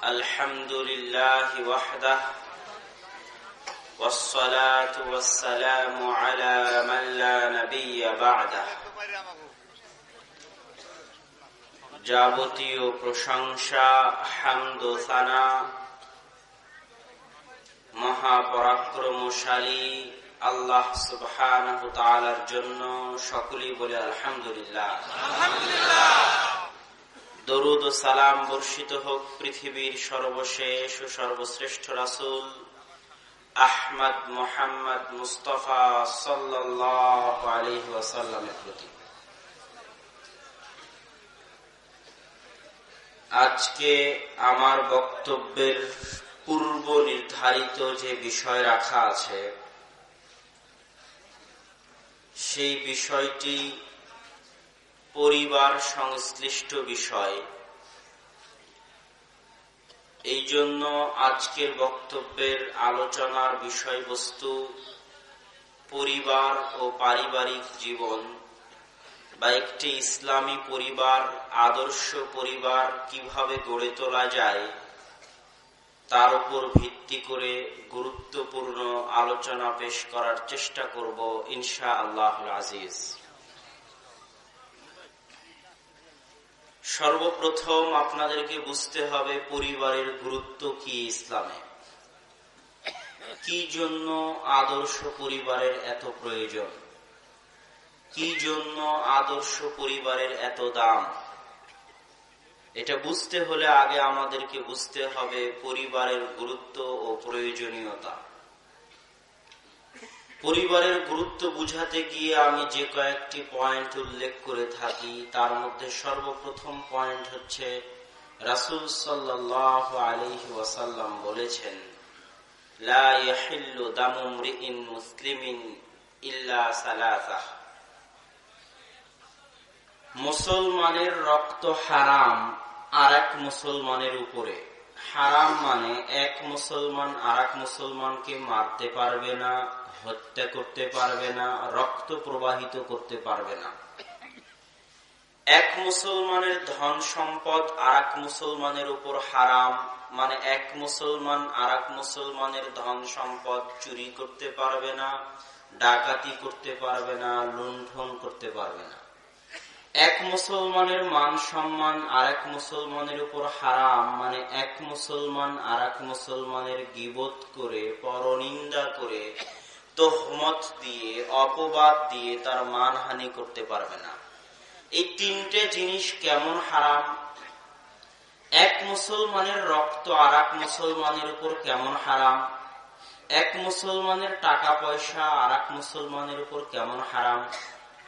الحمد لله وحده والصلاة والسلام على من لا نبي بعده যাবতীয় প্রশংসা হামদ সানা মহাপরাক্রমশালী আল্লাহ সুবহানাহু তাআলার জন্য সকলেই বলে আলহামদুলিল্লাহ দরুদ ও সালাম বর্ষিত হোক পৃথিবীর সর্বশেষ ও সর্বশ্রেষ্ঠ রাসূল আহমদ মোহাম্মদ মুস্তফা ওয়াসাল্লামের প্রতি। আজকে আমার বক্তব্যের পূর্ব নির্ধারিত যে বিষয় রাখা আছে, সেই বিষয়টি পরিবার সংশ্লিষ্ট বিষয়। এই জন্য আজকের বক্তব্যের আলোচনার বিষয়বস্তু পরিবার ও পারিবারিক জীবন বা একটি ইসলামী পরিবার, আদর্শ পরিবার কীভাবে গড়ে তোলা যায়, তার উপর ভিত্তি করে গুরুত্বপূর্ণ আলোচনা পেশ করার চেষ্টা করব ইনশা আল্লাহ আজিজ। সর্বপ্রথম আপনাদেরকে বুঝতে হবে পরিবারের গুরুত্ব কি ইসলামে। কি জন্য আদর্শ পরিবারের এত প্রয়োজন? কি জন্য আদর্শ পরিবারের এত দাম? এটা বুঝতে হলে আগে আমাদেরকে বুঝতে হবে পরিবারের গুরুত্ব ও প্রয়োজনীয়তা। পরিবারের গুরুত্ব বুঝাতে গিয়ে আমি যে কয়েকটি পয়েন্ট উল্লেখ করে থাকি, তার মধ্যে সর্বপ্রথম পয়েন্ট হচ্ছে, রাসুল সাল্লাহ আলহি ওয়াসাল্লাম বলেছেন মুসলমানের রক্ত হারাম আর এক মুসলমানের উপরে। হারাম মানে এক মুসলমান আর এক মুসলমানকে মারতে পারবে না, হত্যা করতে পারবে না, রক্ত প্রবাহিত করতে পারবে না। এক মুসলমানের ধন সম্পদ আর এক মুসলমানের উপর হারাম মানে এক মুসলমান আর এক মুসলমানের ধন সম্পদ চুরি করতে পারবে না, ডাকাতি করতে পারবে না, লুণ্ঠন করতে পারবে না। এক মুসলমানের মান সম্মান আর এক মুসলমানের উপর হারাম মানে এক মুসলমান আর এক মুসলমানের গিবত করে, পরনিন্দা করে, তোহমত দিয়ে, অপবাদ দিয়ে তার মানহানি করতে পারবে না। এই তিনটে জিনিস কেমন হারাম? এক মুসলমানের রক্ত আর এক মুসলমানের উপর কেমন হারাম? এক মুসলমানের টাকা পয়সা আর এক মুসলমানের উপর কেমন হারাম?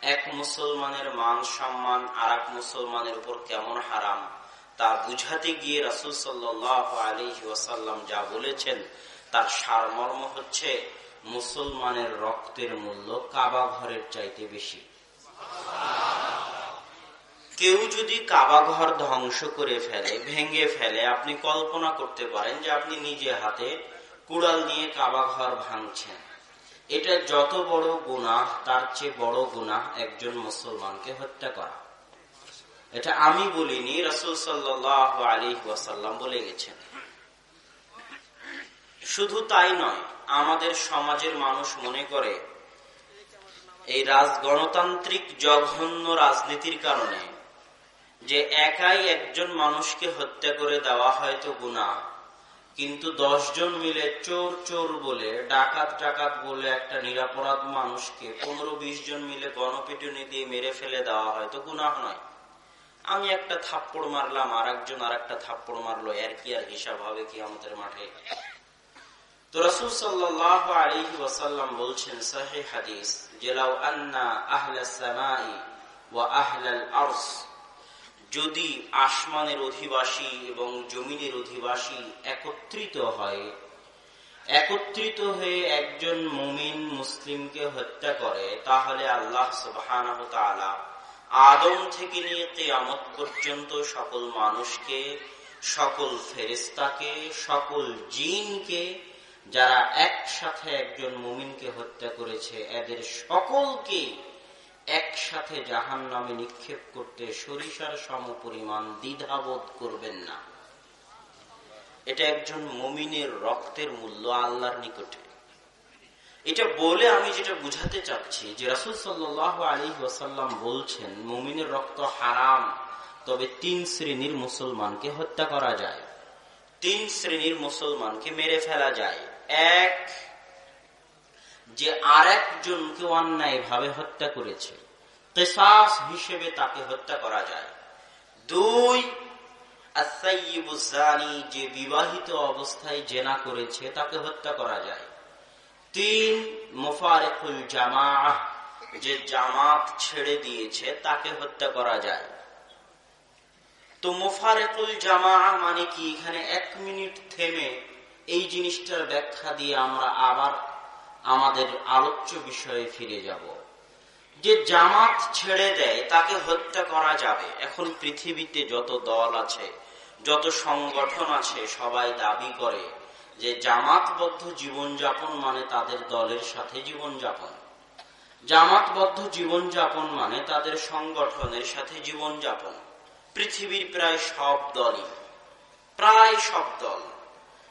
এক মুসলমানের মান সম্মান আর মুসলমানের উপর কেমন হারাম, তা বুঝাতে গিয়ে রাসুল সাল্লাহ আলী ওয়াসাল্লাম যা বলেছেন, তার সারমর্ম হচ্ছে মুসলমানের রক্তের মূল্য কাবা ঘরের চাইতে বেশি। কেউ যদি কাবা ঘর ধ্বংস করে ফেলে, ভেঙে ফেলে, আপনি কল্পনা করতে পারেন যে আপনি নিজে হাতে কুড়াল নিয়ে কাবা ঘর ভাঙছেন। এটা যত বড় গুণা তার চেয়ে বড় গুণা একজন মুসলমানকে হত্যা করা। এটা আমি বলিনি, রসুল ওয়াসাল্লাম বলে গেছেন। শুধু তাই নয়, আমাদের সমাজের মানুষ মনে করে, এই রাজ গণতান্ত্রিক জঘন্য রাজনীতির কারণে যে একাই একজন মানুষকে হত্যা করে দেওয়া হয়তো গুণা কিন্তু জন মিলে চোর চোর বলে, ডাকাত ডাকাত বলে একটা নিরাপরাধ মানুষকে পনেরো বিশ জন মিলে গণপিটুনি দিয়ে মেরে ফেলে দেওয়া হয়তো গুনাহ নয়। আমি একটা থাপ্পড় মারলাম আর একজন আর একটা থাপ্পড় মারলো, এর কি আর হিসাব হবে কি আমাদের মাঠে? তো রসুল সাল্লাহ আলহি ওয়াসাল্লাম বলছেন সাহে হাদিস জেলাও আন্না আহলা যদি আসমানের অধিবাসী এবং জমিনের অধিবাসী একত্রিত হয়, একত্রিত হয়ে একজন মুমিন মুসলিমকে হত্যা করে, তাহলে আল্লাহ সুবাহ আদম থেকে নিয়ে কেয়ামত পর্যন্ত সকল মানুষকে, সকল ফেরিস্তাকে সকল জিনকে, যারা একসাথে একজন মুমিনকে হত্যা করেছে, এদের সকলকে একসাথে জাহান নামে নিক্ষেপ করতে সরিষার সম পরিমাণ দ্বিধাবোধ করবেন না। এটা একজন মমিনের রক্তের মূল্য আল্লাহর নিকটে। এটা বলে আমি যেটা বুঝাতে চাচ্ছি যে রাসুল সাল্লাহ আলী ওয়াসাল্লাম বলছেন, মমিনের রক্ত হারাম, তবে তিন শ্রেণির মুসলমানকে হত্যা করা যায়। তিন শ্রেণির মুসলমানকে মেরে ফেলা যায়। এক যে আর একজনকে অন্যায় ভাবে হত্যা করেছে, কেসাস হিসেবে তাকে হত্যা করা যায়। দুই যে বিবাহিত অবস্থায় জেনা করেছে, তাকে হত্যা করা যায়। তিন, মুফারেকুল জামা যে জামাত ছেড়ে দিয়েছে, তাকে হত্যা করা যায়। তো মুফারেকুল জামা মানে কি? এখানে এক মিনিট থেমে এই জিনিসটার ব্যাখ্যা দিয়ে আমরা আবার আমাদের আলোচ্য বিষয়ে ফিরে যাব। যে জামাত ছেড়ে দেয়, তাকে হত্যা করা যাবে। এখন পৃথিবীতে যত দল আছে, যত সংগঠন আছে, সবাই দাবি করে যে জামাতবদ্ধ জীবনযাপন মানে তাদের দলের সাথে জীবনযাপন। জামাতবদ্ধ জীবনযাপন মানে তাদের সংগঠনের সাথে জীবনযাপন। পৃথিবীর প্রায় সব দলই, প্রায় সব দল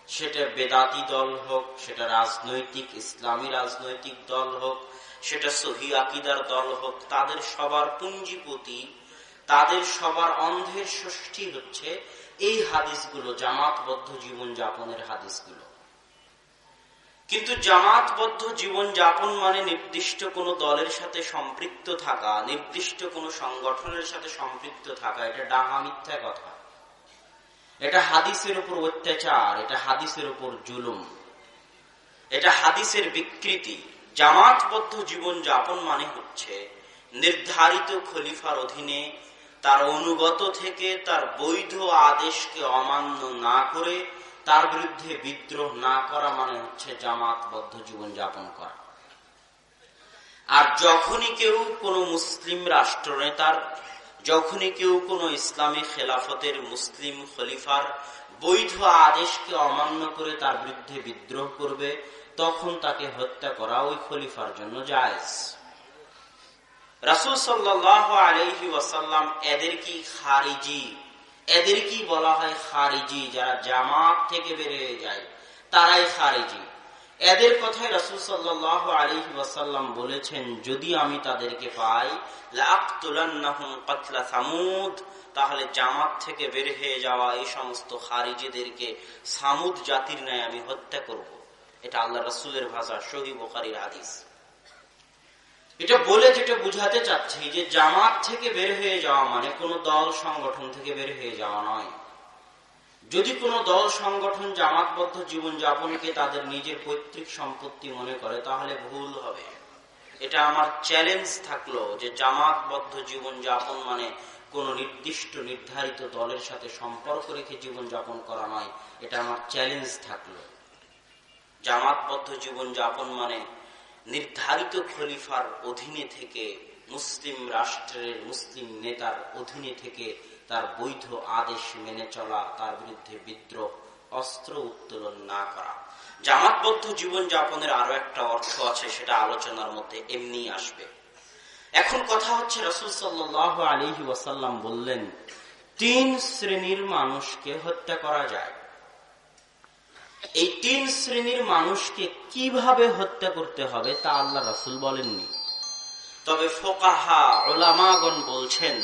সেটা বেদাতি দল হোক, সেটা রাজনৈতিক, ইসলামী রাজনৈতিক দল হোক, সেটা সহি আকিদার দল হোক, তাদের সবার পুঞ্জিপতি, তাদের সবার অন্ধের ষষ্ঠী হচ্ছে এই হাদিসগুলো, জামাতবদ্ধ জীবন যাপনের হাদিসগুলো। কিন্তু জামাতবদ্ধ জীবন যাপন মানে নির্দিষ্ট কোন দলের সাথে সম্পৃক্ত থাকা, নির্দিষ্ট কোন সংগঠনের সাথে সম্পৃক্ত থাকা, এটা ডাহা মিথ্যা কথা। এটা হাদিসের উপর অত্যাচার, এটা হাদিসের উপর জুলুম। এটা হাদিসের বিকৃতি। জামাতবদ্ধ জীবন যাপন মানে হচ্ছে নির্ধারিত খলিফার অধীনে তার অনুগত থেকে তার বৈধ আদেশকে অমান্য না করে তার বিরুদ্ধে বিদ্রোহ না করা মানে হচ্ছে জামাতবদ্ধ জীবন যাপন করা। আর যখনই কেউ কোনো মুসলিম রাষ্ট্রনেতার যখনই কেউ কোনো ইসলামী খেলাফতের মুসলিম খলিফার বৈধ আদেশকে অমান্য করে তার বিরুদ্ধে বিদ্রোহ করবে, তখন তাকে হত্যা করা ওই খলিফার জন্য জায়জ। রাসুল সাল্লাহ আলহি ওয়াসাল্লাম এদের কি খারিজি এদের কি বলা হয় খারিজি, যারা জামাত থেকে বেরিয়ে যায়, তারাই খারিজি। এদের কথায় রাসুল সাল্লাহ আলী ওয়াসাল্লাম বলেছেন, যদি আমি তাদেরকে পাই সামুদ তাহলে জামাত থেকে বের হয়ে যাওয়া এই সমস্ত খারিজিদেরকে সামুদ জাতির ন্যায় আমি হত্যা করব। এটা আল্লাহ রসুলের ভাষা শহীদ বোখারির হাদিস এটা বলে যেটা বুঝাতে চাচ্ছি যে জামাত থেকে বের হয়ে যাওয়া মানে কোনো দল, সংগঠন থেকে বের হয়ে যাওয়া নয় যদি কোনো দল, সংগঠন, জামাতবদ্ধ জীবন যাপনকে তাদের নিজের পৈতৃক সম্পত্তি মনে করে, তাহলে ভুল হবে। এটা আমার চ্যালেঞ্জ থাকল যে জামাতবদ্ধ জীবন যাপন মানে কোন নির্দিষ্ট নির্ধারিত দলের সাথে সম্পর্ক রেখে জীবন যাপন করা নয়, এটা আমার চ্যালেঞ্জ থাকল। জামাতবদ্ধ জীবন যাপন মানে নির্ধারিত খলিফার অধীনে থেকে মুসলিম রাষ্ট্রের মুসলিম নেতার অধীনে থেকে তার বৈধ আদেশ মেনে চলা, তার বিরুদ্ধে বিদ্রোহ, অস্ত্র উত্তোলন না করা। জামাতবদ্ধ জীবন যাপনের আরও একটা অর্থ আছে, সেটা আলোচনার মধ্যে এমনি আসবে। এখন কথা হচ্ছে রসুল সাল্লাহ আলিহি ওয়াসাল্লাম বললেন, তিন শ্রেণির মানুষকে হত্যা করা যায়। এই তিন শ্রেণির মানুষকে কীভাবে হত্যা করতে হবে তা আল্লাহ রসুল বলেননি। তবে ফোকাহা ওলামাগন বলছেন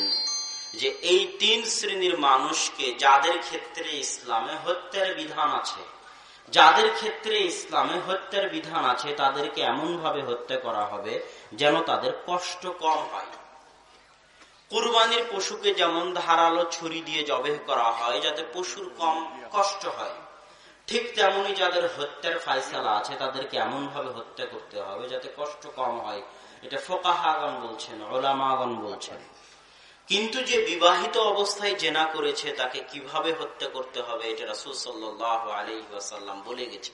যে এই তিন শ্রেণির মানুষকে যাদের ক্ষেত্রে ইসলামে হত্যার বিধান আছে, যাদের ক্ষেত্রে ইসলামে হত্যার বিধান আছে, তাদেরকে এমন ভাবে হত্যা করা হবে যেন তাদের কষ্ট কম হয়। কুরবানির পশুকে যেমন ধারালো ছুরি দিয়ে জবে করা হয়, যাতে পশুর কম কষ্ট হয়, ঠিক তেমনি যাদের হত্যার ফাইসালা আছে, তাদেরকে এমন ভাবে হত্যা করতে হবে যাতে কষ্ট কম হয়। এটা ফোকাহাগন বলছেন ওলামাগন বলছেন। কিন্তু যে বিবাহিত অবস্থায় জেনা করেছে, তাকে কীভাবে হত্যা করতে হবে, এটা রাসুল সাল্লাহ আলহিহাসাল্লাম বলে গেছে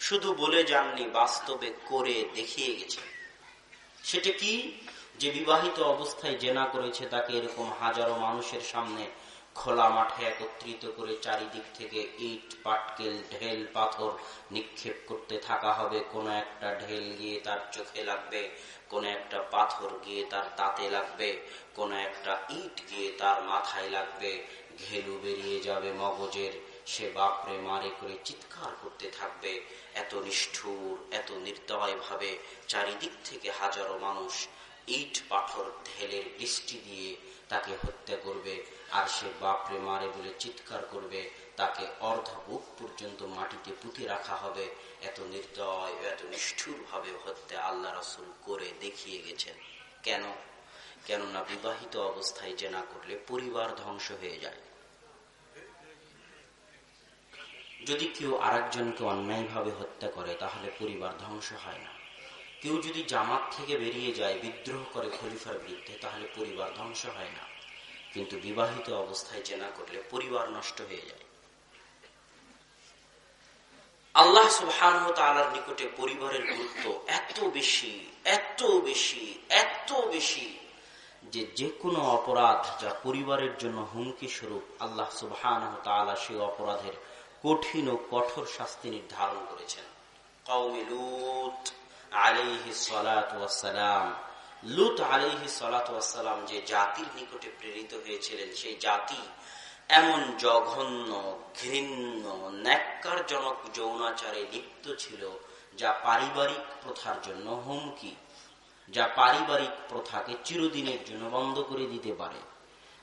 শুধু বলে যাননি, বাস্তবে করে দেখিয়ে গেছে সেটা কি? যে বিবাহিত অবস্থায় জেনা করেছে, তাকে এরকম হাজারো মানুষের সামনে খোলা মাঠে একত্রিত করে চারিদিক থেকে ইট, পাটকেল, ঢেল, পাথর নিক্ষেপ করতে থাকা হবে। কোন একটা ঢেল গিয়ে তার চোখে লাগবে, কোন একটা পাথর গিয়ে তার তাতে লাগবে, কোন একটা ইট গিয়ে তার মাথায় লাগবে। ঘেলু বেরিয়ে যাবে মগজের, সে বাপরে মারে করে চিৎকার করতে থাকবে। এত নিষ্ঠুর, এত নির্দয় ভাবে চারিদিক থেকে হাজারো মানুষ ইট, পাথর, ঢেলের বৃষ্টি দিয়ে তাকে হত্যা করবে। আর সে বাপরে মারে বলে চিৎকার করবে, তাকে বুক পর্যন্ত মাটিতে পুঁতে রাখা হবে। এত নির্দয়, এত নিষ্ঠুর ভাবে হত্যা আল্লাহ রসুল করে দেখিয়ে গেছেন। কেন? কেননা বিবাহিত অবস্থায় জেনা করলে পরিবার ধ্বংস হয়ে যায়। যদি কেউ আরেকজনকে অন্যায়ভাবে হত্যা করে, তাহলে পরিবার ধ্বংস হয় না। কেউ যদি জামাত থেকে বেরিয়ে যায়, বিদ্রোহ করে খলিফার বিরুদ্ধে, তাহলে পরিবার ধ্বংস হয় না। কিন্তু বিবাহিত অবস্থায় জেনা করলে পরিবার নষ্ট হয়ে যায়। আল্লাহ সুবহান তালার নিকটে পরিবারের গুরুত্ব এত বেশি এত বেশি এত বেশি যে যে কোনো অপরাধ যা পরিবারের জন্য হুমকি স্বরূপ আল্লাহ সুবহান তালা সেই অপরাধের কঠিন ও কঠোর শাস্তি নির্ধারণ করেছেন। কৌমি লুত আলিহি সালাম লুত আলিহি সালাম যে জাতির নিকটে প্রেরিত হয়েছিলেন, সেই জাতি এমন জঘন্য, ঘৃণ্য, ন্যাক্কারজনক যৌনাচারে লিপ্ত ছিল, যা পারিবারিক প্রথার জন্য হুমকি, যা পারিবারিক প্রথাকে চিরদিনের জন্য বন্ধ করে দিতে পারে,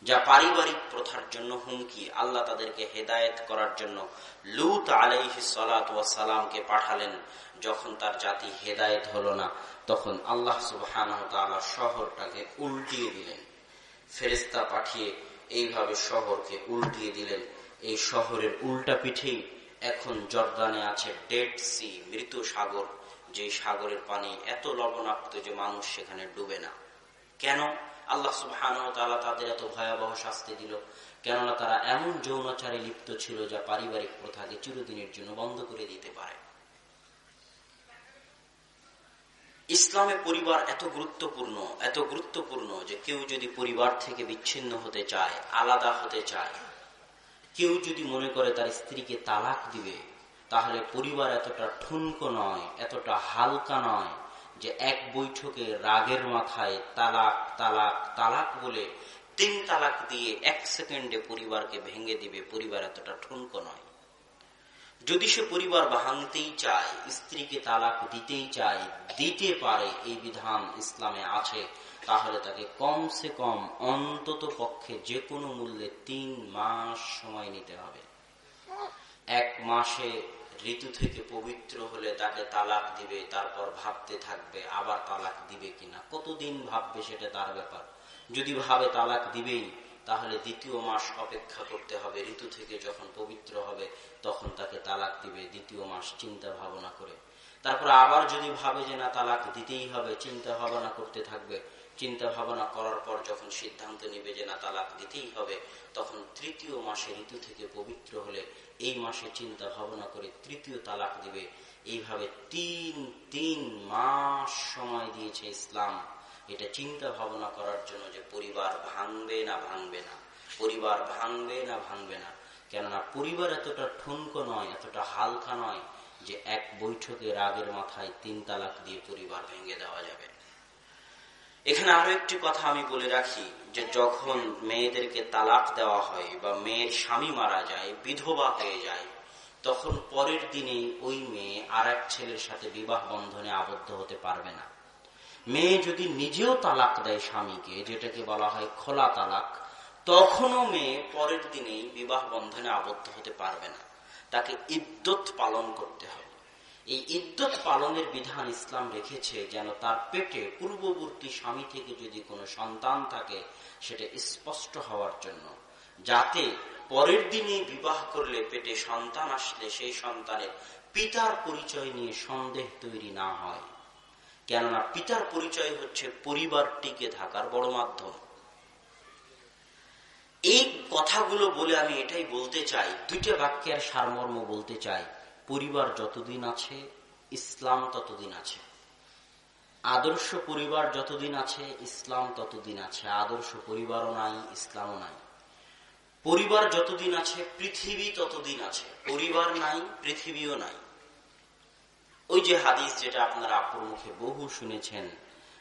যা পারিবারিক প্রথার জন্য হুমকি। আল্লাহ তাদেরকে হেদায়েত করার জন্য লুত আলাইহি সালামকে পাঠালেন, যখন তার জাতি হেদায়েত হলো না। তখন আল্লাহ সুবহান শহরটাকে উল্টিয়ে দিলেন। ফেরিস্তা পাঠিয়ে এইভাবে শহরকে উল্টিয়ে দিলেন। এই শহরের উল্টা পিঠেই এখন জর্দানে আছে ডেড সি মৃত সাগর। যে সাগরের পানি এত লবণাক্ত যে মানুষ সেখানে ডুবে না। কেন? আল্লাহ সুবহান তাদের এত ভয়াবহ শাস্তি দিল। কেননা তারা এমন যৌনাচারে লিপ্ত ছিল যা পারিবারিক প্রথাকে চিরদিনের জন্য বন্ধ করে দিতে পারে। ইসলামে পরিবার এত গুরুত্বপূর্ণ এত গুরুত্বপূর্ণ যে কেউ যদি পরিবার থেকে বিচ্ছিন্ন হতে চায়, আলাদা হতে চায়, কেউ যদি মনে করে তার স্ত্রীকে তালাক দিবে, তাহলে পরিবার এতটা ঠুনকো নয়, এতটা হালকা নয় যে এক বৈঠকে রাগের মাথায় তালাক তালাক তালাক বলে তিন তালাক দিয়ে এক সেকেন্ডে পরিবারকে ভেঙে দিবে। পরিবার এতটা ঠুনকো নয়। যদি সে পরিবার ভাঙতেই চায়, স্ত্রীকে তালাক দিতেই চায়, দিতে পারে এই বিধান ইসলামে আছে, তাহলে তাকে কমসে কম অন্তত পক্ষে যে কোনো মূল্যে তিন মাস সময় নিতে হবে। এক মাসে ঋতু থেকে পবিত্র হলে তাকে তালাক দিবে, তারপর ভাবতে থাকবে আবার তালাক দিবে কিনা। কতদিন ভাববে সেটা তার ব্যাপার। যদি ভাবে তালাক দিবেই তাহলে দ্বিতীয় মাস অপেক্ষা করতে হবে। ঋতু থেকে যখন পবিত্র হবে, তখন তাকে তালাক দিবে। দ্বিতীয় মাস চিন্তা ভাবনা করে। তারপর আবার যদি ভাবে যে না, তালাক দিতেই হবে, চিন্তা ভাবনা করতে থাকবে। চিন্তা ভাবনা করার পর যখন সিদ্ধান্ত নিবে যে না, তালাক দিতেই হবে, তখন তৃতীয় মাসে ঋতু থেকে পবিত্র হলে এই মাসে চিন্তা ভাবনা করে তৃতীয় তালাক দিবে। এইভাবে তিন তিন মাস সময় দিয়েছে ইসলাম। এটা চিন্তা ভাবনা করার জন্য যে পরিবার ভাঙবে না ভাঙবে না। পরিবার ভাঙবে না ভাঙবে না। কেননা পরিবার এতটা ঠুনকো নয়, এতটা হালকা নয় যে এক বৈঠকে রাগের মাথায় তিন তালাক দিয়ে পরিবার ভেঙে দেওয়া যাবে। এখানে আরও একটি কথা আমি বলে রাখি, যে যখন মেয়েদেরকে তালাক দেওয়া হয় বা মেয়ের স্বামী মারা যায়, বিধবা হয়ে যায়, তখন পরের দিনেই ওই মেয়ে আর এক ছেলের সাথে বিবাহ বন্ধনে আবদ্ধ হতে পারবে না। মেয়ে যদি নিজেও তালাক দেয় স্বামীকে, যেটাকে বলা হয় খোলা তালাক, তখনও মেয়ে পরের দিনেই বিবাহ বন্ধনে আবদ্ধ হতে পারবে না। তাকে ইদ্যত পালন করতে হবে। এই ইদ্যত পালনের বিধান ইসলাম রেখেছে যেন তার পেটে পূর্ববর্তী স্বামী থেকে যদি কোনো সন্তান থাকে, সেটা স্পষ্ট হওয়ার জন্য। যাতে পরের দিনে বিবাহ করলে পেটে সন্তান আসলে, সেই সন্তানের পিতার পরিচয় নিয়ে সন্দেহ তৈরি না হয়। কেননা পিতার পরিচয় হচ্ছে পরিবার টিকে থাকার বড় মাধ্যম। এই কথাগুলো বলে আমি এটাই বলতে চাই, দুইটা বাক্যের সারমর্ম বলতে চাই। পরিবার যতদিন আছে, ইসলাম ততদিন আছে। আদর্শ পরিবার যতদিন আছে, ইসলাম ততদিন আছে। আদর্শ পরিবারও নাই, ইসলামও নাই। পরিবার যতদিন আছে, পৃথিবী ততদিন আছে। পরিবার নাই, পৃথিবীও নাই। ওই যে হাদিস যেটা আপনারা আপুর মুখে বহু শুনেছেন,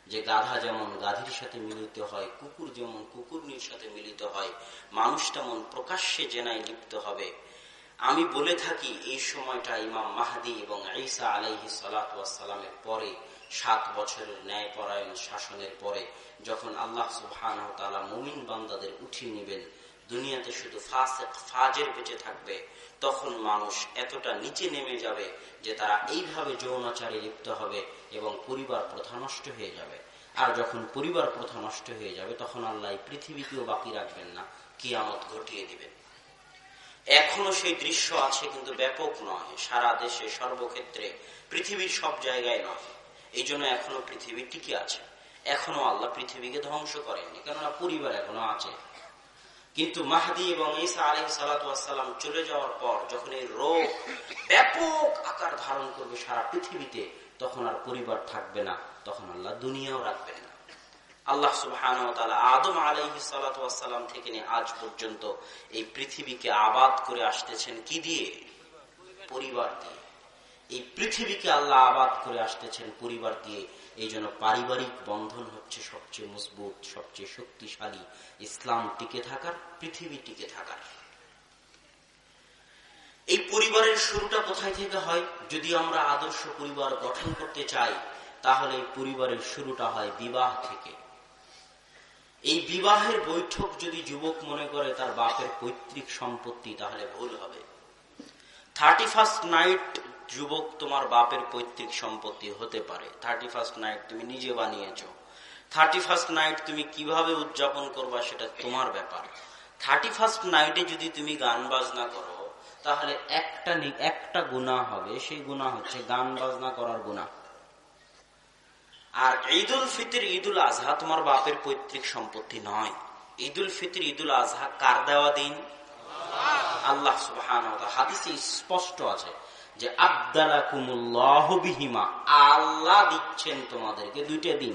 যে গাধা যেমন গাধীর সাথে মিলিত হয়, কুকুর যেমন কুকুরনির সাথে মিলিত হয়, মানুষ তেমন প্রকাশ্যে জেনায় লিপ্ত হবে। আমি বলে থাকি, এই সময়টা ইমাম মাহাদি এবং ঈসা আলাইহি সালাতামের পরে, সাত বছরের ন্যায় পরায়ণ শাসনের পরে, যখন আল্লাহ সুবহান মুমিন বান্দাদের উঠিয়ে নেবেন দুনিয়াতে শুধু ফাসেক, ফাজের বেঁচে থাকবে, তখন মানুষ এতটা নিচে নেমে যাবে যে তারা এইভাবে যৌনাচারে লিপ্ত হবে এবং পরিবার প্রথা নষ্ট হয়ে যাবে। আর যখন পরিবার প্রথা নষ্ট হয়ে যাবে, তখন আল্লাহ পৃথিবীকেও বাকি রাখবেন না, কিয়ামত ঘটিয়ে দিবেন। এখনও সেই দৃশ্য আছে, কিন্তু ব্যাপক নয়। সারা দেশে সর্বক্ষেত্রে পৃথিবীর সব জায়গায় নয়। এই জন্য এখনও পৃথিবী টিকে আছে। এখনও আল্লাহ পৃথিবীকে ধ্বংস করেননি, কেননা পরিবার এখনও আছে। কিন্তু মাহাদি এবং ঈসা আলহ সালাতাম চলে যাওয়ার পর যখন এই রোগ ব্যাপক আকার ধারণ করবে সারা পৃথিবীতে, তখন আর পরিবার থাকবে না, তখন আল্লাহ দুনিয়াও রাখবেন না। আল্লাহ সুবহান আদম আলাইহি সালাম থেকে নিয়ে আজ পর্যন্ত এই পৃথিবীকে আবাদ করে আসতেছেন কি দিয়ে? পরিবার দিয়ে। এই পৃথিবীকে আল্লাহ আবাদ করে আসতেছেন পরিবার দিয়ে। এই জন্য পারিবারিক বন্ধন হচ্ছে সবচেয়ে মজবুত, সবচেয়ে শক্তিশালী। ইসলাম টিকে থাকার, পৃথিবী টিকে থাকার। এই পরিবারের শুরুটা কোথায় থেকে হয়? যদি আমরা আদর্শ পরিবার গঠন করতে চাই, তাহলে পরিবারের শুরুটা হয় বিবাহ থেকে। এই বিবাহের বৈঠক যদি যুবক মনে করে তার বাপের পৈতৃক সম্পত্তি, তাহলে ভুল হবে। থার্টি ফার্স্ট নাইট যুবক তোমার বাপের পৈতৃক সম্পত্তি হতে পারে। থার্টি ফার্স্ট নাইট তুমি নিজে বানিয়েছ। থার্টি ফার্স্ট নাইট তুমি কীভাবে উদযাপন করবা সেটা তোমার ব্যাপার। থার্টি ফার্স্ট নাইটে যদি তুমি গান বাজনা করো, তাহলে একটা একটা গুণা হবে। সেই গুণা হচ্ছে গান বাজনা করার গুণা। আর ঈদ উল ফিতর উল আজহা তোমার বাপের পৈতৃক সম্পত্তি নয়। ঈদ উল ফিতর উল আজহা কার দেওয়া দিন? আল্লাহ। সুবহান হাদিসে স্পষ্ট আছে। যে আবদালাকুমুল্লাহ বিহিমা, আল্লাহ দিচ্ছেন তোমাদেরকে দুইটা দিন।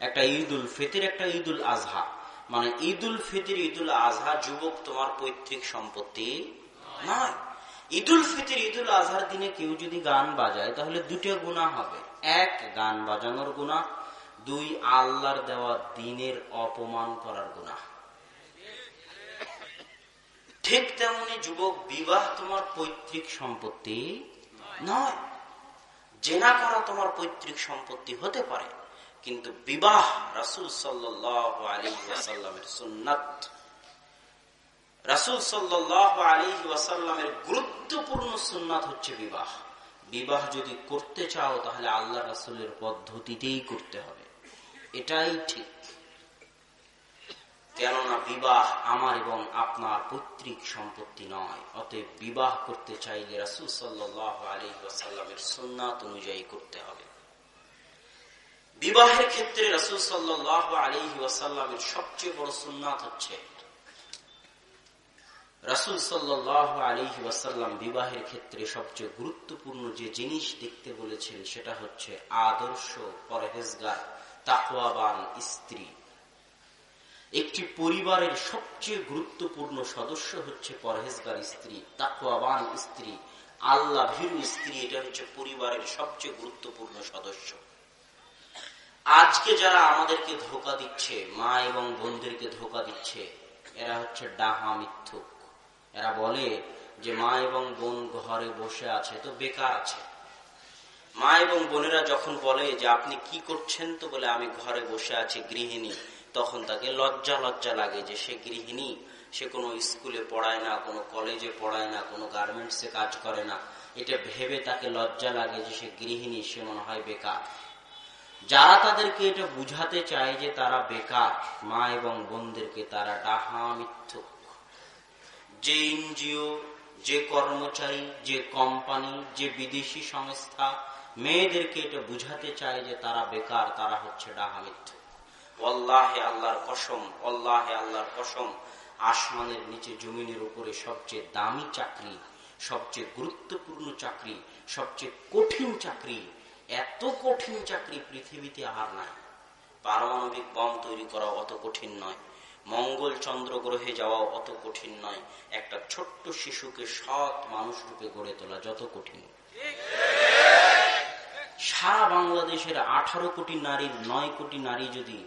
একটা ঈদ উল ফিতর, একটা ঈদ উল আজহা। মানে ঈদ উল ফিতর ঈদ উল আজহা যুবক তোমার পৈতৃক সম্পত্তি নয়। ঈদ উল ফিতর ঈদ উল আজহার দিনে কেউ যদি গান বাজায়, তাহলে দুটো গুণা হবে। এক, গান বাজানোর গুণা দুই, আল্লাহর দেওয়া দিনের অপমান করার গুণা ঠিক তেমনি যুবক, বিবাহ তোমার পৈতৃক সম্পত্তি নয়। জেনা করা তোমার পৈতৃক সম্পত্তি হতে পারে, কিন্তু বিবাহ রাসুল সাল্লামের সুন্নাত, রাসুল আলী ওয়াসাল্লামের গুরুত্বপূর্ণ সুন্নাত হচ্ছে বিবাহ। বিবাহ যদি করতে চাও, তাহলে আল্লাহ রাসুলের পদ্ধতিতেই করতে হবে। এটাই ঠিক। কেননা বিবাহ আমার এবং আপনার পৈতৃক সম্পত্তি নয়। অতএব বিবাহ করতে চাইলে রাসুল সাল্লাহ সুন্নাত অনুযায়ী করতে হবে। বিবাহের ক্ষেত্রে রাসুল সাল্লাহ আলী ওয়াসাল্লামের সবচেয়ে বড় সুন্নাত হচ্ছে রাসুল সাল্লাহ আলী ওয়াসাল্লাম বিবাহের ক্ষেত্রে সবচেয়ে গুরুত্বপূর্ণ যে জিনিস দেখতে বলেছেন সেটা হচ্ছে আদর্শ পরহেজগার, তাকওয়াবান স্ত্রী। একটি পরিবারের সবচেয়ে গুরুত্বপূর্ণ সদস্য হচ্ছে পরহেজগার স্ত্রী, তাকওয়াবান স্ত্রী আল্লাহ ভীরু স্ত্রী, এটা হচ্ছে পরিবারের সবচেয়ে গুরুত্বপূর্ণ সদস্য। আজকে যারা আমাদেরকে ধোকা দিচ্ছে, মা এবং বোনদেরকে ধোকা দিচ্ছে, এরা হচ্ছে ডাহা মিথ্যুক। এরা বলে যে মা এবং বোন ঘরে বসে আছে তো বেকার আছে। মা এবং বোনেরা যখন বলে যে আপনি কি করছেন তো বলে আমি ঘরে বসে আছি, গৃহিণী। তখন তাকে লজ্জা লজ্জা লাগে যে সে গৃহিণী, সে কোনো স্কুলে পড়ায় না, কোনো কলেজে পড়ায় না, কোনো গার্মেন্টসে কাজ করে না। এটা ভেবে তাকে লজ্জা লাগে যে সে গৃহিণী, সে মনে হয় বেকার। যারা তাদেরকে এটা বুঝাতে চায় যে তারা বেকার, মা এবং বোনদেরকে তারা ডাহা মিথ্যুক। যে এনজিও, যে কর্মচারী, যে কোম্পানি, যে বিদেশি সংস্থা, মেয়েদেরকে এটা বুঝাতে চায় যে তারা বেকার, তারা হচ্ছে ডাহা মিথ্যুক। অল্লাহে আল্লাহর কসম অল্লাহে আল্লাহর কসম, আসমানের নিচে জমিনের উপরে সবচেয়ে দামি চাকরি, সবচেয়ে গুরুত্বপূর্ণ চাকরি, সবচেয়ে কঠিন চাকরি, এত কঠিন চাকরি পৃথিবীতে আর নাই। পারমাণবিক বম তৈরি করা অত কঠিন নয়, মঙ্গল চন্দ্র গ্রহে যাওয়া অত কঠিন নয়, একটা ছোট্ট শিশুকে সৎ মানুষ রূপে গড়ে তোলা যত কঠিন। সারা বাংলাদেশের আঠারো কোটি নারীর নয় কোটি নারী যদি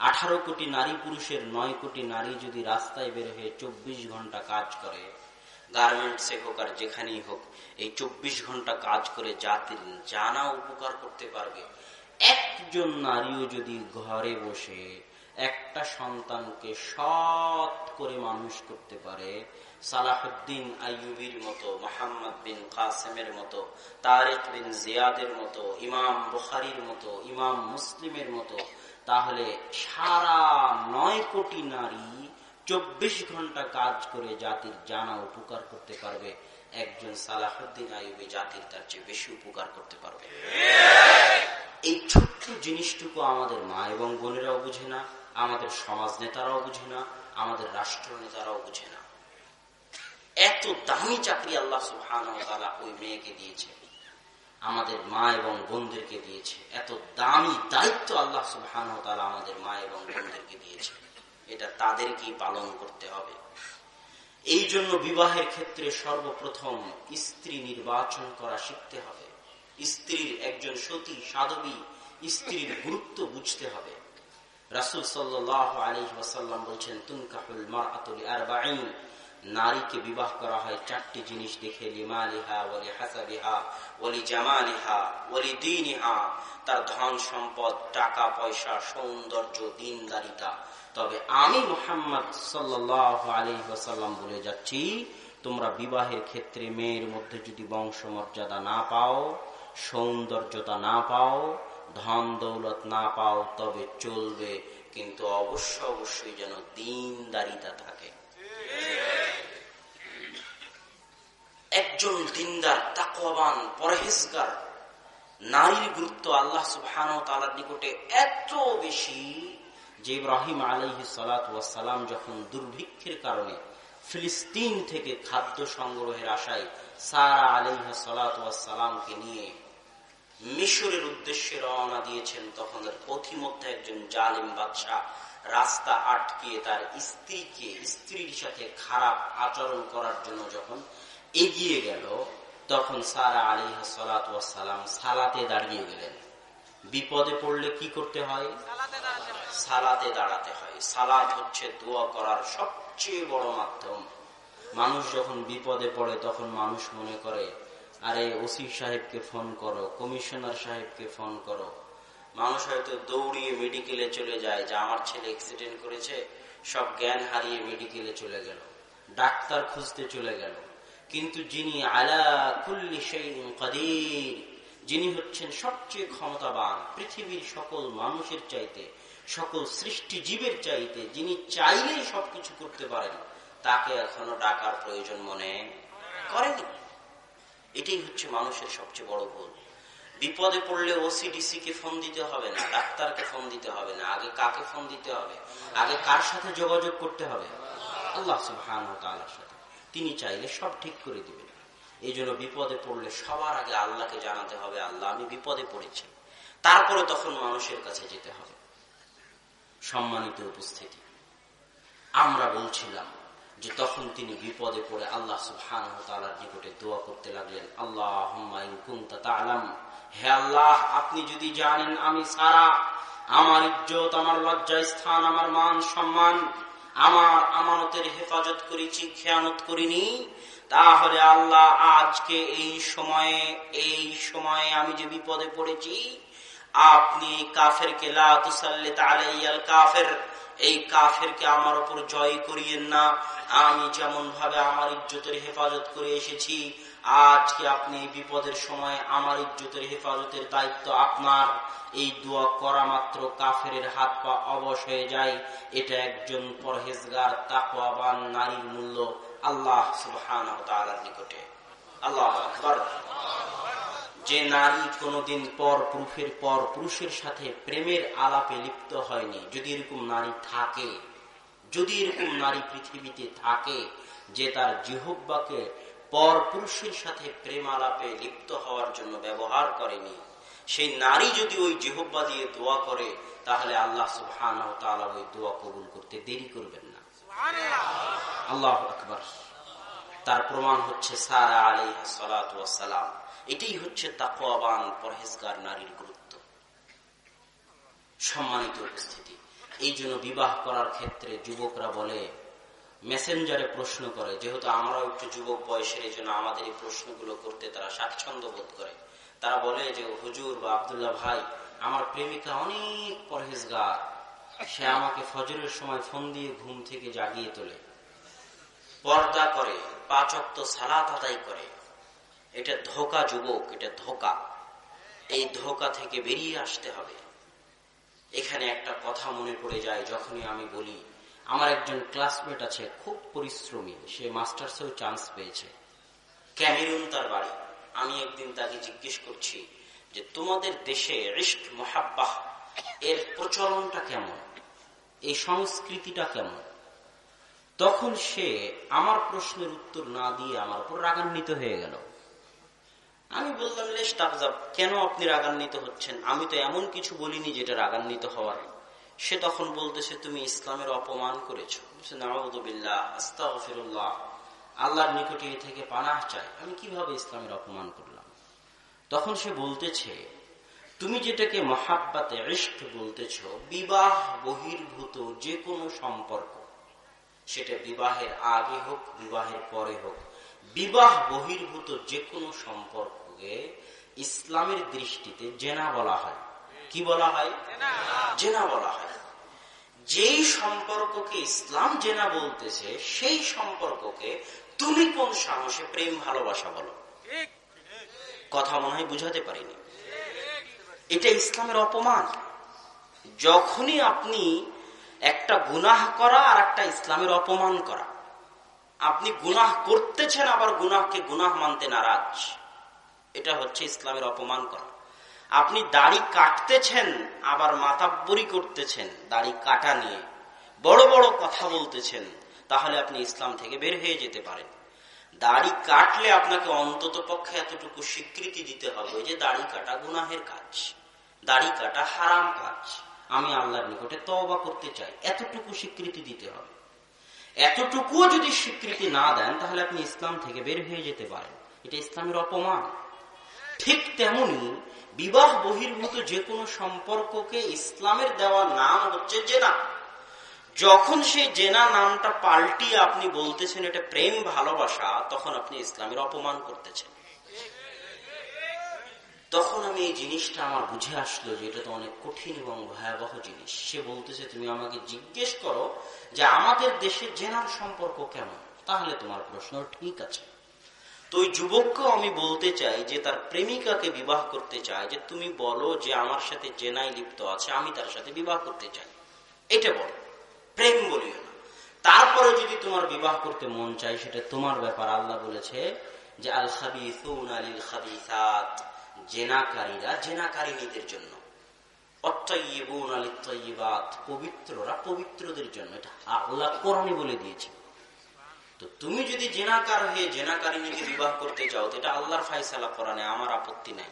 আঠারো কোটি নারী পুরুষের নয় কোটি নারী যদি রাস্তায় বের হয়ে চব্বিশ ঘণ্টা কাজ করে গার্মেন্টসে হোক আর যেখানেই হোক, এই চব্বিশ ঘণ্টা কাজ করে জাতির জানা উপকার করতে পারবে। একজন নারীও যদি ঘরে বসে একটা সন্তানকে সৎ করে মানুষ করতে পারে সালাহুদ্দিন আইয়ুবির মতো, মোহাম্মদ বিন কাসেমের মতো, তারেক বিন জিয়াদের মতো, ইমাম বুখারির মতো, ইমাম মুসলিমের মতো তাহলে সারা নয় কোটি নারী চব্বিশ ঘণ্টা কাজ করে জাতির জানা উপকার করতে পারবে। একজন সালাহুদ্দিন আইবি জাতির তার চেয়ে বেশি উপকার করতে পারবে। এই ছোট্ট জিনিসটুকু আমাদের মা এবং বোনেরাও বুঝে না, আমাদের সমাজ নেতারাও বুঝে না, আমাদের রাষ্ট্র নেতারাও বুঝে না। এত দামি চাকরি আল্লাহ সুহান ওই মেয়েকে দিয়েছে। আমাদের মা এবং বোনদেরকে দিয়েছে। এত দামি দায়িত্ব আল্লাহ সুহান আমাদের মা এবং বোনদেরকে দিয়েছে। এটা তাদেরকেই পালন করতে হবে। এই জন্য বিবাহের ক্ষেত্রে সর্বপ্রথম স্ত্রী নির্বাচন করা শিখতে হবে। স্ত্রীর একজন সতী, সাধবী স্ত্রীর গুরুত্ব বুঝতে হবে। রাসুল সাল্লাহ আলী ওয়াসাল্লাম বলছেন, তুনকাহুল মার আতুল আর নারীকে বিবাহ করা হয় চারটি জিনিস দেখে, লিমালিহা ওলি হাসাবিহা ওলি জামালিহা ওলি দিনিহা তার ধন সম্পদ, টাকা, পয়সা, সৌন্দর্য, দিনদারিতা। তবে আমি মোহাম্মদ সাল্লাহ আলী বলে যাচ্ছি, তোমরা বিবাহের ক্ষেত্রে মেয়ের মধ্যে যদি বংশ মর্যাদা না পাও, সৌন্দর্যতা না পাও, ধন দৌলত না পাও, তবে চলবে। কিন্তু অবশ্য অবশ্যই যেন দিনদারিতা থাকে। একজন দিনদার তাকওয়াবান, পরহেজগার, নারীর গুরুত্ব আল্লাহ সুবহান তালার নিকটে এত বেশি যে ইব্রাহিম আলহি সালাম যখন দুর্ভিক্ষের কারণে ফিলিস্তিন থেকে খাদ্য সংগ্রহের আশায় সারা আলহ সালাতামকে নিয়ে মিশরের উদ্দেশ্যে রওনা দিয়েছেন, তখন পথিমধ্যে একজন জালিম বাদশাহ রাস্তা আটকে তার স্ত্রীকে, স্ত্রীর সাথে খারাপ আচরণ করার জন্য যখন এগিয়ে গেল, তখন সারা আলী সালাম সালাতে দাঁড়িয়ে গেলেন। বিপদে পড়লে কি করতে হয়? সালাতে দাঁড়াতে হয়। সালাত হচ্ছে দোয়া করার সবচেয়ে বড় মাধ্যম। মানুষ যখন বিপদে পড়ে, তখন মানুষ মনে করে, আরে, ওসি সাহেবকে ফোন করো, কমিশনার সাহেবকে ফোন করো। মানুষ হয়তো দৌড়িয়ে মেডিকেলে চলে যায়, যে আমার ছেলে অ্যাক্সিডেন্ট করেছে, সব জ্ঞান হারিয়ে মেডিকেলে চলে গেল। ডাক্তার খুঁজতে চলে গেল। কিন্তু যিনি আলা কুল্লি কাদির, যিনি হচ্ছেন সবচেয়ে ক্ষমতাবান পৃথিবীর সকল মানুষের চাইতে, সকল সৃষ্টি জীবের চাইতে, যিনি চাইলেই সবকিছু করতে পারেন, তাকে এখনও ডাকার প্রয়োজন মনে করেনি। এটাই হচ্ছে মানুষের সবচেয়ে বড় ভুল। বিপদে পড়লে ওসিডিসি কে ফোন দিতে হবে না, ডাক্তারকে ফোন দিতে হবে না, আগে কাকে ফোন দিতে হবে, আগে কার সাথে যোগাযোগ করতে হবে? আল্লাহ সাথে। তিনি চাইলে সব ঠিক করে দিবেন। এই জন্য বিপদে পড়লে সবার আগে আল্লাহকে জানাতে হবে, আল্লাহ, আমি বিপদে পড়েছি। তারপরে তখন মানুষের কাছে যেতে হবে। সম্মানিত উপস্থিতি, আমরা বলছিলাম যে তখন তিনি বিপদে পড়ে আল্লাহ সুহান নিকটে দোয়া করতে লাগলেন আল্লাহ আলম হে আল্লাহ, আপনি যদি জানেন আমি সারা, আমার ইজ্জত, আমার লজ্জা স্থান, আমার মান সম্মান আমার আমানতের হেফাজত করেছি খেয়ানত করিনি। তাহলে আল্লাহ আজকে এই সময়ে এই সময়ে আমি যে বিপদে পড়েছি, আপনি কাফেরকে কাফের, এই কাফেরকে আমার উপর জয় করিয়েন না। আমি যেমন ভাবে আমার ইজ্জতের হেফাজত করে এসেছি আজকে আপনি বিপদের সময় আমার ইজ্জতের হেফাজতের দায়িত্ব আপনার? এই দোয়া করা মাত্র কাফের হাত পা অবশ হয়ে যায়। এটা একজন পরহেজগার, তাকওয়াবান নারীর মূল্য। আল্লাহ সুবহান নিকটে। আল্লাহ যে নারী কোনদিন পর পুরুষের পর পুরুষের সাথে প্রেমের আলাপে লিপ্ত হয়নি, যদি এরকম নারী থাকে, যদি এরকম নারী পৃথিবীতে থাকে, যে তার জিহব্বাকে পর পুরুষের সাথে প্রেম আলাপে লিপ্ত হওয়ার জন্য ব্যবহার করেনি। সেই নারী যদি ওই জিহব্বা দিয়ে দোয়া করে তাহলে আল্লাহ সুবহান ওই দোয়া কবুল করতে দেরি করবেন না। আল্লাহ আকবর। তার প্রমাণ হচ্ছে সারা আলী সালাম। এটাই হচ্ছে তাকওয়াবান পরহেজগার নারীর গুরুত্ব। সম্মানিত উপস্থিতি। এই জন্য বিবাহ করার ক্ষেত্রে যুবকরা বলে মেসেঞ্জারে প্রশ্ন করে, যেহেতু আমরাও একটু যুবক বয়সের, এই জন্য আমাদের এই প্রশ্নগুলো করতে তারা স্বাচ্ছন্দ্য বোধ করে। তারা বলে যে, হুজুর বা আবদুল্লাহ ভাই, আমার প্রেমিকা অনেক পরহেজগার। সে আমাকে ফজরের সময় ফোন দিয়ে ঘুম থেকে জাগিয়ে তোলে। পর্দা করে পাচক্ত সালাত আদায় করে। এটা ধোকা যুবক, এটা ধোকা। এই ধোকা থেকে বেরিয়ে আসতে হবে। এখানে একটা কথা মনে পড়ে যায়, যখনই আমি বলি আমার একজন ক্লাসমেট আছে, খুব পরিশ্রমী। সে মাস্টার্সেও চান্স পেয়েছে। ক্যামেরুন তার বাড়ি। আমি একদিন তাকে জিজ্ঞেস করছি যে, তোমাদের দেশে রিস্ক মহাব্বাহ এর প্রচলনটা কেমন? এই সংস্কৃতিটা কেমন? তখন সে আমার প্রশ্নের উত্তর না দিয়ে আমার উপর রাগান্বিত হয়ে গেল। আমি বললাম লেস্টাফজাব কেন আপনি রাগান্বিত হচ্ছেন? আমি তো এমন কিছু বলিনি যেটা রাগান্বিত হওয়ার সে তখন বলতেছে, তুমি ইসলামের অপমান করেছ। আল্লাহর নিকটে থেকে পানাহ চাই। আমি কীভাবে ইসলামের অপমান করলাম? তখন সে বলতেছে, তুমি যেটাকে মহাব্বাতে রিস্ক বলতেছ, বিবাহ বহির্ভূত যে কোনো সম্পর্ক, সেটা বিবাহের আগে হোক, বিবাহের পরে হোক, বিবাহ বহির্ভূত যে কোনো সম্পর্ককে ইসলামের দৃষ্টিতে জেনা বলা হয়। কি বলা হয়? জেনা বলা হয়। যেই সম্পর্ককে ইসলাম জেনা বলতেছে, সেই সম্পর্ককে তুমি কোন সাহসে, প্রেম, ভালোবাসা বলো? কথা মনে হয় বুঝাতে পারিনি। এটা ইসলামের অপমান। যখনই আপনি একটা গুনাহ করা আর একটা ইসলামের অপমান করা। আপনি গুনাহ করতেছেন, আবার গুনাহকে গুনাহ মানতে নারাজ। এটা হচ্ছে ইসলামের অপমান করা। আপনি দাড়ি কাটতেছেন, আবার মাতাব্বরি করতেছেন, দাড়ি কাটা নিয়ে। বড় বড় কথা বলতেছেন, তাহলে আপনি ইসলাম থেকে বের হয়ে যেতে পারেন। দাড়ি কাটলে আপনাকে অন্তত পক্ষে এতটুকু স্বীকৃতি দিতে হবে যে দাড়ি কাটা গুনাহের কাজ, দাড়ি কাটা হারাম কাজ। আমি আল্লাহর নিকটে তওবা করতে চাই, এতটুকু স্বীকৃতি দিতে হবে। এতটুকুও যদি স্বীকৃতি না দেন, তাহলে আপনি ইসলাম থেকে বের হয়ে যেতে পারেন। এটা ইসলামের অপমান। ঠিক তেমনি বিবাহ বহির্ভূত যে কোনো সম্পর্ককে ইসলামের দেওয়া নাম হচ্ছে জেনা। যখন সেই জেনা নামটা পাল্টিয়ে আপনি বলতেছেন এটা প্রেম ভালোবাসা, তখন আপনি ইসলামের অপমান করতেছেন। তখন আমি এই জিনিসটা আমার বুঝে আসলো যে এটা তো অনেক কঠিন এবং ভয়াবহ জিনিস। সে বলতেছে, তুমি আমাকে জিজ্ঞেস করো যে আমাদের দেশে জেনার সম্পর্ক কেমন? তাহলে তোমার প্রশ্ন ঠিক আছে। তো ওই যুবককেও আমি বলতে চাই যে তার প্রেমিকাকে বিবাহ করতে চায় যে তুমি বলো যে আমার সাথে জেনাই লিপ্ত আছে, আমি তার সাথে বিবাহ করতে চাই। এটা বলো। প্রেম বলিও না। তারপরে যদি তোমার বিবাহ করতে মন চাই সেটা তোমার ব্যাপার। আল্লাহ বলেছে যে, আল খাবিসুন আলিল খাবিসাত জেনাকারীরা জেনাকারিনীদের জন্য। পবিত্ররা পবিত্রদের জন্য। এটা আল্লাহ কোরআনে বলে দিয়েছে। তো তুমি যদি জেনাকার হয়ে জেনাকারিনীকে বিবাহ করতে চাও, তো এটা আল্লাহর ফাইসালা কোরআনে, আমার আপত্তি নাই।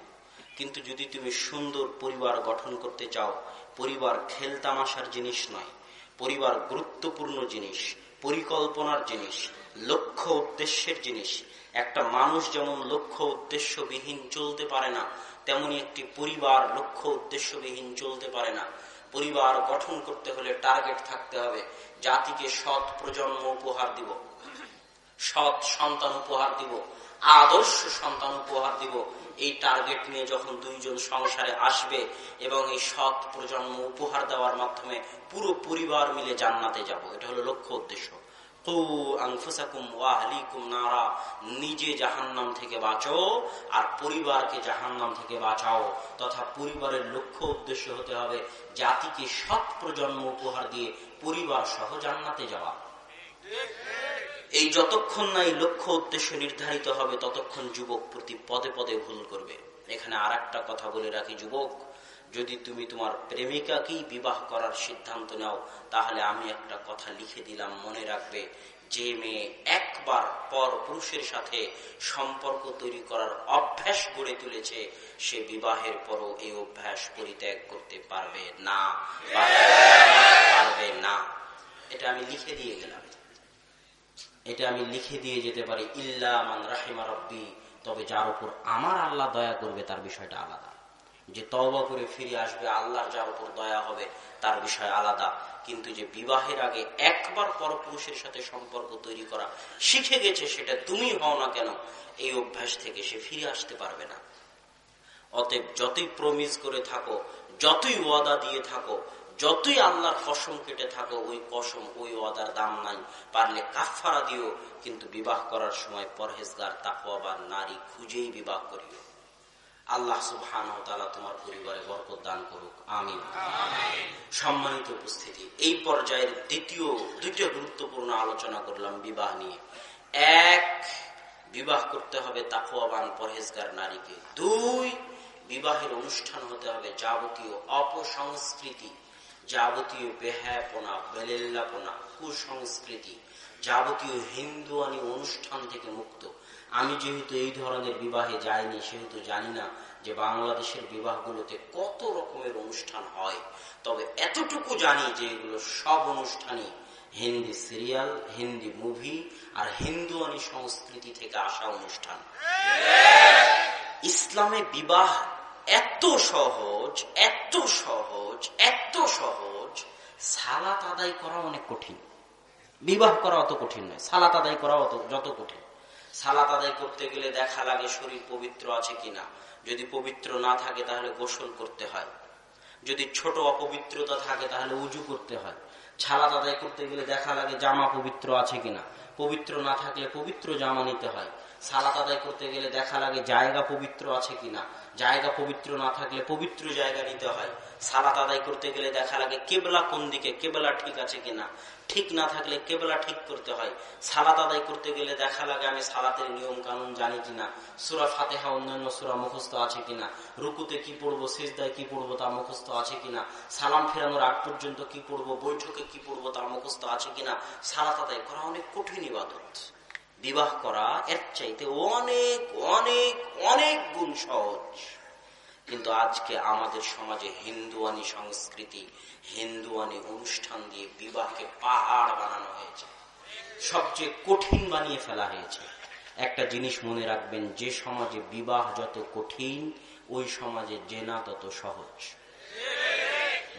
কিন্তু যদি তুমি সুন্দর পরিবার গঠন করতে চাও, পরিবার খেলতামাশার জিনিস নয়, পরিবার গুরুত্বপূর্ণ জিনিস, পরিকল্পনার জিনিস, লক্ষ্য উদ্দেশ্যের জিনিস, একটা মানুষ যেমন লক্ষ্য উদ্দেশ্যবিহীন চলতে পারে না, তেমনি একটি পরিবার লক্ষ্য উদ্দেশ্যবিহীন চলতে পারে না। পরিবার গঠন করতে হলে টার্গেট থাকতে হবে, জাতিকে সৎ প্রজন্ম উপহার দিব। সৎ সন্তান উপহার দিব, আদর্শ সন্তান উপহার দিব। এই টার্গেট নিয়ে যখন দুইজন সংসারে আসবে এবং এই সৎ প্রজন্ম উপহার দেওয়ার মাধ্যমে পুরো পরিবার মিলে জান্নাতে যাব, এটা হলো লক্ষ্য উদ্দেশ্য। নিজে জাহান্নাম থেকে বাঁচো আর পরিবারকে জাহান্নাম থেকে বাঁচাও। তথা পরিবারের লক্ষ্য উদ্দেশ্য হতে হবে জাতিকে সৎ প্রজন্ম উপহার দিয়ে পরিবার সহ জান্নাতে যাওয়া। এই যতক্ষণ না এই লক্ষ্য উদ্দেশ্য নির্ধারিত হবে, ততক্ষণ যুবক প্রতি পদে পদে ভুল করবে। এখানে আর কথা বলে রাখি যুবক, যদি তুমি তোমার প্রেমিকাকেই বিবাহ করার সিদ্ধান্ত নাও, তাহলে আমি একটা কথা লিখে দিলাম, মনে রাখবে, যে মেয়ে একবার পর পুরুষের সাথে সম্পর্ক তৈরি করার অভ্যাস গড়ে তুলেছে, সে বিবাহের পরও এই অভ্যাস পরিত্যাগ করতে পারবে না পারবে না। এটা আমি লিখে দিয়ে গেলাম। এটা আমি লিখে দিয়ে যেতে পারি, ইল্লা মান রাহিমা রব্বি। তবে যার উপর আমার আল্লাহ দয়া করবে, তার বিষয়টা আলাদা। যে তওবা করে ফিরে আসবে, আল্লাহর যার উপর দয়া হবে, তার বিষয় আলাদা। কিন্তু যে বিবাহের আগে একবার পরপুরুষের সাথে সম্পর্ক তৈরি করা শিখে গেছে, সেটা তুমি হও না কেন, এই অভ্যাস থেকে সে ফিরে আসতে পারবে না। অতএব যতই প্রমিস করে থাকো, যতই ওয়াদা দিয়ে থাকো যতই আল্লাহর কসম কেটে থাকো, ওই কসম, ওই ওয়াদার দাম নাই। পারলে কাফারা দিও, কিন্তু বিবাহ করার সময় পরহেজগার তাকওয়াবার নারী খুঁজেই বিবাহ করিও। আল্লাহ সুবহান তোমার পরিবারে বরকত দান করুক। আমি সম্মানিত উপস্থিতি, এই পর্যায়ের দ্বিতীয় দ্বিতীয় গুরুত্বপূর্ণ আলোচনা করলাম বিবাহ নিয়ে। এক, বিবাহ করতে হবে তাকুয়াবান পরহেজগার নারীকে। দুই, বিবাহের অনুষ্ঠান হতে হবে যাবতীয় অপসংস্কৃতি। যাবতীয় বেহায়াপনা, বেলেল্লাপনা, কুসংস্কৃতি, যাবতীয় হিন্দুয়ানি অনুষ্ঠান থেকে মুক্ত। আমি যেহেতু এই ধরনের বিবাহে যাইনি, সেহেতু জানি না যে বাংলাদেশের বিবাহগুলোতে কত রকমের অনুষ্ঠান হয়। তবে এতটুকু জানি যে এগুলো সব অনুষ্ঠানই হিন্দি সিরিয়াল, হিন্দি মুভি আর হিন্দুয়ানি সংস্কৃতি থেকে আসা অনুষ্ঠান। ইসলামে বিবাহ এত সহজ এত সহজ এত সহজ। সালাত আদায় করা অনেক কঠিন। বিবাহ করা অত কঠিন নয়। সালাত আদায় করা অত যত কঠিন। সালাত আদায় করতে গেলে দেখা লাগে শরীর পবিত্র আছে কিনা। যদি পবিত্র না থাকে তাহলে গোসল করতে হয়। যদি ছোট অপবিত্রতা থাকে তাহলে উজু করতে হয়। ছালাত আদায় করতে গেলে দেখা লাগে জামা পবিত্র আছে কিনা। পবিত্র না থাকলে পবিত্র জামা নিতে হয়। সালাত আদায় করতে গেলে দেখা লাগে জায়গা পবিত্র আছে কিনা। জায়গা পবিত্র না থাকলে পবিত্র জায়গা নিতে হয়। সালাত আদায় করতে গেলে দেখা লাগে কেবলা কোন দিকে, কেবলা ঠিক আছে কিনা। ঠিক না থাকলে কেবলা ঠিক করতে হয়। সালাত আদায় করতে গেলে দেখা লাগে আমি সালাতের নিয়ম কানুন জানি কিনা। সুরা ফাতেহা অন্যান্য সুরা মুখস্থ আছে কিনা। রুকুতে কি পড়ব শেষদায় কি পড়ব তা মুখস্থ আছে কিনা। সালাম ফেরানোর আগ পর্যন্ত কি পড়ব, বৈঠকে কি পড়ব তা মুখস্থ আছে কিনা। সালাত আদায় করা অনেক কঠিন ইবাদত। বিবাহ করা এর চাইতে অনেক অনেক অনেক গুণ সহজ। কিন্তু আজকে আমাদের সমাজে হিন্দুয়ানি সংস্কৃতি, হিন্দুয়ানি অনুষ্ঠান দিয়ে বিবাহকে পাহাড় বানানো হয়েছে। সবচেয়ে কঠিন বানিয়ে ফেলা হয়েছে। একটা জিনিস মনে রাখবেন, যে সমাজে বিবাহ যত কঠিন, ওই সমাজে জেনা তত সহজ।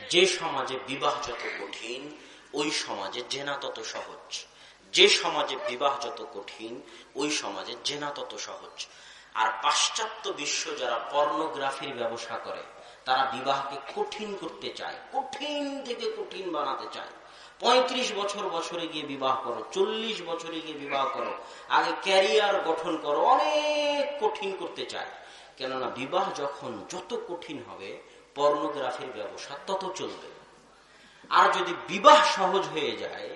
যে সমাজে বিবাহ যত কঠিন, ওই সমাজে জেনা তত সহজ। যে সমাজে বিবাহ যত কঠিন, ওই সমাজে জেনা তত সহজ। আর পাশ্চাত্য বিশ্ব যারা পর্নোগ্রাফির ব্যবসা করে, তারা বিবাহকে কঠিন করতে চায়, কঠিন থেকে কঠিন বানাতে চায়। পঁয়ত্রিশ বছর বছরে গিয়ে বিবাহ করো, চল্লিশ বছরে গিয়ে বিবাহ করো, আগে ক্যারিয়ার গঠন করো, অনেক কঠিন করতে চায়। কেননা বিবাহ যখন যত কঠিন হবে, পর্নোগ্রাফির ব্যবসা তত চলবে। আর যদি বিবাহ সহজ হয়ে যায়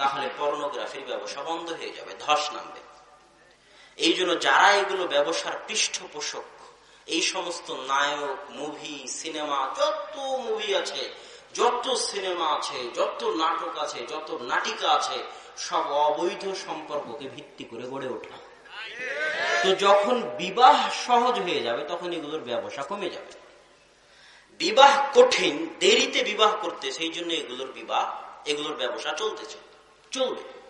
তাহলে পর্নোগ্রাফির ব্যবসা বন্ধ হয়ে যাবে, ধস নামবে। এই জন্য যারা এগুলো ব্যবসার পৃষ্ঠপোষক, এই সমস্ত নায়ক, মুভি, সিনেমা, যত মুভি আছে, যত সিনেমা আছে, যত নাটক আছে, যত নাটিকা আছে, সব অবৈধ সম্পর্ককে ভিত্তি করে গড়ে ওঠা। তো যখন বিবাহ সহজ হয়ে যাবে, তখন এগুলোর ব্যবসা কমে যাবে। বিবাহ কঠিন, দেরিতে বিবাহ করতে, সেই জন্য এগুলোর বিবাহ, এগুলোর ব্যবসা চলতেছে। চলবে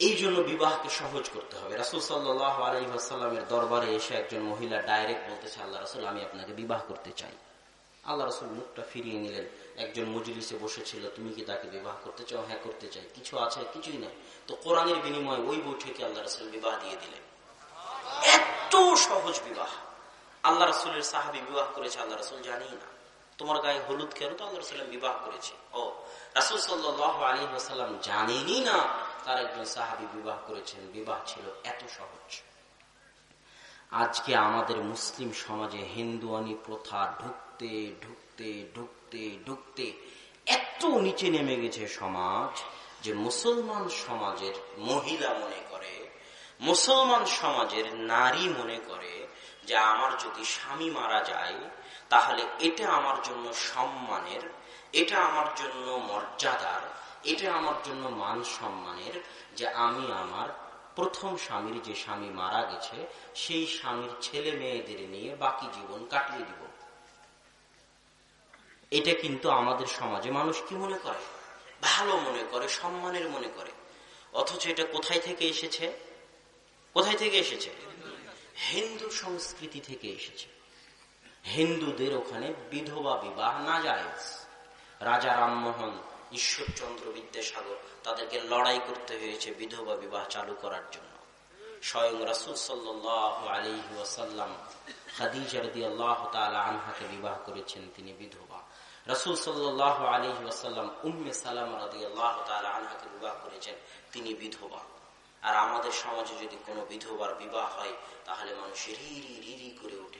এই জন্য বিবাহকে সহজ করতে হবে। রাসুল সাল্লাহ আলহিহাসাল্লামের দরবারে এসে একজন মহিলা ডাইরেক্ট বলতেছে, আল্লাহ রাসুল, আমি আপনাকে বিবাহ করতে চাই। আল্লাহ রসুল মুখটা ফিরিয়ে নিলেন। একজন মজলিসে বসেছিল, তুমি কি তাকে বিবাহ করতে চাও? হ্যাঁ করতে চাই। কিছু আছে? কিছুই নাই। তো কোরআনের বিনিময়ে ওই বৈঠকে আল্লাহ রসুল বিবাহ দিয়ে দিলেন। এত সহজ বিবাহ। আল্লাহ রসুলের সাহাবি বিবাহ করেছে, আল্লাহ রসুল জানি না। তোমার গায়ে হলুদ কেন? তো আল্লাহ রসুল বিবাহ করেছে। ও, রাসুল সাল্লাহ আলী আসাল্লাম জানেনি না তার একজন সাহাবি বিবাহ করেছেন। বিবাহ ছিল এত সহজ। আজকে আমাদের মুসলিম সমাজে হিন্দুয়ানি প্রথা ঢুকতে ঢুকতে ঢুকতে ঢুকতে এত নিচে নেমে গেছে সমাজ যে মুসলমান সমাজের মহিলা মনে করে, মুসলমান সমাজের নারী মনে করে যে আমার যদি স্বামী মারা যায় তাহলে এটা আমার জন্য সম্মানের, এটা আমার জন্য মর্যাদার, এটা আমার জন্য মান সম্মানের যে আমি আমার প্রথম স্বামীর যে স্বামী মারা গেছে, সেই স্বামীর ছেলে মেয়েদের নিয়ে বাকি জীবন কাটিয়ে দিব। এটা কিন্তু আমাদের সমাজে মানুষ কি মনে করে? ভালো মনে করে, সম্মানের মনে করে। অথচ এটা কোথায় থেকে এসেছে? কোথায় থেকে এসেছে? হিন্দু সংস্কৃতি থেকে এসেছে। হিন্দুদের ওখানে বিধবা বিবাহ না যায় রাজা রামমোহন, ঈশ্বরচন্দ্র বিদ্যাসাগর তাদেরকে লড়াই করতে হয়েছে বিধবা বিবাহ চালু করার জন্য। স্বয়ং রাসুল সাল্লাহ আনহাকে বিবাহ করেছেন, তিনি বিধবা। রসুল সাল্লাহ আলী উম্মে সালাম আনহাকে বিবাহ করেছেন, তিনি বিধবা। আর আমাদের সমাজে যদি কোনো বিধবার বিবাহ হয়, তাহলে মানুষ রিরি রিরি করে ওঠে।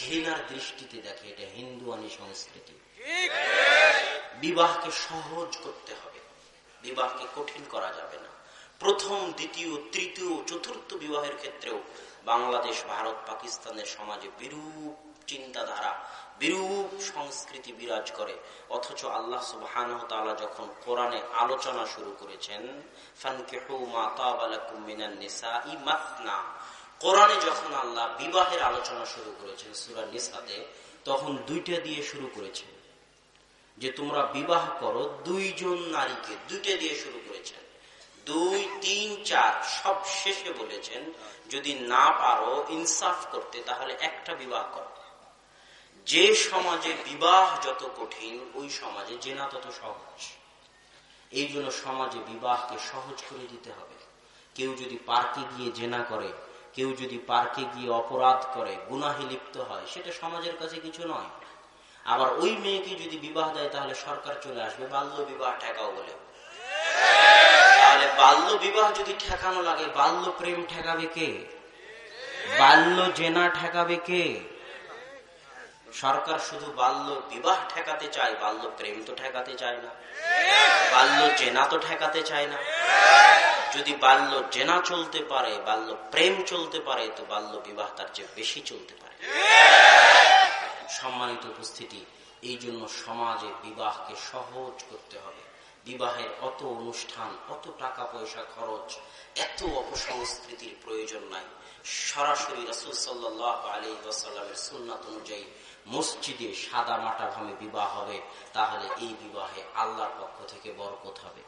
ঘৃণার দৃষ্টিতে দেখে এটা হিন্দুয়ানি সংস্কৃতি। বিবাহকে সহজ করতে হবে। বিবাহকে কঠিন করা যাবে না। প্রথম দ্বিতীয় তৃতীয় চতুর্থ বিবাহের ক্ষেত্রেও বাংলাদেশ ভারত পাকিস্তানের সমাজে বিরূপ চিন্তাধারা বিরূপ সংস্কৃতি বিরাজ করে। অথচ আল্লাহ সুবহান যখন কোরআনে আলোচনা শুরু করেছেন কোরআনে যখন আল্লাহ বিবাহের আলোচনা শুরু করেছেন সুরা নিসাতে তখন দুইটা দিয়ে শুরু করেছেন। যে তোমরা বিবাহ করো দুইজন নারীকে, দুইটা দিয়ে শুরু করেছেন। দুই, তিন, চার, সব শেষে বলেছেন, যদি না পারো ইনসাফ করতে, তাহলে একটা বিবাহ করো। যে সমাজে বিবাহ যত কঠিন, ওই সমাজে জেনা তত সহজ। এই জন্য সমাজে বিবাহকে সহজ করে দিতে হবে। কেউ যদি পার্কে গিয়ে জেনা করে কেউ যদি পার্কে গিয়ে অপরাধ করে, গুনাহি লিপ্ত হয়, সেটা সমাজের কাছে কিছু নয়। আবার ওই মেয়েকে যদি বিবাহ দেয়, তাহলে সরকার চলে আসবে। বাল্য বিবাহ ঠেকাও বলে। তাহলে বাল্য বিবাহ যদি ঠেকানো লাগে, বাল্য প্রেম ঠেকাবে কে? বাল্য জেনা ঠেকাবে কে? সরকার শুধু বাল্য বিবাহ ঠেকাতে চায়, বাল্য প্রেম তো ঠেকাতে চায় না। বাল্য জেনা তো ঠেকাতে চায় না। যদি বাল্য জেনা চলতে পারে, বাল্য প্রেম চলতে পারে, তো বাল্য বিবাহ তার চেয়ে বেশি চলতে পারে। সম্মানিত উপস্থিতি, এই জন্য সমাজে বিবাহকে সহজ করতে হবে। বিবাহের অত অনুষ্ঠান, অত টাকা পয়সা খরচ, এত অপসংস্কৃতির প্রয়োজন নাই। সরাসরি রসুল সাল্লাহ আলী ওয়াসাল্লামের সুন্নাত অনুযায়ী মসজিদে সাদা মাটা ভাবে বিবাহ হবে, তাহলে এই বিবাহে আল্লাহর পক্ষ থেকে বরকত হবে।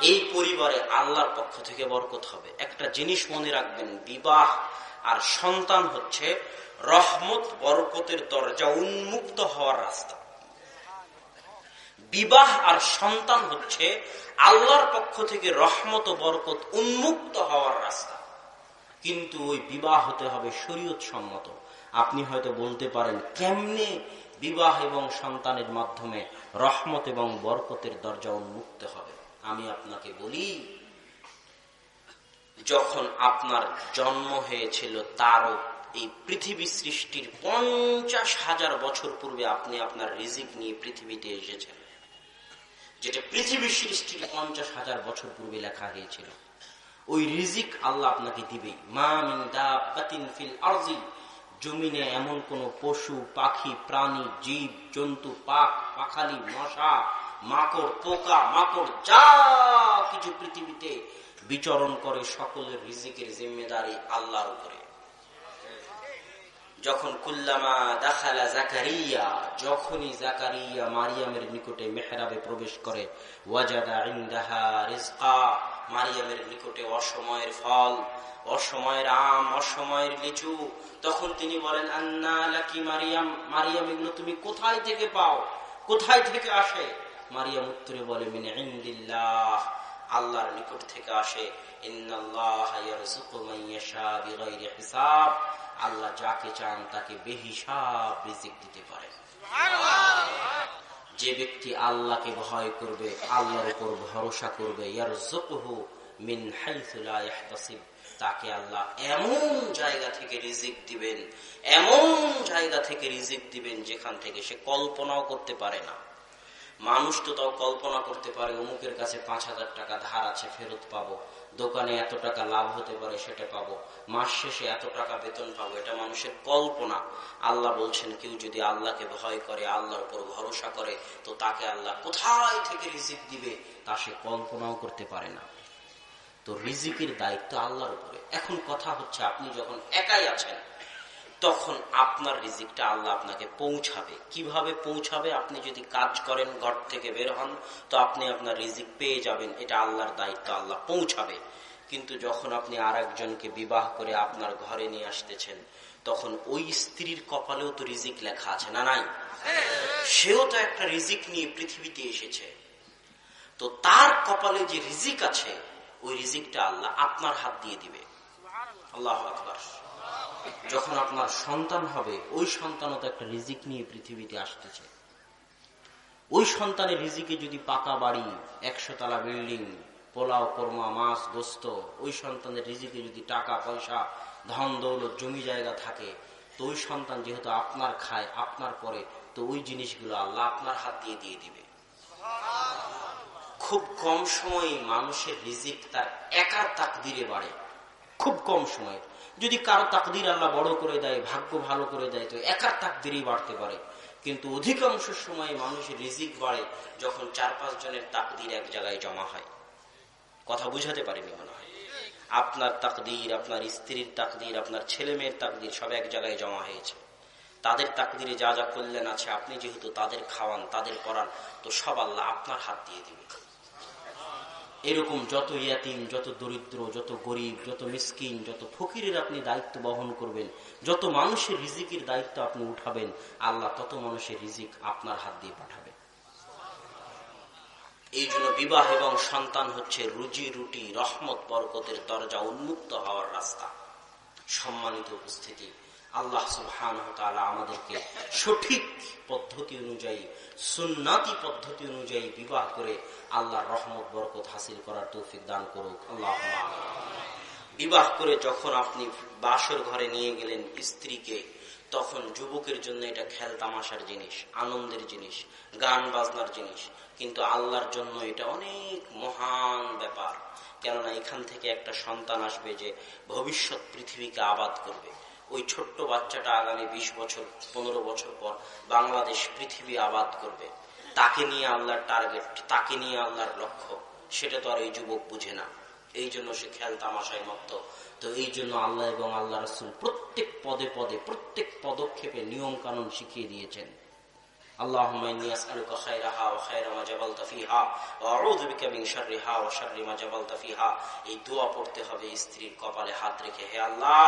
এই পরিবারে আল্লাহর পক্ষ থেকে বরকত হবে। একটা জিনিস মনে রাখবেন, বিবাহ আর সন্তান হচ্ছে রহমত, বরকতের দরজা উন্মুক্ত হওয়ার রাস্তা। বিবাহ আর সন্তান হচ্ছে আল্লাহর পক্ষ থেকে রহমত বরকত উন্মুক্ত হওয়ার রাস্তা। কিন্তু ওই বিবাহ হতে হবে শরীয়ত সম্মত আপনি হয়তো বলতে পারেন, কেমনে বিবাহ এবং সন্তানের মাধ্যমে রহমত এবং বরকতের দরজা উন্মুক্ত হবে? আমি আপনাকে বলি, যখন আপনার জন্ম হয়েছিল তারও এই পৃথিবী সৃষ্টির পঞ্চাশ হাজার বছর পূর্বে আপনি আপনার রিজিক নিয়ে পৃথিবীতে এসেছেন, যেটা পৃথিবী সৃষ্টির পঞ্চাশ হাজার বছর পূর্বে লেখা হয়েছিল। ওই রিজিক আল্লাহ আপনাকে দিবে মা মিন দাবাতিন ফিল আরজি জমিনে এমন কোন পশু, পাখি, প্রাণী, জীব, জন্তু পাক পাখালি, মশা, মাকড়, পোকা, মাকড়, যা কিছু পৃথিবীতে বিচরণ করে সকলের রিজিকের জিম্মেদারি আল্লাহর উপরে। যখন কুল্লামা দাখালা জাকারিয়া, যখনই জাকারিয়া মারিয়ামের নিকটে মেহরাবে প্রবেশ করে, ওয়াজাদা ইন্দাহা রিজকা মারিয়ামের নিকটে অসময়ের ফল, অসময়ের আম, অসময়ের লিচু। তখন তিনি বলেন, আন্না লাকি মারিয়াম মারিয়াম এগুলো তুমি কোথায় থেকে পাও? কোথায় থেকে আসে? মারিয়াম উত্তরে বলে, মিনে ইন্দিল্লাহ, আল্লাহর নিকট থেকে আসে। আল্লাহ যাকে চান তাকে বেহিসাব রিজিক দিতে পারে। যে ব্যক্তি আল্লাহকে ভয় করবে, আল্লাহর উপর ভরসা করবে মিন তাকে আল্লাহ এমন জায়গা থেকে রিজিক দিবেন, এমন জায়গা থেকে রিজিক দিবেন যেখান থেকে সে কল্পনাও করতে পারে না। মানুষ তো তাও কল্পনা করতে পারে, অমুকের কাছে পাঁচ হাজার টাকা ধার আছে, ফেরত পাবো। দোকানে এত টাকা লাভ হতে পারে সেটা পাবো। মাস শেষে এত টাকা বেতন পাবো, এটা মানুষের কল্পনা। আল্লাহ বলছেন, কেউ যদি আল্লাহকে ভয় করে, আল্লাহর উপর ভরসা করে, তো তাকে আল্লাহ কোথায় থেকে রিজিক দিবে তা সে কল্পনাও করতে পারে না। তো রিজিকের দায়িত্ব আল্লাহর উপরে। এখন কথা হচ্ছে, আপনি যখন একাই আছেন তখন আপনার রিজিকটা আল্লাহ আপনাকে পৌঁছাবে। কীভাবে পৌঁছাবে? আপনি যদি কাজ করেন, ঘর থেকে বের হন, তো আপনি আপনার রিজিক পেয়ে যাবেন। এটা আল্লাহর দায়িত্ব, আল্লাহ পৌঁছাবে। কিন্তু যখন আপনি আর একজনকে বিবাহ করে আপনার ঘরে নিয়ে আসতেছেন, তখন ওই স্ত্রীর কপালেও তো রিজিক লেখা আছে না নাই? সেও তো একটা রিজিক নিয়ে পৃথিবীতে এসেছে। তো তার কপালে যে রিজিক আছে, ওই রিজিকটা আল্লাহ আপনার হাত দিয়ে দিবে। আল্লাহ আকবর। যখন আপনার সন্তান হবে, ওই সন্তানও তো একটা রিজিক নিয়ে পৃথিবীতে আসতেছে। ওই সন্তানের রিজিকে যদি পাকা বাড়ি, একশো তালা বিল্ডিং, পোলাও, কর্মা, মাছ, গোস্ত, ওই সন্তানের রিজিকে যদি টাকা, পয়সা, ধন, দৌলত, জমি জায়গা থাকে, তো ওই সন্তান যেহেতু আপনার খায়, আপনার পরে তো ওই জিনিসগুলো আল্লাহ আপনার হাত দিয়ে দিয়ে দিবে। খুব কম সময়ে মানুষের রিজিক তার একার তাকদিরে বাড়ে। খুব কম সময়ে। যদি কারও তাকদির আল্লাহ বড় করে দেয়, ভাগ্য ভালো করে দেয়, তো একার তাকদিরই বাড়তে পারে। কিন্তু অধিকাংশ সময় মানুষের রিজিক বাড়ে যখন চার পাঁচ জনের তাকদির এক জায়গায় জমা হয়। কথা বুঝাতে পারিনি মনে হয়। আপনার তাকদির, আপনার স্ত্রীর তাকদির, আপনার ছেলে মেয়ের তাকদির সব এক জায়গায় জমা হয়েছে। তাদের তাকদিরে যা যা করলেন আছে, আপনি যেহেতু তাদের খাওয়ান, তাদের করান, তো সব আল্লাহ আপনার হাত দিয়ে দিবে। এরকম যত ইয়াতিম, যত দরিদ্র, যত গরিব, যত মিসকিন, যত ফকিরের আপনি দায়িত্ব বহন করবেন, যত মানুষের রিজিকের দায়িত্ব আপনি উঠাবেন, আল্লাহ তত মানুষের রিজিক আপনার হাত দিয়ে পাঠাবে এই জন্য বিবাহ এবং সন্তান হচ্ছে রুজি, রুটি, রহমত, বরকতের দরজা উন্মুক্ত হওয়ার রাস্তা। সম্মানিত উপস্থিতি। আল্লাহ সুবহান আমাদেরকে সঠিক পদ্ধতি অনুযায়ী, সুন্নাতি পদ্ধতি অনুযায়ী বিবাহ করে আল্লাহর রহমত, বরকত হাসিল করার তৌফিক দান করুক। আল্লাহ বিবাহ করে যখন আপনি বাসর ঘরে নিয়ে গেলেন স্ত্রীকে, তখন যুবকের জন্য এটা খেল তামাশার জিনিস, আনন্দের জিনিস, গান বাজনার জিনিস। কিন্তু আল্লাহর জন্য এটা অনেক মহান ব্যাপার। কেননা এখান থেকে একটা সন্তান আসবে যে ভবিষ্যৎ পৃথিবীকে আবাদ করবে। ওই ছোট্ট বাচ্চাটা আগামী ২০ বছর, পনেরো বছর পর বাংলাদেশ, পৃথিবী আবাদ করবে। তাকে নিয়ে আল্লাহর টার্গেট তাকে নিয়ে আল্লাহর লক্ষ্য, সেটা তো আর এই যুবক বুঝে না। এই জন্য সে খেল তামাশায় মত তো এই জন্য আল্লাহ এবং আল্লাহ রসুল প্রত্যেক পদে পদে, প্রত্যেক পদক্ষেপে নিয়ম কানুন শিখিয়ে দিয়েছেন। اللهم إني أسألك خيرها وخير ما جبلت فيها وأعوذ بك من شرها وشر ما جبلت فيها এই দোয়া পড়তে হবে স্ত্রীর কপালে হাত রেখে হে আল্লাহ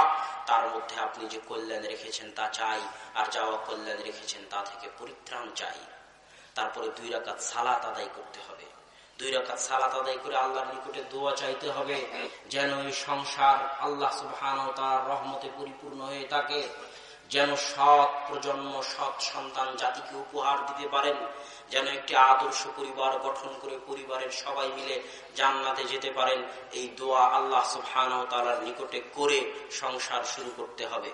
তার মধ্যে আপনি যে কল্যাণ রেখেছেন তা চাই আর যাওয়া কল্যাণ রেখেছেন তা থেকে পরিত্রাণ চাই তারপরে দুই রাকাত সালাত আদায় করতে হবে দুই রাকাত সালাত আদায় করে আল্লাহর নিকটে দোয়া চাইতে হবে যেন এই সংসার আল্লাহ সুবহান তার রহমতে পরিপূর্ণ হয়ে থাকে যেন সৎ প্রজন্ম, সৎ সন্তান জাতিকে উপহার দিতে পারেন, যেন একটি আদর্শ পরিবার গঠন করে পরিবারের সবাই মিলে জান্নাতে যেতে পারেন, এই দোয়া আল্লাহ সুফান তালার নিকটে করে সংসার শুরু করতে হবে।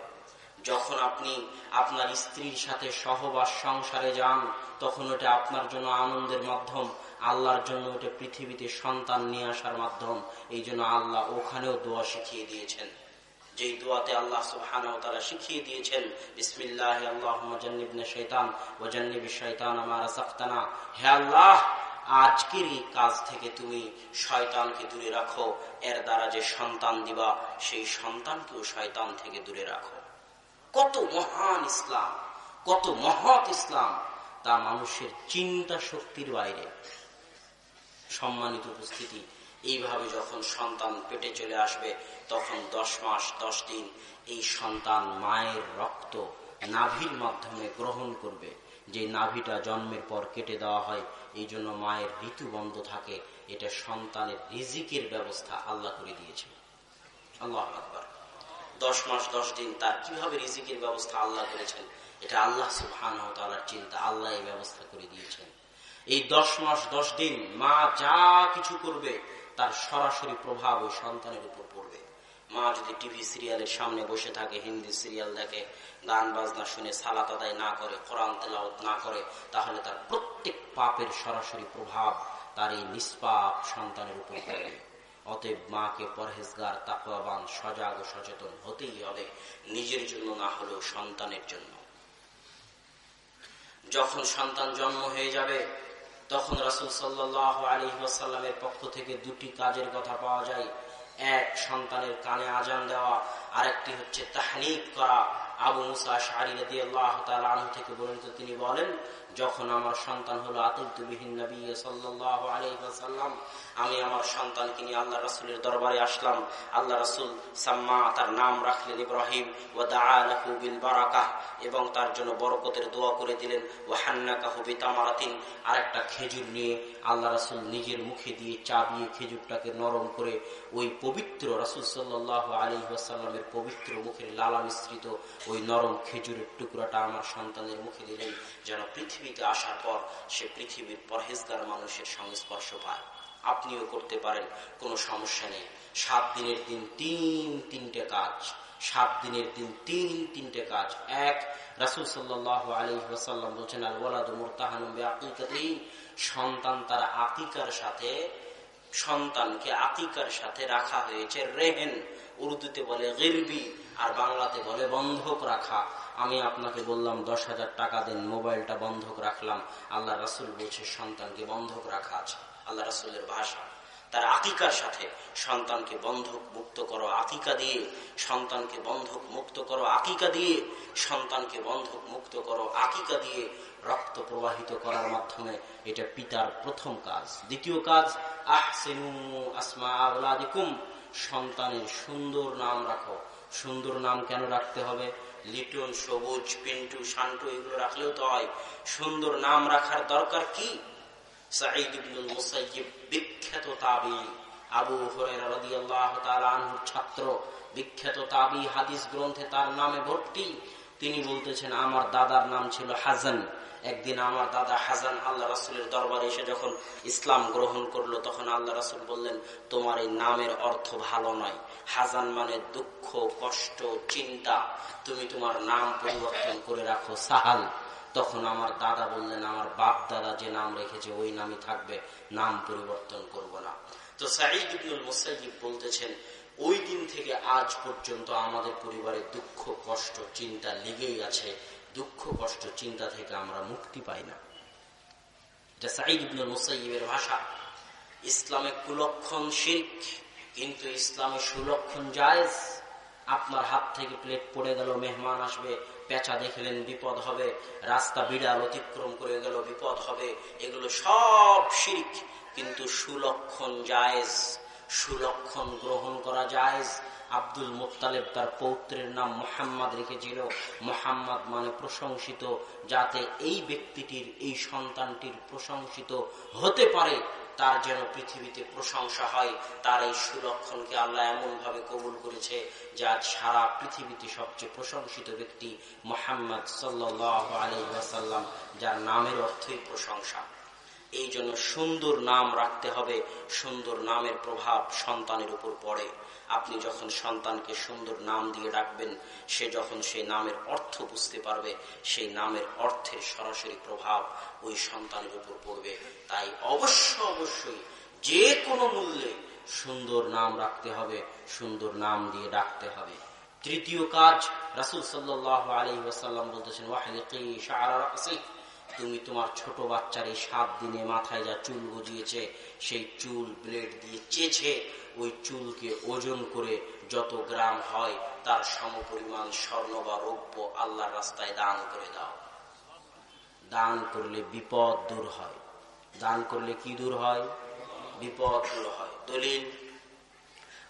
যখন আপনি আপনার স্ত্রীর সাথে সহবাস সংসারে যান, তখন ওটা আপনার জন্য আনন্দের মাধ্যম, আল্লাহর জন্য ওটা পৃথিবীতে সন্তান নিয়ে আসার মাধ্যম, এই জন্য আল্লাহ ওখানেও দোয়া শিখিয়ে দিয়েছেন। যেই দোয়াতে আল্লাহ সুবহান তারা শিখিয়ে দিয়েছেন, বিসমিল্লাহ আল্লাহ জান্নিবনে শৈতান ও জান্নিবি শৈতান আমার সাফতানা হে আল্লাহ, আজকের এই কাজ থেকে তুমি শয়তানকে দূরে রাখো, এর দ্বারা যে সন্তান দিবা, সেই সন্তানকেও শয়তান থেকে দূরে রাখো। কত মহান ইসলাম, কত মহৎ ইসলাম, তা মানুষের চিন্তা শক্তির বাইরে। সম্মানিত উপস্থিতি এইভাবে যখন সন্তান পেটে চলে আসবে, তখন দশ মাস, দশ দিন এই সন্তান মায়ের রক্ত নাভির মাধ্যমে গ্রহণ করবে। যে নাভিটা জন্মের পর কেটে দেওয়া হয়, এই জন্য মায়ের ঋতু বন্ধ থাকে। এটা সন্তানের রিজিকের ব্যবস্থা আল্লাহ করে দিয়েছে আল্লাহ আকবর। দশ মাস, দশ দিন, তার কীভাবে রিজিকের ব্যবস্থা আল্লাহ করেছেন, এটা আল্লাহ সুহান চিন্তা। আল্লাহ এই ব্যবস্থা করে দিয়েছেন। এই দশ মাস, দশ দিন মা যা কিছু করবে তার সরাসরি প্রভাব ওই সন্তানের উপর পড়বে। মা যদি টিভি সিরিয়ালের সামনে বসে থাকে, হিন্দি সিরিয়াল দেখে, গান বাজনা শুনে, সালাত আদায় না করে, কোরআন তেলাওত না করে, তাহলে তার প্রত্যেক পাপের সরাসরি প্রভাব তার এই নিষ্পাপ সন্তানের উপর পড়বে। অতএব মাকে পরহেজগার, তাকওয়াবান, সজাগ ও সচেতন হতেই হবে, নিজের জন্য না হলেও সন্তানের জন্য। যখন সন্তান জন্ম হয়ে যাবে তখন রাসুল সাল্লাহ আলী ওয়াসাল্লামের পক্ষ থেকে দুটি কাজের কথা পাওয়া যায়। এক, সন্তানের কানে আজান দেওয়া। আরেকটি হচ্ছে তাহনিক করা। আবু মুসা শাহরি রদি আল্লাহ আনহু থেকে বর্ণিত তিনি বলেন যখন আমার সন্তান হলো আতিবিহীন নবী সাল্লাহ আলহাম আমি আমার সন্তানকে নিয়ে আল্লাহ রাসুলের দরবারে আসলাম। আল্লাহ রাসুল সাম্মা, তার নাম রাখলেন ইব্রাহিম ও দাবিল বারাকাহ, এবং তার জন্য বরকতের দোয়া করে দিলেন ও হান্নাকাহুবি তামারাতিন আর একটা খেজুর নিয়ে আল্লাহ রাসুল নিজের মুখে দিয়ে চাবিয়ে খেজুরটাকে নরম করে ওই পবিত্র রাসুল সাল্লাহ আলী ওয়াসাল্লামের পবিত্র মুখের লালা মিশ্রিত ওই নরম খেজুরের টুকরাটা আমার সন্তানের মুখে দিলেন, যেন পৃথিবীতে আসার পর সে পৃথিবীর পরহেজগার মানুষের সংস্পর্শ পায়। আপনিও করতে পারেন, কোনো সমস্যা নেই। সাত দিনের দিন তিন তিনটে কাজ। সাত দিনের দিন তিন তিনটে কাজ। এক, রাসুল সাল্লাহ আলী ওয়াসাল্লাম বলছেন আল ওয়ালাদ সন্তান তার আকিকার সাথে, সন্তানকে আকিকার সাথে রাখা হয়েছে। রেহেন, উর্দুতে বলে গিরবি, আর বাংলাতে বলে বন্ধক রাখা। আমি আপনাকে বললাম, দশ হাজার টাকা দেন, মোবাইলটা বন্ধক রাখলাম। আল্লাহ রাসুল বলছে, সন্তানকে বন্ধক রাখা আছে। আল্লাহ রাসুলের ভাষা। তার আতিকার সাথে সন্তানকে বন্ধক মুক্ত করো, আতিকা দিয়ে সন্তানকে বন্ধক মুক্ত করো আকিকা দিয়ে সন্তানকে বন্ধক মুক্ত করো আকিকা দিয়ে রক্ত প্রবাহিত করার মাধ্যমে এটা পিতার প্রথম কাজ। দ্বিতীয় কাজ, আহসেনু আসমা সন্তানের সুন্দর নাম রাখো। সুন্দর নাম কেন রাখতে হবে? লিটন সবুজ, পিন্টু, শান্টু এগুলো রাখলেও তো হয়। সুন্দর নাম রাখার দরকার কি? বিখ্যাত তাবি, আবু ছাত্র, বিখ্যাত তাবি হাদিস গ্রন্থে তার নামে ভর্তি। তিনি বলতেছেন, আমার দাদার নাম ছিল হাজান। একদিন আমার দাদা হাজান আল্লাহ রাসুলের দরবারে এসে যখন ইসলাম গ্রহণ করল, তখন আল্লাহ রাসুল বললেন, তোমার এই নামের অর্থ ভালো নয়। হাজান মানে দুঃখ, কষ্ট, চিন্তা। তুমি তোমার নাম পরিবর্তন করে রাখো, সাহাল। তখন আমার দাদা বললেন, আমার বাপ দাদা যে নাম রেখেছে, ওই নামই থাকবে। নাম পরিবর্তন করব না। তো সাইদ মুসাইব বলতেছেন, ওই দিন থেকে আজ পর্যন্ত আমাদের পরিবারে দুঃখ, কষ্ট, চিন্তা লেগেই আছে। দুঃখ, কষ্ট, চিন্তা থেকে আমরা মুক্তি পাই না। এটা সাইদ ইবনুল মুসাইবের ভাষা। ইসলামে কুলক্ষণ শিল্প কিন্তু ইসলামে সুলক্ষণ জায়েজ। আপনার হাত থেকে প্লেট পড়ে গেল, মেহমান আসবে, পেঁচা দেখলেন বিপদ হবে, রাস্তা বিড়াল অতিক্রম করে গেল, বিপদ হবে। এগুলো সব শিখ কিন্তু সুলক্ষণ জায়েজ। সুলক্ষণ গ্রহণ করা জায়েজ। আব্দুল মুক্তালেব তার পৌত্রের নাম মোহাম্মদ রেখেছিল। মোহাম্মদ মানে প্রশংসিত, যাতে এই ব্যক্তিটির, এই সন্তানটির প্রশংসিত হতে পারে, তার যেন পৃথিবীতে প্রশংসা হয়, তার এই সুলক্ষণকে আল্লাহ এমন ভাবে কবুল করেছে, যে সারা পৃথিবীতে সবচেয়ে প্রশংসিত ব্যক্তি মোহাম্মদ সাল্লাহ আলহাসাল্লাম যার নামের অর্থই প্রশংসা। এই জন্য সুন্দর নাম রাখতে হবে, সুন্দর নামের প্রভাব সন্তানের উপর পড়ে। আপনি যখন সন্তানকে সুন্দর নাম দিয়ে ডাকবেন, সে যখন সেই নামের অর্থ বুঝতে পারবে, সেই নামের অর্থের সরাসরি প্রভাব ওই সন্তানের উপর পড়বে। তাই অবশ্য অবশ্যই যে কোনো মূল্যে সুন্দর নাম রাখতে হবে, সুন্দর নাম দিয়ে ডাকতে হবে। তৃতীয় কাজ, রাসুল ওয়াসাল্লাম বলতেছেন তুমি তোমার ছোট বাচ্চার এই সাত দিনে মাথায় যা চুল গজিয়েছে, সেই চুল ব্লেড দিয়ে চেছে ওই চুলকে ওজন করে যত গ্রাম হয়, তার সমপরিমাণ স্বর্ণ বা রৌপ্য আল্লাহর রাস্তায় দান করে দাও। দান করলে বিপদ দূর হয়। দান করলে কি দূর হয়? বিপদ দূর হয়। দলিল,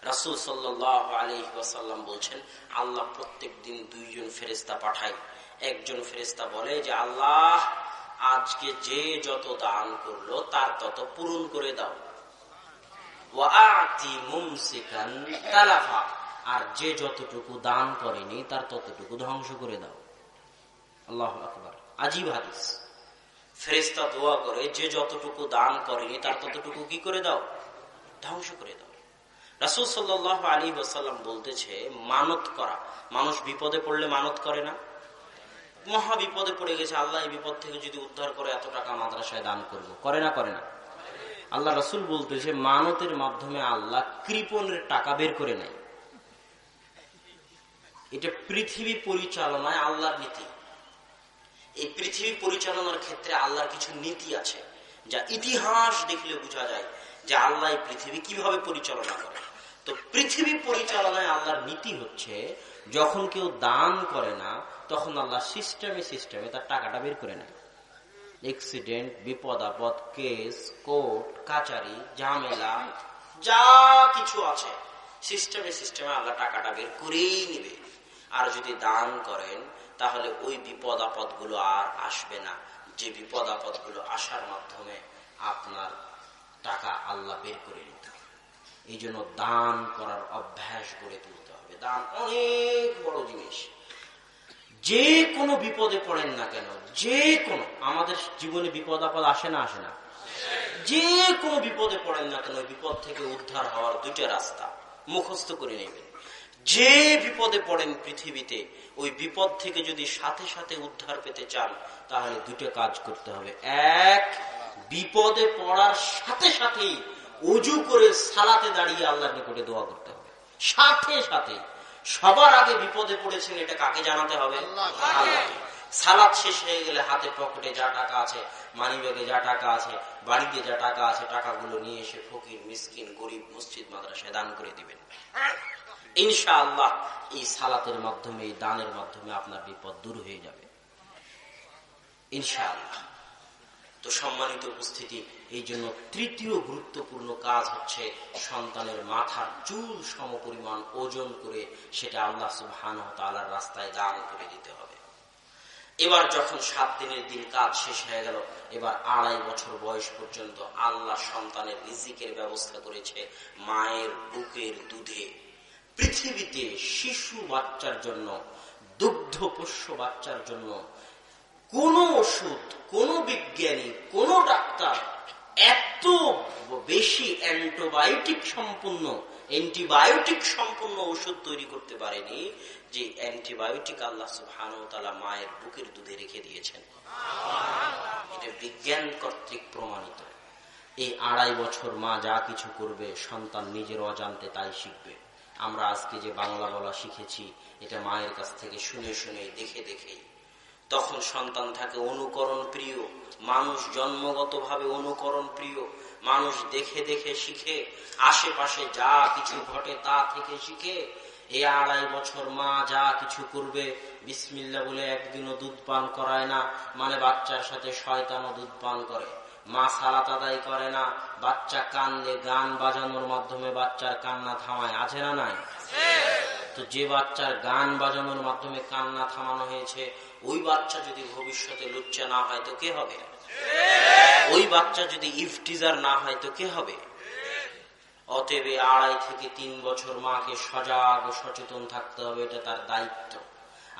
রাসুল সাল্লাহ বলছেন, আল্লাহ প্রত্যেক দিন দুইজন ফেরেস্তা পাঠায়। একজন ফেরেস্তা বলে যে, আল্লাহ, আজকে যে যত দান করল, তার তত পূরণ করে দাও। আর যে যতটুকু দান করেনি, তার ততটুকু ধ্বংস করে দাও। আল্লাহ আকবর। আজিব হাদিস। ফেরেস্তা দোয়া করে, যে যতটুকু দান করেনি, তার ততটুকু কি করে দাও? ধ্বংস করে দাও। রাসুল সাল্লাহ আলী ওসাল্লাম বলতেছে, মানত করা। মানুষ বিপদে পড়লে মানত করে না। মহা বিপদে পড়ে গেছে, আল্লাহ এই বিপদ থেকে যদি উদ্ধার করে, এত টাকা মাদ্রাসায় দান করব। করে না করে না। আল্লাহ রসুল বলতেছে মানতের মাধ্যমে আল্লাহ কৃপনের টাকা বের করে নেয়। এটা পৃথিবী পরিচালনায় আল্লাহর নীতি। এই পৃথিবী পরিচালনার ক্ষেত্রে আল্লাহর কিছু নীতি আছে, যা ইতিহাস দেখলে বোঝা যায় যে আল্লাহ পৃথিবী কীভাবে পরিচালনা করে। তো পৃথিবী পরিচালনায় আল্লাহর নীতি হচ্ছে, যখন কেউ দান করে না, তখন আল্লাহ সিস্টেমে সিস্টেমে তার টাকাটা বের করে নেয়। এক্সিডেন্ট বিপদ আপদ কেস কোর্ট কাচারি ঝামেলা যা কিছু আছে সিস্টেমে সিস্টেমে আল্লাহ টাকাটা বের করেই নিবে। আর যদি দান করেন তাহলে ওই বিপদ আপদগুলো আর আসবে না। যে বিপদ আপদগুলো আসার মাধ্যমে আপনার টাকা আল্লাহ বের করে নিতে হবে। এই জন্য দান করার অভ্যাস গড়ে তুলতে হবে। দান অনেক বড় জিনিস। যে কোনো বিপদে পড়েন না কেন, যে কোনো, আমাদের জীবনে বিপদ, আপদ আসে না আসে না। যে কোনো বিপদে পড়েন না কেন, বিপদ থেকে উদ্ধার হওয়ার দুইটা রাস্তা মুখস্থ করে নেবেন। যে বিপদে পড়েন পৃথিবীতে, ওই বিপদ থেকে যদি সাথে সাথে উদ্ধার পেতে চান, তাহলে দুটো কাজ করতে হবে। এক, বিপদে পড়ার সাথে সাথেই উজু করে সালাতে দাঁড়িয়ে আল্লাহর নিকটে দোয়া করতে হবে। সাথে সাথে। সবার আগে বিপদে পড়েছেন এটা কাকে জানাতে হবে? সালাদ শেষ হয়ে গেলে হাতে পকেটে যা টাকা আছে মানি ব্যাগে যা টাকা আছে বাড়িতে যা টাকা আছে টাকাগুলো নিয়ে এসে ফকির মিসকিন গরিব মসজিদ মাদ্রাসায় দান করে দিবেন। ইনশাআল্লাহ এই সালাতের মাধ্যমে এই দানের মাধ্যমে আপনার বিপদ দূর হয়ে যাবে। ইনশাআল্লাহ। তো সম্মানিত উপস্থিতি, এই জন্য তৃতীয় গুরুত্বপূর্ণ কাজ হচ্ছে সন্তানের মাথার চুল সমপরিমাণ ওজন করে সেটা আল্লাহ সুবহান তালার রাস্তায় দান করে দিতে হবে। এবার যখন সাত দিনের দিন কাজ শেষ হয়ে গেল, এবার আড়াই বছর বয়স পর্যন্ত আল্লাহ সন্তানের রিজিকের ব্যবস্থা করেছে মায়ের বুকের দুধে। পৃথিবীতে শিশু বাচ্চার জন্য, দুগ্ধ পোষ্য বাচ্চার জন্য কোন ওষুধ, কোন বিজ্ঞানী, কোন ডাক্তার এত বেশি অ্যান্টিবায়োটিক সম্পূর্ণ অ্যান্টিবায়োটিক সম্পূর্ণ ওষুধ তৈরি করতে পারেনি যে অ্যান্টিবায়োটিক আল্লাহ সুবহান মায়ের বুকের দুধে রেখে দিয়েছেন। এটা বিজ্ঞান কর্তৃক প্রমাণিত। এই আড়াই বছর মা যা কিছু করবে, সন্তান নিজের অজান্তে তাই শিখবে। আমরা আজকে যে বাংলা বলা শিখেছি, এটা মায়ের কাছ থেকে শুনে শুনে দেখে দেখেই। তখন সন্তান থাকে অনুকরণ প্রিয়। মানুষ জন্মগত ভাবে অনুকরণ প্রিয়। মানুষ দেখে দেখে শিখে, আশেপাশে যা কিছু ঘটে তা থেকে শিখে এই আড়াই বছর মা যা কিছু করবে বিসমিল্লা বলে একদিনও দুধ পান করায় না মানে বাচ্চার সাথে শয়তানও দুধ পান করে। মা সালাত আদায় করে না, বাচ্চা কান্দে, গান বাজানোর মাধ্যমে বাচ্চার কান্না থামায়। আছে না নাই? তো যে বাচ্চার গান বাজানোর মাধ্যমে কান্না থামানো হয়েছে, ওই বাচ্চা যদি ভবিষ্যতে লুচ্চা না হয়, তো কে হবে? ওই বাচ্চা যদি ইফটিজার না হয়, তো কে হবে? অতএব আড়াই থেকে তিন বছর মাকে সজাগ সচেতন থাকতে হবে, এটা তার দায়িত্ব।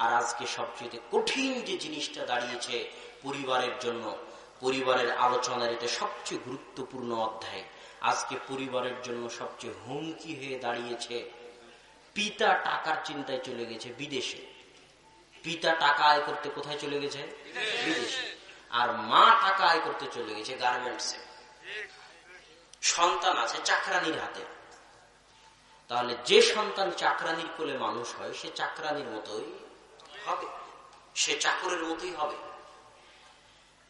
আর আজকে সবচেয়ে কঠিন যে জিনিসটা দাঁড়িয়েছে পরিবারের জন্য, পরিবারের আলোচনার এটা সবচেয়ে গুরুত্বপূর্ণ অধ্যায়। আজকে পরিবারের জন্য সবচেয়ে হুমকি হয়ে দাঁড়িয়েছে পিতা টাকার চিন্তায় চলে গেছে বিদেশে। পিতা টাকা আয় করতে কোথায় চলে গেছে? বিদেশে। আর মা টাকা আয় করতে চলে গেছে গার্মেন্টসে। সন্তান আছে চাকরানির হাতে। তাহলে যে সন্তান চাকরানির কোলে মানুষ হয় সে চাকরানির মতোই হবে। সে চাকরের মতোই হবে।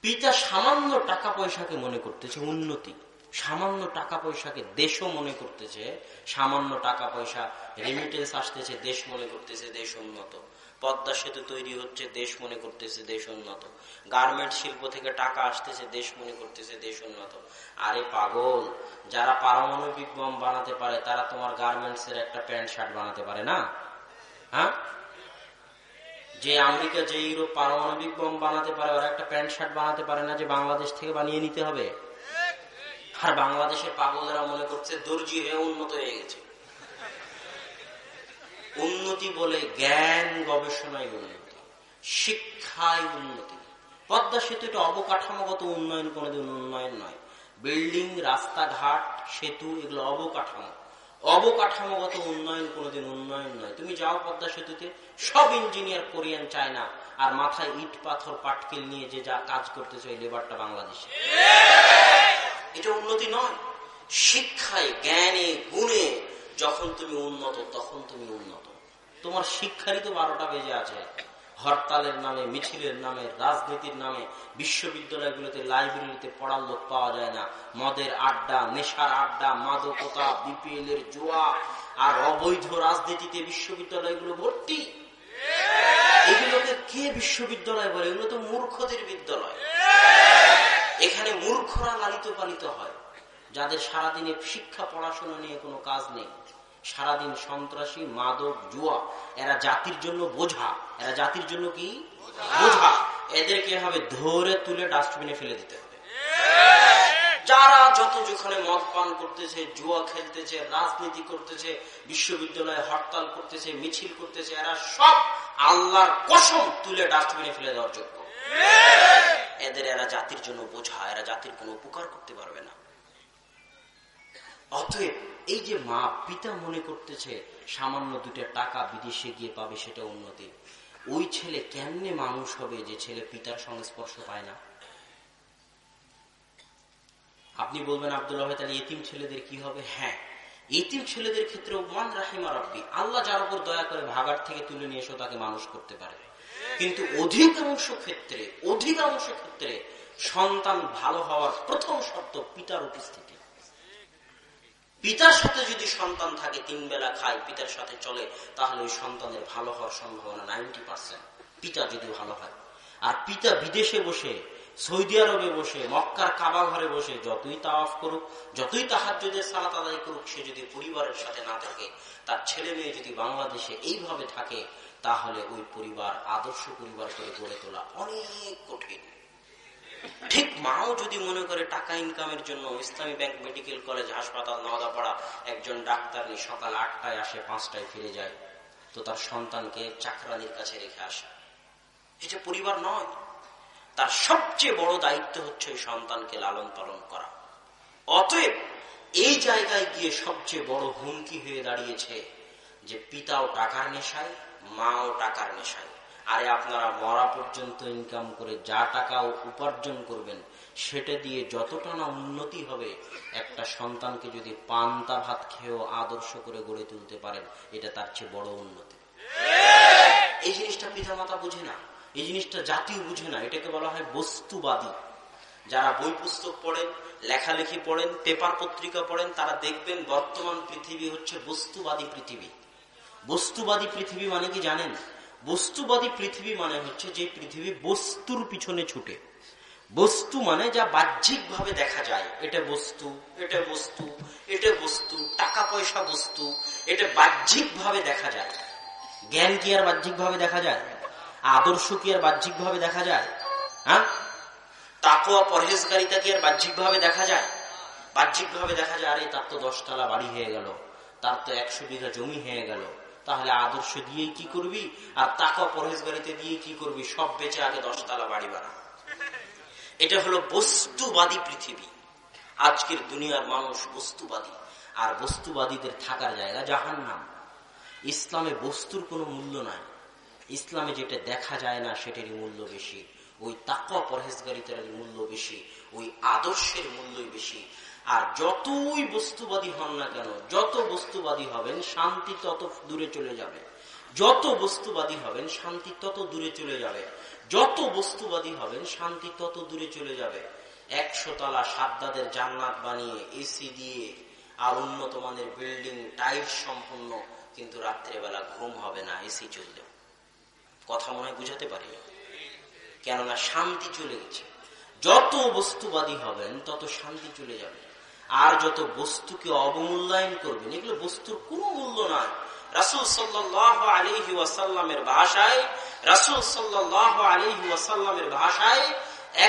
পিতা সামান্য টাকা পয়সাকে মনে করতেছে উন্নতি। সামান্য টাকা পয়সাকে দেশও মনে করতেছে, সামান্য টাকা পয়সা রেমিটেন্স আসতেছে, দেশ মনে করতেছে, দেশ উন্নত। পদ্মা সেতু তৈরি হচ্ছে, দেশ মনে করতেছে, দেশ উন্নত। গার্মেন্ট শিল্প থেকে টাকা আসতেছে, দেশ মনে করতেছে, দেশ উন্নত। আরে পাগল, যারা পারমাণবিক বম বানাতে পারে, তারা তোমার গার্মেন্টস এর একটা প্যান্ট শার্ট বানাতে পারে না? হ্যাঁ? যে আমেরিকা, যে ইউরোপ পারমাণবিক বম বানাতে পারে, ওরা একটা প্যান্ট শার্ট বানাতে পারে না যে বাংলাদেশ থেকে বানিয়ে নিতে হবে? আর বাংলাদেশের পাগলেরা মনে করছে দর্জি হয়ে উন্নত হয়ে গেছে। উন্নতি বলে জ্ঞান গবেষণায় উন্নতি। শিক্ষায় উন্নতি। পদ্মা সেতু এটা অবকাঠামোগত উন্নয়ন, কোনোদিন উন্নয়ন নয়। বিল্ডিং, রাস্তাঘাট, সেতু, এগুলো অবকাঠামো। অবকাঠামোগত উন্নয়ন কোনোদিন উন্নয়ন নয়। তুমি যাও পদ্মা সেতুতে, সব ইঞ্জিনিয়ার কোরিয়ান চায় না আর মাথায় ইট পাথর, পাটকেল নিয়ে যে যা কাজ করতেছে ওই লেবারটা বাংলাদেশে। এটা উন্নতি নয়। শিক্ষায়, জ্ঞানে, গুণে যখন তুমি উন্নত, তখন তুমি উন্নত। তোমার শিক্ষারই তো বারোটা বেজে আছে। হরতালের নামে, মিছিলের নামে, রাজনীতির নামে, বিশ্ববিদ্যালয়গুলোতে, লাইব্রেরিতে পড়ার লোক পাওয়া যায় না। মদের আড্ডা, নেশার আড্ডা, মাদকতা বিপিএল এর জোয়া আর অবৈধ রাজনীতিতে বিশ্ববিদ্যালয়গুলো ভর্তি। এগুলোকে কে বিশ্ববিদ্যালয় বলে? এগুলো তো মূর্খদের বিদ্যালয়। এখানে মূর্খরা লালিত পালিত হয়, যাদের সারাদিনে শিক্ষা, পড়াশোনা নিয়ে কোনো কাজ নেই। সারাদিন সন্ত্রাসী, মাদক, জুয়া, এরা জাতির জন্য বোঝা। এরা জাতির জন্য কি? বোঝা। এদেরকে হবে ধরে তুলে ডাস্টবিনে ফেলে দিতে হবে। যারা যত যেখানে মদ পান করতেছে, জুয়া খেলতেছে, রাজনীতি করতেছে, বিশ্ববিদ্যালয়ে হরতাল করতেছে, মিছিল করতেছে, এরা সব আল্লাহর কসম তুলে ডাস্টবিনে ফেলে দেওয়ার যোগ্য। এদের এরা জাতির জন্য বোঝা এরা জাতির কোনো উপকার করতে পারবে না। অতএব এই যে মা পিতা মনে করতেছে, সামান্য দুটা টাকা বিদেশে গিয়ে পাবে সেটা উন্নতি। ওই ছেলে কেমনে মানুষ হবে যে ছেলে পিতার সংস্পর্শ পায় না? আপনি বলবেন, আবদুল্লাহ তাহলে এতিম ছেলেদের কি হবে? হ্যাঁ এতিম ছেলেদের ক্ষেত্রে মান রাহিমা রব্বি, আল্লাহ যার উপর দয়া করে ভাগার থেকে তুলে নিয়ে এসে, তাকে মানুষ করতে পারে। কিন্তু অধিকাংশ ক্ষেত্রে অধিকাংশ ক্ষেত্রে সন্তান ভালো হওয়ার প্রথম শর্ত পিতার উপস্থিতি। পিতার সাথে যদি সন্তান থাকে, তিন বেলা খায়, পিতার সাথে চলে, তাহলে ওই সন্তানের ভালো হওয়ার সম্ভাবনা নাইনটি পার্সেন্ট। পিতা যদি ভালো হয়। আর পিতা বিদেশে বসে, সৌদি আরবে বসে, মক্কার কাবা ঘরে বসে, যতই তাওয়াফ করুক, যতই তাহার যদি সালাত আদায় করুক, সে যদি পরিবারের সাথে না থাকে, তার ছেলে মেয়ে যদি বাংলাদেশে এইভাবে থাকে তাহলে ওই পরিবার, আদর্শ পরিবার করে গড়ে তোলা অনেক কঠিন। ঠিক মাও যদি মনে করে টাকা ইনকামের জন্য ইসলামী ব্যাংক মেডিকেল কলেজ হাসপাতাল, নওদাপাড়া একজন ডাক্তার সকাল আটটায় আসে, পাঁচটায় ফিরে যায়, তো তার সন্তানকে চাকরানির কাছে রেখে আসে। এটা পরিবার নয়, তার সবচেয়ে বড় দায়িত্ব হচ্ছে ওই সন্তানকে লালন পালন করা। অতএব এই জায়গায় গিয়ে সবচেয়ে বড় হুমকি হয়ে দাঁড়িয়েছে যে পিতাও টাকার নেশায় মাও টাকার নেশায়। আরে আপনারা মরা পর্যন্ত ইনকাম করে যা টাকা উপার্জন করবেন, সেটা দিয়ে যতটা না উন্নতি হবে, একটা সন্তানকে যদি পান্তা ভাত খেয়েও আদর্শ করে গড়ে তুলতে পারেন, এটা তার চেয়ে বড় উন্নতি। এই জিনিসটা পিতা মাতা বুঝে না। এই জিনিসটা জাতীয় বুঝে না। এটাকে বলা হয় বস্তুবাদী। যারা বই পুস্তক পড়েন, লেখালেখি পড়েন, পেপার পত্রিকা পড়েন, তারা দেখবেন বর্তমান পৃথিবী হচ্ছে বস্তুবাদী পৃথিবী। বস্তুবাদী পৃথিবী মানে কি জানেন? বস্তুবাদী পৃথিবী মানে হচ্ছে যে পৃথিবী বস্তুর পিছনে ছুটে। বস্তু মানে যা বাহ্যিক ভাবে দেখা যায়। এটা বস্তু এটা বস্তু এটা বস্তু, টাকা পয়সা বস্তু, এটা বাহ্যিক ভাবে দেখা যায়। জ্ঞান কি আর বাহ্যিক ভাবে দেখা যায়? আদর্শ কি আর বাহ্যিক ভাবে দেখা যায়? হ্যাঁ? তাকোয়া পরহেজগারিতা কি আর বাহ্যিক ভাবে দেখা যায়? বাহ্যিক ভাবে দেখা যায়, আরে তার তো দশতলা বাড়ি হয়ে গেল, তার তো একশো বিঘা জমি হয়ে গেল। তাহলে আদর্শ দিয়েই কি করবি? আর তাকা পরহেজগারিতে দিয়ে কি করবি? সব বেঁচে আগে দশতলা বাড়ি বানা। এটা হলো বস্তুবাদী পৃথিবী। আজকের দুনিয়ার মানুষ বস্তুবাদী। আর বস্তুবাদীদের থাকার জায়গা জাহান নাম ইসলামে বস্তুর কোনো মূল্য নাই। ইসলামে যেটা দেখা যায় না, সেটারই মূল্য বেশি। ওই তাকুয়া পরহেজগারিতার মূল্য বেশি। ওই আদর্শের মূল্যই বেশি। আর যতই বস্তুবাদী হন না কেন, যত বস্তুবাদী হবেন, শান্তি তত দূরে চলে যাবে। যত বস্তুবাদী হবেন, শান্তি তত দূরে চলে যাবে। যত বস্তুবাদী হবেন, শান্তি তত দূরে চলে যাবে। একশো তলা সাদ্দাদের জান্নাত বানিয়ে এসি দিয়ে, আর উন্নত মানের বিল্ডিং, টাইলস সম্পূর্ণ, কিন্তু রাত্রেবেলা ঘুম হবে না এসি চললেও। কথা মনে হয় বুঝাতে পারি? কেননা শান্তি চলে গেছে। যত বস্তুবাদী হবেন, তত শান্তি চলে যাবে। আর যত বস্তুকে অবমূল্যায়ন করবেন, এগুলো বস্তুর কোনো মূল্য নাই রাসুল সাল্লাহ আলহি ওয়াসাল্লামের ভাষায়, রাসুল সাল্লাহ আলহি ওয়াসাল্লামের ভাষায়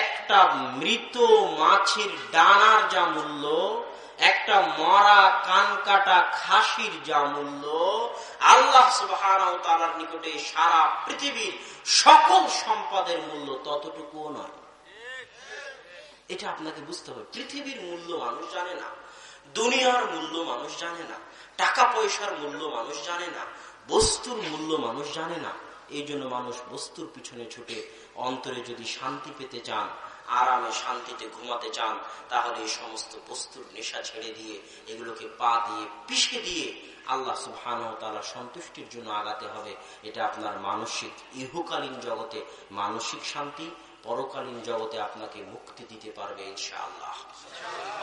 একটা মৃত মাছের ডানার যা মূল্য, একটা মরা কান কাটা খাসির যা মূল্য, আল্লাহ সুবাহ নিকটে সারা পৃথিবীর সকল সম্পদের মূল্য ততটুকুও নয়। এটা আপনাকে বুঝতে হবে। পৃথিবীর মূল্য মানুষ জানে না, দুনিয়ার মূল্য মানুষ জানে না, টাকা পয়সার মূল্য মানুষ জানে না, বস্তুর মূল্য মানুষ জানে না। এই জন্য মানুষ বস্তুর পিছনে ছুটে অন্তরে যদি শান্তি পেতে চান, আরামে শান্তিতে ঘুমাতে চান, তাহলে এই সমস্ত বস্তুর নেশা ছেড়ে দিয়ে, এগুলোকে পা দিয়ে, পিষে দিয়ে আল্লাহ সুহান তালা সন্তুষ্টির জন্য আগাতে হবে। এটা আপনার মানসিক ইহুকালীন জগতে মানসিক শান্তি পরকালীন জগতে আপনাকে মুক্তি দিতে পারবে ইনশাআল্লাহ।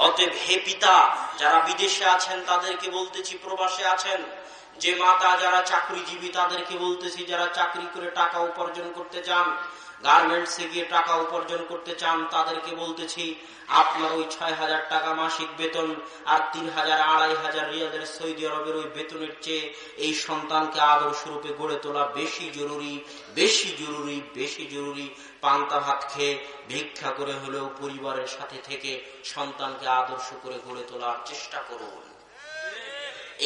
অতএব হে পিতা, যারা বিদেশে আছেন, তাদেরকে বলতেছি, প্রবাসে আছেন, যে মাতা যারা চাকরিজীবী, তাদেরকে বলতেছি, যারা চাকরি করে টাকা উপার্জন করতে চান গার্মেন্টসে গিয়ে টাকা উপার্জন করতে চান, তাদেরকে বলতেছি, আপনার ওই ছয় হাজার টাকা মাসিক বেতন আর তিন হাজার আড়াই হাজার রিয়াদের সৌদি আরবের ওই বেতনের চেয়ে এই সন্তানকে আদর্শ রূপে গড়ে তোলা বেশি জরুরি বেশি জরুরি বেশি জরুরি। পান্তা ভাত খেয়ে ভিক্ষা করে হলেও পরিবারের সাথে থেকে সন্তানকে আদর্শ করে গড়ে তোলার চেষ্টা করুন।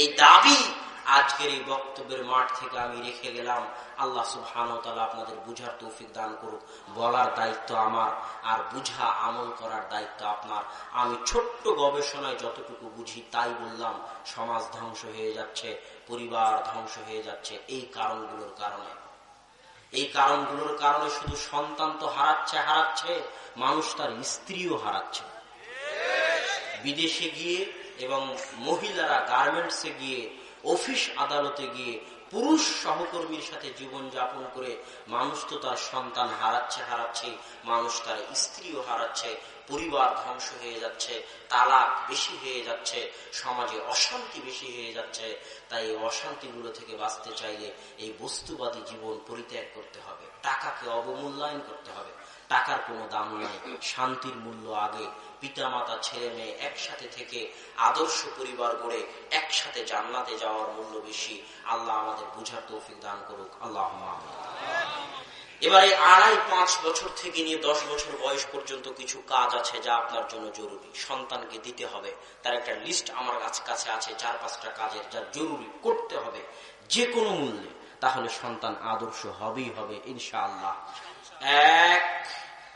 এই দাবি আজকের এই বক্তব্যের মাঠ থেকে আমি রেখে গেলাম। আল্লাহ সুবহান আপনাদের বুঝার তৌফিক দান করুক। বলার দায়িত্ব আমার, আর বুঝা, আমল করার দায়িত্ব আপনার। আমি ছোট্ট গবেষণায় যতটুকু বুঝি তাই বললাম, সমাজ ধ্বংস হয়ে যাচ্ছে, পরিবার ধ্বংস হয়ে যাচ্ছে এই কারণগুলোর কারণে। এই কারণগুলোর কারণে শুধু সন্তান তো হারাচ্ছে হারাচ্ছে, মানুষ তার স্ত্রীও হারাচ্ছে। বিদেশে গিয়ে এবং মহিলারা গার্মেন্টসে গিয়ে অফিস আদালতে গিয়ে পুরুষ সহকর্মীর সাথে জীবন যাপন করে মানুষ তো তার সন্তান হারাচ্ছে হারাচ্ছে, মানুষ তার স্ত্রীও হারাচ্ছে, পরিবার ধ্বংস হয়ে যাচ্ছে, তালাক বেশি হয়ে যাচ্ছে, সমাজে অশান্তি বেশি হয়ে যাচ্ছে, তাই এই অশান্তিগুলো থেকে বাঁচতে চাইলে এই বস্তুবাদী জীবন পরিত্যাগ করতে হবে। টাকাকে অবমূল্যায়ন করতে হবে। টাকার কোনো দাম নাই, শান্তির মূল্য আগে পিতা মাতা ছেলে মেয়ে একসাথে থেকে আদর্শ পরিবার গড়ে একসাথে জান্নাতে যাওয়ার মূল্য বেশি। আল্লাহ আমাদের বুঝার তৌফিক দান করুক। আল্লাহ এবারে আড়াই পাঁচ বছর থেকে নিয়ে দশ বছর বয়স পর্যন্ত কিছু কাজ আছে যা আপনার জন্য জরুরি। সন্তানকে দিতে হবে। তার একটা লিস্ট আমার কাছে আছে চার পাঁচটা কাজের যা জরুরি করতে হবে। যে কোনো মূল্যে। তাহলে সন্তান আদর্শ হবেই হবে, ইনশাআল্লাহ। এক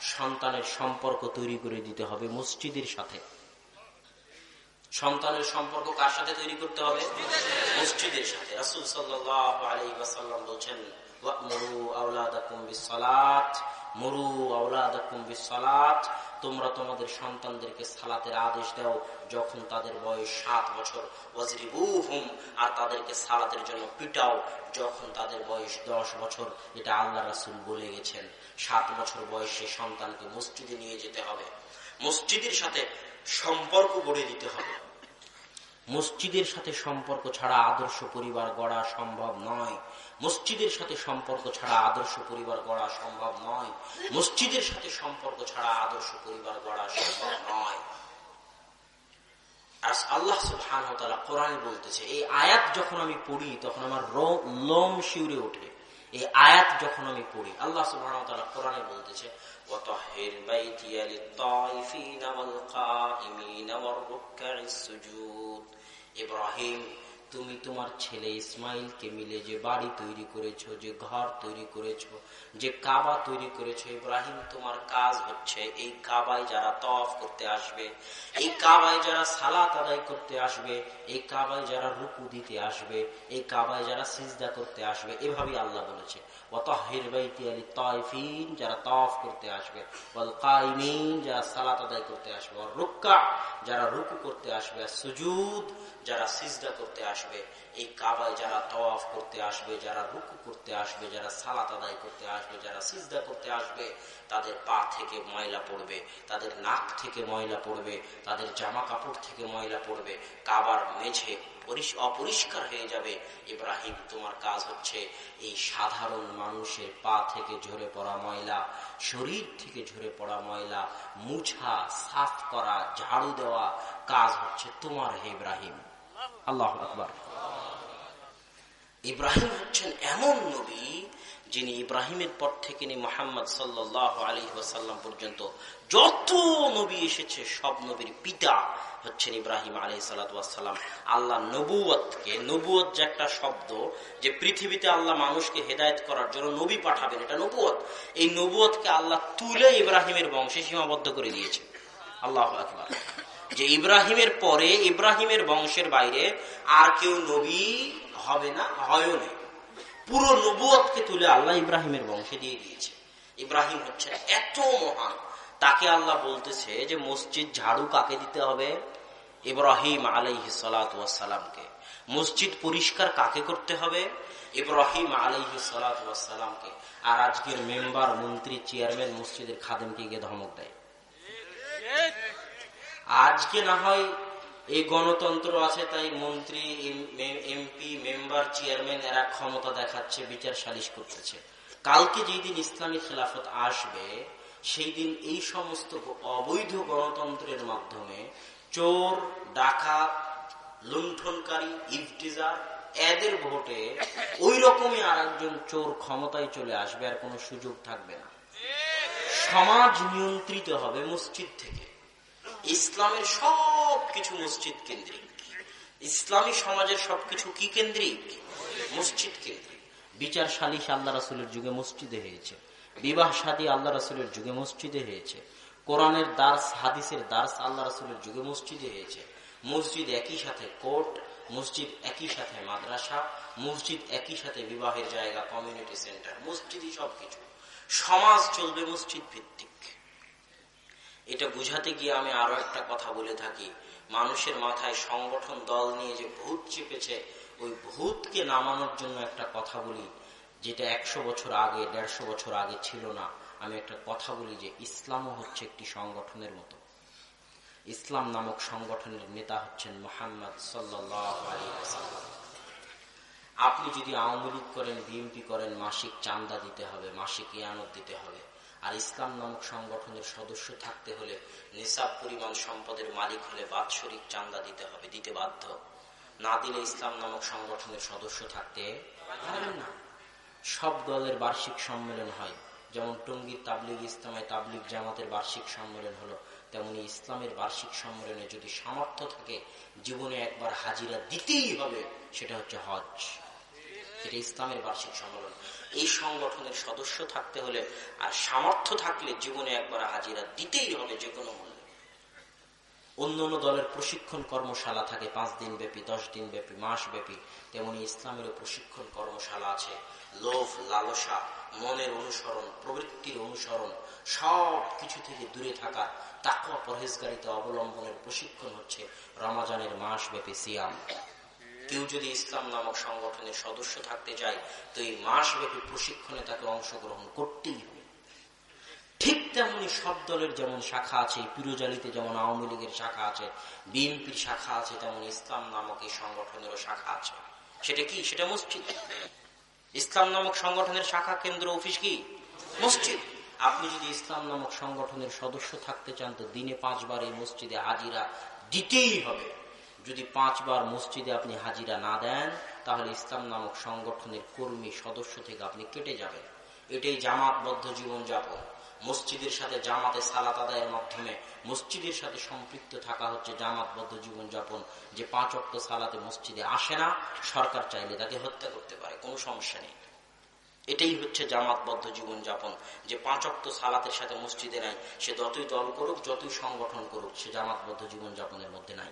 সন্তানের সম্পর্ক তৈরি করে দিতে হবে মসজিদের সাথে। সন্তানের সম্পর্ক কার সাথে তৈরি করতে হবে? মসজিদের সাথে। রাসুল সাল্লাম বলছেন তোমরা তোমাদের সন্তানদেরকে সালাতের আদেশ দাও যখন তাদের বয়স সাত বছর। আর তাদেরকে সালাতের জন্য পিটাও যখন তাদের বয়স দশ বছর। এটা আল্লাহ রাসুল বলে গেছেন। সাত বছর বয়সে সন্তানকে মসজিদে নিয়ে যেতে হবে। মসজিদের সাথে সম্পর্ক গড়ে দিতে হবে। মসজিদের সাথে সম্পর্ক ছাড়া আদর্শ পরিবার গড়া সম্ভব নয়। মসজিদের সাথে সম্পর্ক ছাড়া আদর্শ পরিবার গড়া সম্ভব নয়। মসজিদের সাথে সম্পর্ক ছাড়া আদর্শ পরিবার গড়া সম্ভব নয়। আল্লাহ কোরআনে বলতেছে, এই আয়াত যখন আমি পড়ি, তখন আমার লোম শিউরে ওঠে। এই আয়াত যখন আমি পড়ি আল্লাহ সুবহান কোরআনে বলতেছে وطهر بيتي للطائفين والقائمين والركع السجود ইব্রাহিম তুমি তোমার ছেলে ইসমাইলকে মিলে যে বাড়ি তৈরি করেছ, যে ঘর তৈরি করেছ, যে কাবা তৈরি করেছ, ইব্রাহিম, তোমার কাজ হচ্ছে এই কাবায় যারা তফ করতে আসবে, এই কাবায় যারা সালাত আদায় করতে আসবে, এই কাবায় যারা রুকু দিতে আসবে, এই কাবায় যারা সিজদা করতে আসবে, এভাবেই আল্লাহ বলেছে। যারা তফ করতে আসবে। যারা সালাত আদায় করতে আসবে। রুক্কা যারা রুকু করতে আসবে। সুজুদ, যারা সিজদা করতে আসবে। এই কাবায় যারা তওয়াফ করতে আসবে, যারা রুকু করতে আসবে, যারা সালাত আদায় করতে আসবে, যারা সিজদা করতে আসবে, তাদের পা থেকে ময়লা পড়বে, তাদের নাক থেকে ময়লা পড়বে, তাদের জামা কাপড় থেকে ময়লা পড়বে, কাবার মেঝে অপরিষ্কার হয়ে যাবে। ইব্রাহিম, তোমার কাজ হচ্ছে এই সাধারণ মানুষের পা থেকে ঝরে পড়া ময়লা, শরীর থেকে ঝরে পড়া ময়লা, মুছা, সাফ করা, ঝাড়ু দেওয়া কাজ হচ্ছে তোমার হে ইব্রাহিম। আল্লাহ আকবর। ইব্রাহিম হচ্ছেন এমন নবী যিনি ইব্রাহিমের পর থেকে নিয়ে মোহাম্মদ সাল্লাহ আলী ওয়াসাল্লাম পর্যন্ত যত নবী এসেছে, সব নবীর পিতা হচ্ছেন ইব্রাহিম আলী সাল্লাম আল্লাহ নবুয়তকে নবুয়ত যে একটা শব্দ যে পৃথিবীতে আল্লাহ মানুষকে হেদায়ত করার জন্য নবী পাঠাবেন, এটা নবুয়ত এই নবুয়তকে আল্লাহ তুলে ইব্রাহিমের বংশে সীমাবদ্ধ করে দিয়েছে। আল্লাহ আকবর। যে ইব্রাহিমের পরে ইব্রাহিমের বংশের বাইরে আর কেউ নবী হবে না, হয়ও নেই পুরো নবুয়তকে তুলে আল্লাহ ইব্রাহিমের বংশে দিয়ে দিয়েছে। ইব্রাহিম হচ্ছে এত মহান। তাকে আল্লাহ বলতেছে যে মসজিদ ঝাড়ু কাকে দিতে হবে? ইব্রাহিম আলাইহি সালামকে মসজিদ পরিষ্কার কাকে করতে হবে? ইব্রাহিম আলহি সালাতামকে আর আজকের মেম্বার, মন্ত্রী, চেয়ারম্যান মসজিদের খাদেমকে গিয়ে ধমক দেয়। আজকে না হয় এই গণতন্ত্র আছে, তাই মন্ত্রী এমপি, মেম্বার, চেয়ারম্যান, এরা ক্ষমতা দেখাচ্ছে, বিচার সালিশ করতেছে। কালকে যেদিন ইসলামী খেলাফত আসবে সেই দিন এই সমস্ত অবৈধ গণতন্ত্রের মাধ্যমে চোর, ডাকাত, লুণ্ঠনকারী ইফটিজার এদের ভোটে ওই রকমই আর একজন চোর ক্ষমতায় চলে আসবে আর কোনো সুযোগ থাকবে না। সমাজ নিয়ন্ত্রিত হবে মসজিদ থেকে। ইসলামের সব কিছু মসজিদ কেন্দ্রিক। ইসলামী সমাজের সবকিছু কি কেন্দ্রিক? মসজিদ কেন্দ্রিক। বিচার সালিশ আল্লাহ রাসুলের যুগে মসজিদে হয়েছে। বিবাহ সাদী আল্লাহ রাসুলের যুগে মসজিদে হয়েছে। কোরআনের দার্স, হাদিসের দার্স আল্লাহ রাসুলের যুগে মসজিদে হয়েছে। মসজিদ একই সাথে কোর্ট, মসজিদ একই সাথে মাদ্রাসা, মসজিদ একই সাথে বিবাহের জায়গা, কমিউনিটি সেন্টার, মসজিদই সবকিছু। সমাজ চলবে মসজিদ ভিত্তিক। এটা বুঝাতে গিয়ে আমি আরও একটা কথা বলে থাকি। মানুষের মাথায় সংগঠন দল নিয়ে যে ভূত চেপেছে, ওই ভূতকে নামানোর জন্য একটা কথা বলি। যেটা একশো বছর আগে, দেড়শো বছর আগে ছিল না। আমি একটা কথা বলি যে ইসলামও হচ্ছে একটি সংগঠনের মতো। ইসলাম নামক সংগঠনের নেতা হচ্ছেন মোহাম্মদ সাল্লাম আপনি যদি আওয়ামী লীগ করেন, বিএনপি করেন, মাসিক চান্দা দিতে হবে মাসিক ইয়ানত দিতে হবে। আর ইসলাম নামক সংগঠনের সদস্য থাকতে হলে নিসাব পরিমাণ সম্পদের মালিক হলে বাৎসরিক চান্দা দিতে হবে, দিতে বাধ্য। না দিলে ইসলাম নামক সংগঠনের সদস্য থাকতে পারবেন না। সব দলের বার্ষিক সম্মেলন হয়। যেমন টঙ্গীর তাবলিগ ইসলামায় তাবলিগ জামাতের বার্ষিক সম্মেলন হলো, তেমনি ইসলামের বার্ষিক সম্মেলনে যদি সামর্থ্য থাকে, জীবনে একবার হাজিরা দিতেই হবে, সেটা হচ্ছে হজ। এটা ইসলামের বার্ষিক সম্মেলন। এই সংগঠনের সদস্য থাকতে হলে আর সামর্থ্য থাকলে জীবনে একবার হাজিরা দিতেই হবে যে কোনো অন্য অন্য দলের প্রশিক্ষণ কর্মশালা থাকে, পাঁচ দিন ব্যাপী, দশ দিন ব্যাপী, মাস ব্যাপী, তেমনি ইসলামেরও প্রশিক্ষণ কর্মশালা আছে। লোভ, লালসা, মনের অনুসরণ, প্রবৃত্তির অনুসরণ, সব কিছু থেকে দূরে থাকা তাকুয়া পরহেজগারিতে অবলম্বনের প্রশিক্ষণ হচ্ছে রমাজানের মাস ব্যাপী সিয়াম। কেউ যদি ইসলাম নামক সংগঠনের সদস্য থাকতে চায়, তো এই মাস ব্যাপী প্রশিক্ষণে তাকে অংশগ্রহণ করতেই হবে। ঠিক তেমনি সব দলের যেমন শাখা আছে, পিরোজালিতে যেমন আওয়ামী লীগের শাখা আছে, বিএনপির শাখা আছে, তেমন ইসলাম নামক এই সংগঠনেরও শাখা আছে। সেটা কি? সেটা মসজিদ। ইসলাম নামক সংগঠনের শাখা কেন্দ্র, অফিস কি? মসজিদ। আপনি যদি ইসলাম নামক সংগঠনের সদস্য থাকতে চান, তো দিনে পাঁচবার এই মসজিদে হাজিরা দিতেই হবে। যদি পাঁচবার মসজিদে আপনি হাজিরা না দেন, তাহলে ইসলাম নামক সংগঠনের কর্মী সদস্য থেকে আপনি কেটে যাবেন। এটাই জামাতবদ্ধ জীবন যাপন মসজিদের সাথে জামাতে সালাত আদায়ের মাধ্যমে মসজিদের সাথে সম্পৃক্ত থাকা হচ্ছে জামাতবদ্ধ জীবন যাপন যে পাঁচ অক্ট সালাতে মসজিদে আসে না, সরকার চাইলে তাকে হত্যা করতে পারে, কোনো সমস্যা নেই। এটাই হচ্ছে জামাতবদ্ধ জীবনযাপন, যে পাঁচ অক্ট সালাতের সাথে মসজিদে নাই, সে যতই দল করুক, যতই সংগঠন করুক, সে জামাতবদ্ধ জীবনযাপনের মধ্যে নাই।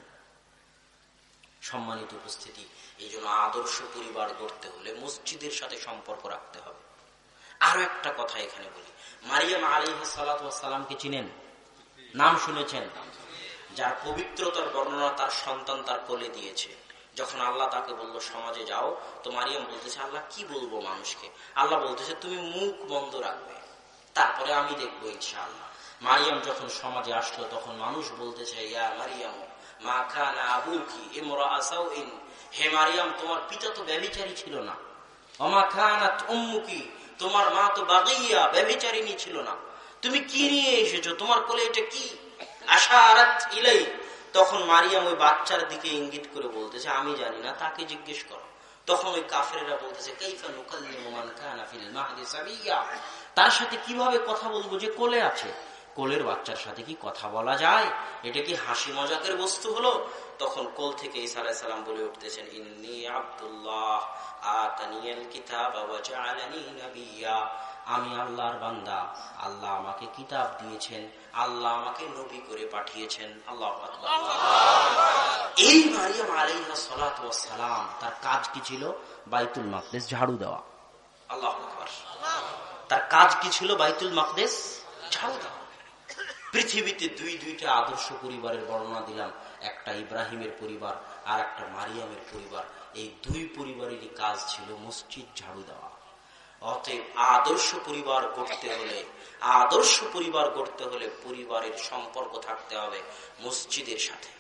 সম্মানিত উপস্থিতি, এই জন্য আদর্শ পরিবার গড়তে হলে মসজিদের সাথে সম্পর্ক রাখতে হবে। আরও একটা কথা এখানে বলি। মারিয়াম আলী সালাতামকে চিনেন? নাম শুনেছেন? যার পবিত্রতার বর্ণনা তার সন্তান তার কোলে দিয়েছে। যখন আল্লাহ তাকে বলল, সমাজে যাও। তো মারিয়াম বলতেছে, আল্লাহ, কি বলব মানুষকে? আল্লাহ বলতেছে, তুমি মুখ বন্ধ রাখবে। তারপরে আমি দেখব ইনশাআল্লাহ। মারিয়াম যখন সমাজে আসলো, তখন মানুষ বলতেছে, ইয়া মারিয়াম, মা খান আবু কি এমরা আসাও ইন হে মারিয়াম, তোমার পিতা তো ব্যবিচারী ছিল না। অমা খানাত উম্মুকি তোমার মা তো বাগিয়া ব্যবিচারিনী ছিল না। তুমি কি নিয়ে এসেছ? তোমার কোলে এটা কি? আশা ইলাই। তখন মারিয়াম ওই বাচ্চার দিকে ইঙ্গিত করে বলতেছে, আমি জানি না, তাকে জিজ্ঞেস করো। তখন ওই কাফেরা বলতেছে তার সাথে কীভাবে কথা বলব যে কোলে আছে? কোলের বাচ্চার সাথে কি কথা বলা যায়? এটা কি হাসি মজাকের বস্তু হলো? তখন কোল থেকে ইসা আলাইসাল্লাম বলে উঠতেছেন, ইন্নি আবদুল্লাহ আতানিয়াল কিতাব আমি আল্লাহর বান্দা, আল্লাহ আমাকে কিতাব দিয়েছেন, আল্লাহ আমাকে নবী করে পাঠিয়েছেন। আল্লাহ এই মারিয়াম আলাইহা সালাম, তার কাজ কি ছিল? বাইতুল মাকদেশ ঝাড়ু দেওয়া। আল্লাহ তার কাজ কি ছিল বাইতুল মাকদেশ? ঝাড়ু দেওয়া। পৃথিবীতে দুই দুইটা আদর্শ পরিবারের বর্ণনা দিলাম। একটা ইব্রাহিমের পরিবার আর একটা মারিয়ামের পরিবার। এই দুই পরিবারেরই কাজ ছিল মসজিদ ঝাড়ু দেওয়া। অতএব আদর্শ পরিবার গড়তে হলে, আদর্শ পরিবার গড়তে হলে পরিবারের সম্পর্ক থাকতে হবে মসজিদের সাথে।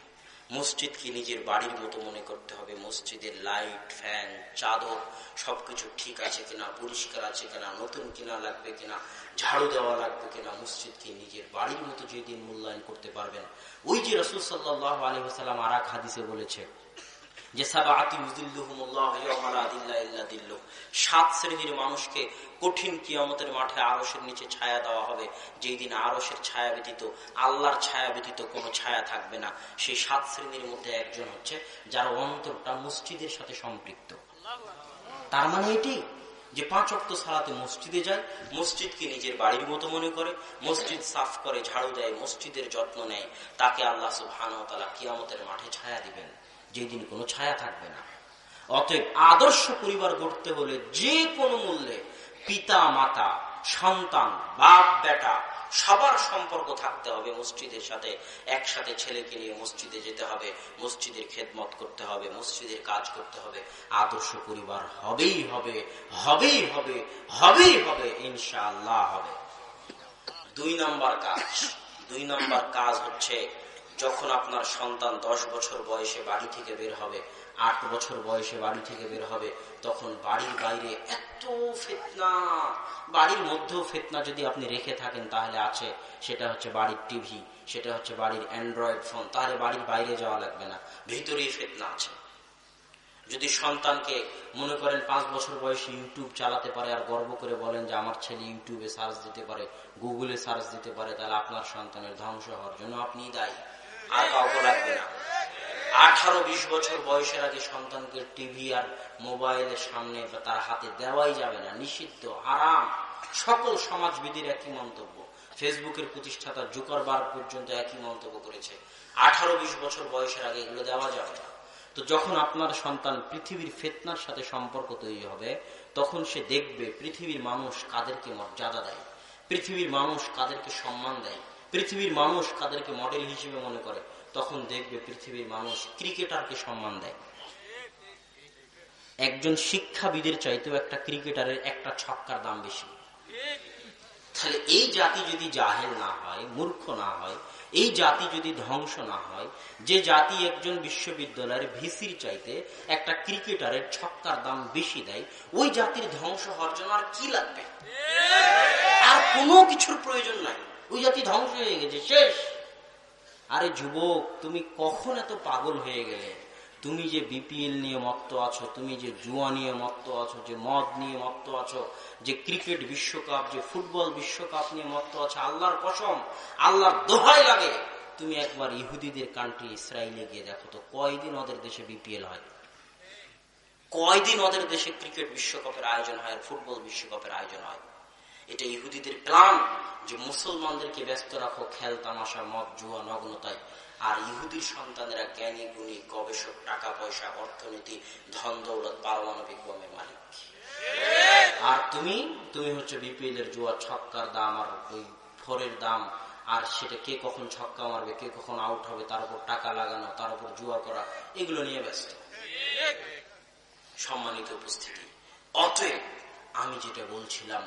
মসজিদকে নিজের বাড়ির মতো মনে করতে হবে। মসজিদের লাইট, ফ্যান, চাদর সবকিছু ঠিক আছে কিনা, পরিষ্কার আছে কিনা, নতুন কিনা লাগবে কিনা ঝাড়ু দেওয়া লাগবে কিনা? মসজিদকে নিজের বাড়ির মতো যেদিন মূল্যায়ন করতে পারবেন। ওই যে রসুল সাল্লাহ আলী হাসালাম আর হাদিসে বলেছে যে সাত শ্রেণির মানুষকে কঠিন কিয়ামতের মাঠে আরসের নিচে ছায়া দেওয়া হবে। যেই দিন আরসের ছায়া ব্যতীত, আল্লাহর ছায়া ব্যতীত কোনো ছায়া থাকবে না। সেই সাত শ্রেণির মধ্যে একজন হচ্ছে, যার অন্তরটা মসজিদের সাথে সম্পৃক্ত। তার মানে এটি যে পাঁচ অক্ত সালাতে মসজিদে যায়, মসজিদকে নিজের বাড়ির মতো মনে করে, মসজিদ সাফ করে ঝাড়ু দেয়, মসজিদের যত্ন নেয়, তাকে আল্লাহ সুবহান কিয়ামতের মাঠে ছায়া দিবেন। যেদিন কোনো ছায়া থাকবে না। অতএব আদর্শ পরিবার গড়তে হলে যে কোনো মূল্যে পিতা, মাতা, সন্তান, বাপ, বেটা সবার সম্পর্ক থাকতে হবে মসজিদের সাথে, একসাথে ছেলেকে নিয়ে মসজিদে যেতে হবে, মসজিদের খেদমত করতে হবে, মসজিদের কাজ করতে হবে, আদর্শ পরিবার হবেই হবে হবেই হবে হবেই হবে, ইনশাআল্লাহ হবে। দুই নম্বর কাজ, দুই নম্বর কাজ হচ্ছে যখন আপনার সন্তান দশ বছর বয়সে বাড়ি থেকে বের হবে আট বছর বয়সে বাড়ি থেকে বের হবে, তখন বাড়ির বাইরে এত ফেতনা। বাড়ির মধ্যেও ফেতনা যদি আপনি রেখে থাকেন তাহলে আছে, সেটা হচ্ছে বাড়ির টিভি, সেটা হচ্ছে বাড়ির অ্যান্ড্রয়েড ফোন, তাহলে বাড়ির বাইরে যাওয়া লাগবে না, ভিতরেই ফেতনা আছে। যদি সন্তানকে মনে করেন পাঁচ বছর বয়সে ইউটিউব চালাতে পারে, আর গর্ব করে বলেন যে আমার ছেলে ইউটিউবে সার্চ দিতে পারে, গুগলে সার্চ দিতে পারে, তাহলে আপনার সন্তানের ধ্বংস হওয়ার জন্য আপনি দায়ী। আর কাউকে লাগবে না। আঠারো বিশ বছর বয়সের আগে সন্তানকে টিভি আর মোবাইলের সামনে তার হাতে দেওয়াই যাবে না। নিষিদ্ধ আরাম সকল সমাজবিধির একই মন্তব্য। ফেসবুকের প্রতিষ্ঠাতা জুকারবার পর্যন্ত একই মন্তব্য করেছে। আঠারো বিশ বছর বয়সের আগে এগুলো দেওয়া যাবে না। তো যখন আপনার সন্তান পৃথিবীর ফেতনার সাথে সম্পর্ক তৈরি হবে, তখন সে দেখবে পৃথিবীর মানুষ কাদেরকে মর্যাদা দেয়, পৃথিবীর মানুষ কাদেরকে সম্মান দেয়। পৃথিবীর মানুষ কাদেরকে মডেল হিসেবে মনে করে, তখন দেখবে পৃথিবীর মানুষ ক্রিকেটারকে সম্মান দেয়। একজন শিক্ষাবিদের চাইতেও একটা ক্রিকেটারের একটা ছক্কার দাম বেশি। তাহলে এই জাতি যদি জাহেল না হয়, মূর্খ না হয়, এই জাতি যদি ধ্বংস না হয়, যে জাতি একজন বিশ্ববিদ্যালয়ের ভিসির চাইতে একটা ক্রিকেটারের ছক্কার দাম বেশি দেয়, ওই জাতির ধ্বংস হওয়ার জন্য আর কি লাগবে? আর কোনো কিছুর প্রয়োজন নাই। ওই জাতি ধ্বংস হয়ে গেছে, শেষ। আরে যুবক, তুমি কখন এত পাগল হয়ে গেলে? তুমি যে বিপিএল নিয়ে মত্ত আছো, তুমি যে জুয়া নিয়ে মত্ত আছো, যে মদ নিয়ে মত্ত আছো, যে ক্রিকেট বিশ্বকাপ, যে ফুটবল বিশ্বকাপ নিয়ে মত্ত আছো, আল্লাহর কসম, আল্লাহর দোহাই লাগে। তুমি একবার ইহুদিদের কান্ট্রি ইসরায়েলে গিয়ে দেখো তো, কয়দিন ওদের দেশে বিপিএল হয়? কয়দিন ওদের দেশে ক্রিকেট বিশ্বকাপের আয়োজন হয় ফুটবল বিশ্বকাপের আয়োজন হয়? এটা ইহুদিদের প্লান যে মুসলমানদেরকে ব্যস্ত রাখো, খেল তামাশা, মদ, জুয়া, নগ্নতায়। আর ইহুদির সন্তানেরা জ্ঞানী, গুণী, গবেষক টাকা পয়সা অর্থনীতি, ধন, দৌলত, পারমাণবিক বোমের মালিক। আর তুমি তুমি হচ্ছে বিপিএল এর জুয়া, ছক্কার দাম আর ওই ফোরের দাম। আর সেটা কে কখন ছক্কা মারবে, কে কখন আউট হবে, তার উপর টাকা লাগানো, তার উপর জুয়া করা, এগুলো নিয়ে ব্যস্ত। সম্মানিত উপস্থিতি। অতএব আমি যেটা বলছিলাম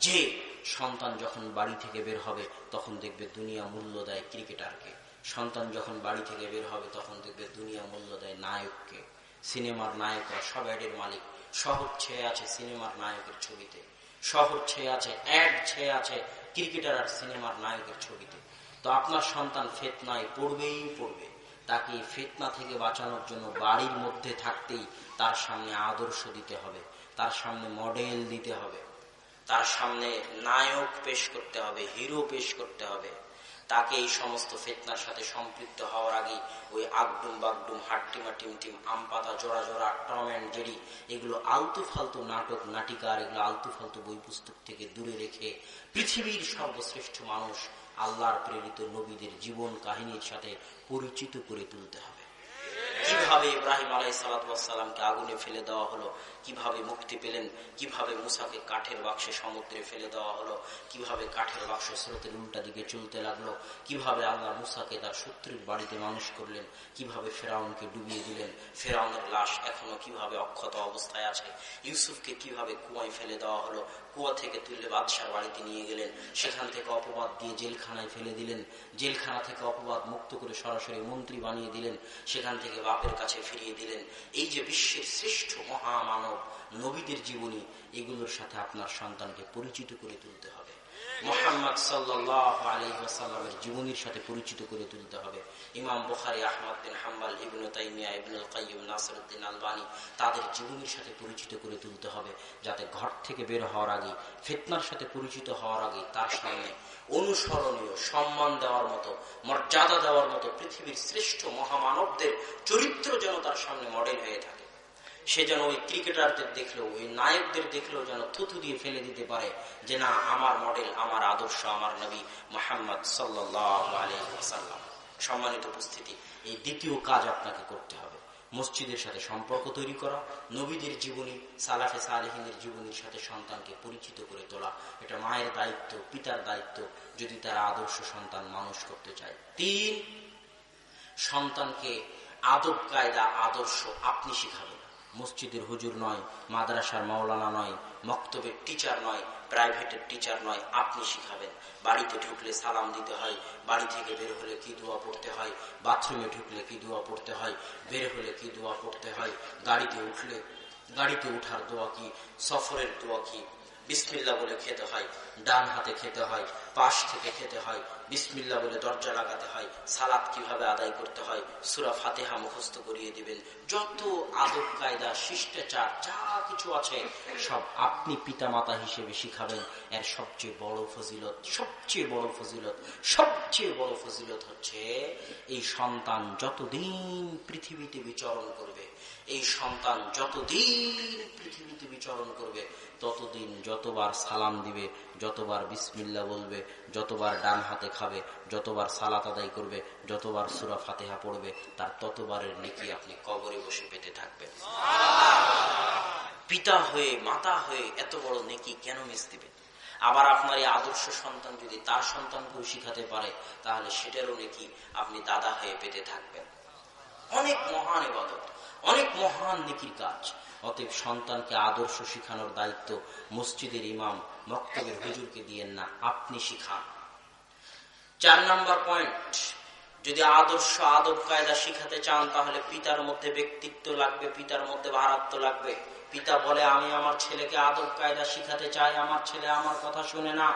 যে সন্তান যখন বাড়ি থেকে বের হবে, তখন দেখবে দুনিয়া মূল্য দেয় ক্রিকেটারকে। সন্তান যখন বাড়ি থেকে বের হবে, তখন দেখবে দুনিয়া মূল্য দেয় নায়ককে। সিনেমার নায়করা সব অ্যাডের মালিক। শহর ছেয়ে আছে সিনেমার নায়কের ছবিতে। শহর ছেয়ে আছে, অ্যাড ছেয়ে আছে ক্রিকেটার আর সিনেমার নায়কের ছবিতে। তো আপনার সন্তান ফেতনায় পড়বেই পড়বে। তাকে ফেতনা থেকে বাঁচানোর জন্য বাড়ির মধ্যে থাকতেই তার সামনে আদর্শ দিতে হবে। তার সামনে মডেল দিতে হবে। তার সামনে নায়ক পেশ করতে হবে, হিরো পেশ করতে হবে। তাকে এই সমস্ত ফেতনার সাথে সম্পৃক্ত হওয়ার আগে ওই আগডুম বাগডুম হাট্টিমা টিম টিম আম পাতা, জোড়া জোড়া, টম অ্যান্ড জেরি, এগুলো আলতু ফালতু নাটক, নাটিকার, এগুলো আলতু ফালতু বই পুস্তক থেকে দূরে রেখে পৃথিবীর সর্বশ্রেষ্ঠ মানুষ আল্লাহর প্রেরিত নবীদের জীবন কাহিনীর সাথে পরিচিত করে তুলতে হবে। কীভাবে ইব্রাহিম আলাই সালাতামকে আগুনে ফেলে দেওয়া হলো? কীভাবে মুক্তি পেলেন? কীভাবে মুসাকে কাঠের বাক্সে সমুদ্রে ফেলে দেওয়া হলো? কীভাবে কাঠের বাক্স স্রোতের উল্টা দিকে চলতে লাগল? কীভাবে আল্লাহ মুসাকে তার শত্রুর বাড়িতে মানুষ করলেন? কীভাবে ফেরাউনকে ডুবিয়ে দিলেন? ফেরাউনের লাশ এখনও কীভাবে অক্ষত অবস্থায় আছে? ইউসুফকে কীভাবে কুয়ায় ফেলে দেওয়া হলো? কুয়া থেকে তুললে বাদশার বাড়িতে নিয়ে গেলেন। সেখান থেকে অপবাদ দিয়ে জেলখানায় ফেলে দিলেন। জেলখানা থেকে অপবাদ মুক্ত করে সরাসরি মন্ত্রী বানিয়ে দিলেন। সেখান থেকে বাপের কাছে ফিরিয়ে দিলেন। এই যে বিশ্বের শ্রেষ্ঠ মহামানব নবীদের জীবনী, এগুলোর সাথে আপনার সন্তানকে পরিচিত করে তুলতে হবে। মোহাম্মদ সাল্লাহ জীবনীর সাথে পরিচিত করে তুলতে হবে। ইমাম বুখারি, আহমদ বিন হাম্বাল, ইবন তাইমিয়া, ইবনুল কাইম নাসরুদ্দিন আলবানী তাদের জীবনীর সাথে পরিচিত করে তুলতে হবে যাতে ঘর থেকে বের হওয়ার আগে, ফেতনার সাথে পরিচিত হওয়ার আগে তার সামনে অনুসরণীয় সম্মান দেওয়ার মতো, মর্যাদা দেওয়ার মতো পৃথিবীর শ্রেষ্ঠ মহামানবদের চরিত্র যেন তার সামনে মডেল হয়ে থাকে। সে যেন ওই ক্রিকেটারদের দেখলেও ওই নায়কদের দেখলেও যেন থুথু দিয়ে ফেলে দিতে পারে যে না, আমার মডেল, আমার আদর্শ, আমার নবী মোহাম্মদ সাল্লাম সম্মানিত উপস্থিতি, এই দ্বিতীয় কাজ আপনাকে করতে হবে। মসজিদের সাথে সম্পর্ক তৈরি করা, নবীদের জীবনী, সালাফে সালেহিনের জীবনীর সাথে সন্তানকে পরিচিত করে তোলা, এটা মায়ের দায়িত্ব, পিতার দায়িত্ব, যদি তারা আদর্শ সন্তান মানুষ করতে চায়। তিন, সন্তানকে আদব, কায়দা, আদর্শ আপনি শিখাবেন। মসজিদের হুজুর নয়, মাদ্রাসার মাওলানা নয়, মক্তবের টিচার নয়, প্রাইভেটের টিচার নয়, আপনি শিখাবেন। বাড়িতে ঢুকলে সালাম দিতে হয়, বাড়ি থেকে বের হলে কি দোয়া পড়তে হয়, বাথরুমে ঢুকলে কি দোয়া পড়তে হয়, বের হলে কি দোয়া পড়তে হয়, গাড়িতে উঠলে, গাড়িতে উঠার দোয়া কি, সফরের দোয়া কি বিসমিল্লা বলে খেতে হয়, ডান হাতে খেতে হয়, পাশ থেকে খেতে হয়, বিসমিল্লা বলে দরজা লাগাতে হয় সালাদ কীভাবে আদায় করতে হয়, সুরা ফাতেহা মুখস্থ করিয়ে দিবেন। যত আদব, কায়দা, শিষ্টাচার, যা কিছু আছে, সব আপনি পিতা মাতা হিসেবে শিখাবেন। এর সবচেয়ে বড় ফজিলত, সবচেয়ে বড় ফজিলত, সবচেয়ে বড় ফজিলত হচ্ছে, এই সন্তান যতদিন পৃথিবীতে বিচরণ করবে এই সন্তান যতদিন পৃথিবীতে বিচরণ করবে, ততদিন যতবার সালাম দিবে, যতবার বিসমিল্লা বলবে, যতবার ডান হাতে খাবে, যতবার সালাত আদায় করবে, যতবার সুরা ফাতেহা পড়বে, তার ততবারের নেকি আপনি কবরে বসে পেতে থাকবেন। পিতা হয়ে, মাতা হয়ে এত বড় নেকি কেন মিস দিবেন আবার আপনার এই আদর্শ সন্তান যদি তার সন্তানকেও শিখাতে পারে, তাহলে সেটারও নেকি আপনি দাদা হয়ে পেতে থাকবেন। অনেক মহান এবাদত অনেক মহান নেকির কাজ। অতএব সন্তানকে আদর্শ শিখানোর দায়িত্ব মসজিদের ইমাম মক্তবের হুজুরকে দিয়েন না, আপনি শিখান। চার নাম্বার পয়েন্ট, যদি আদর্শ আদব কায়দা শিখাতে চান, তাহলে পিতার মধ্যে ব্যক্তিত্ব লাগবে, পিতার মধ্যে ভারাত্ম লাগবে। পিতা বলে, আমি আমার ছেলেকে আদব কায়দা শিখাতে চাই, আমার ছেলে আমার কথা শুনে না।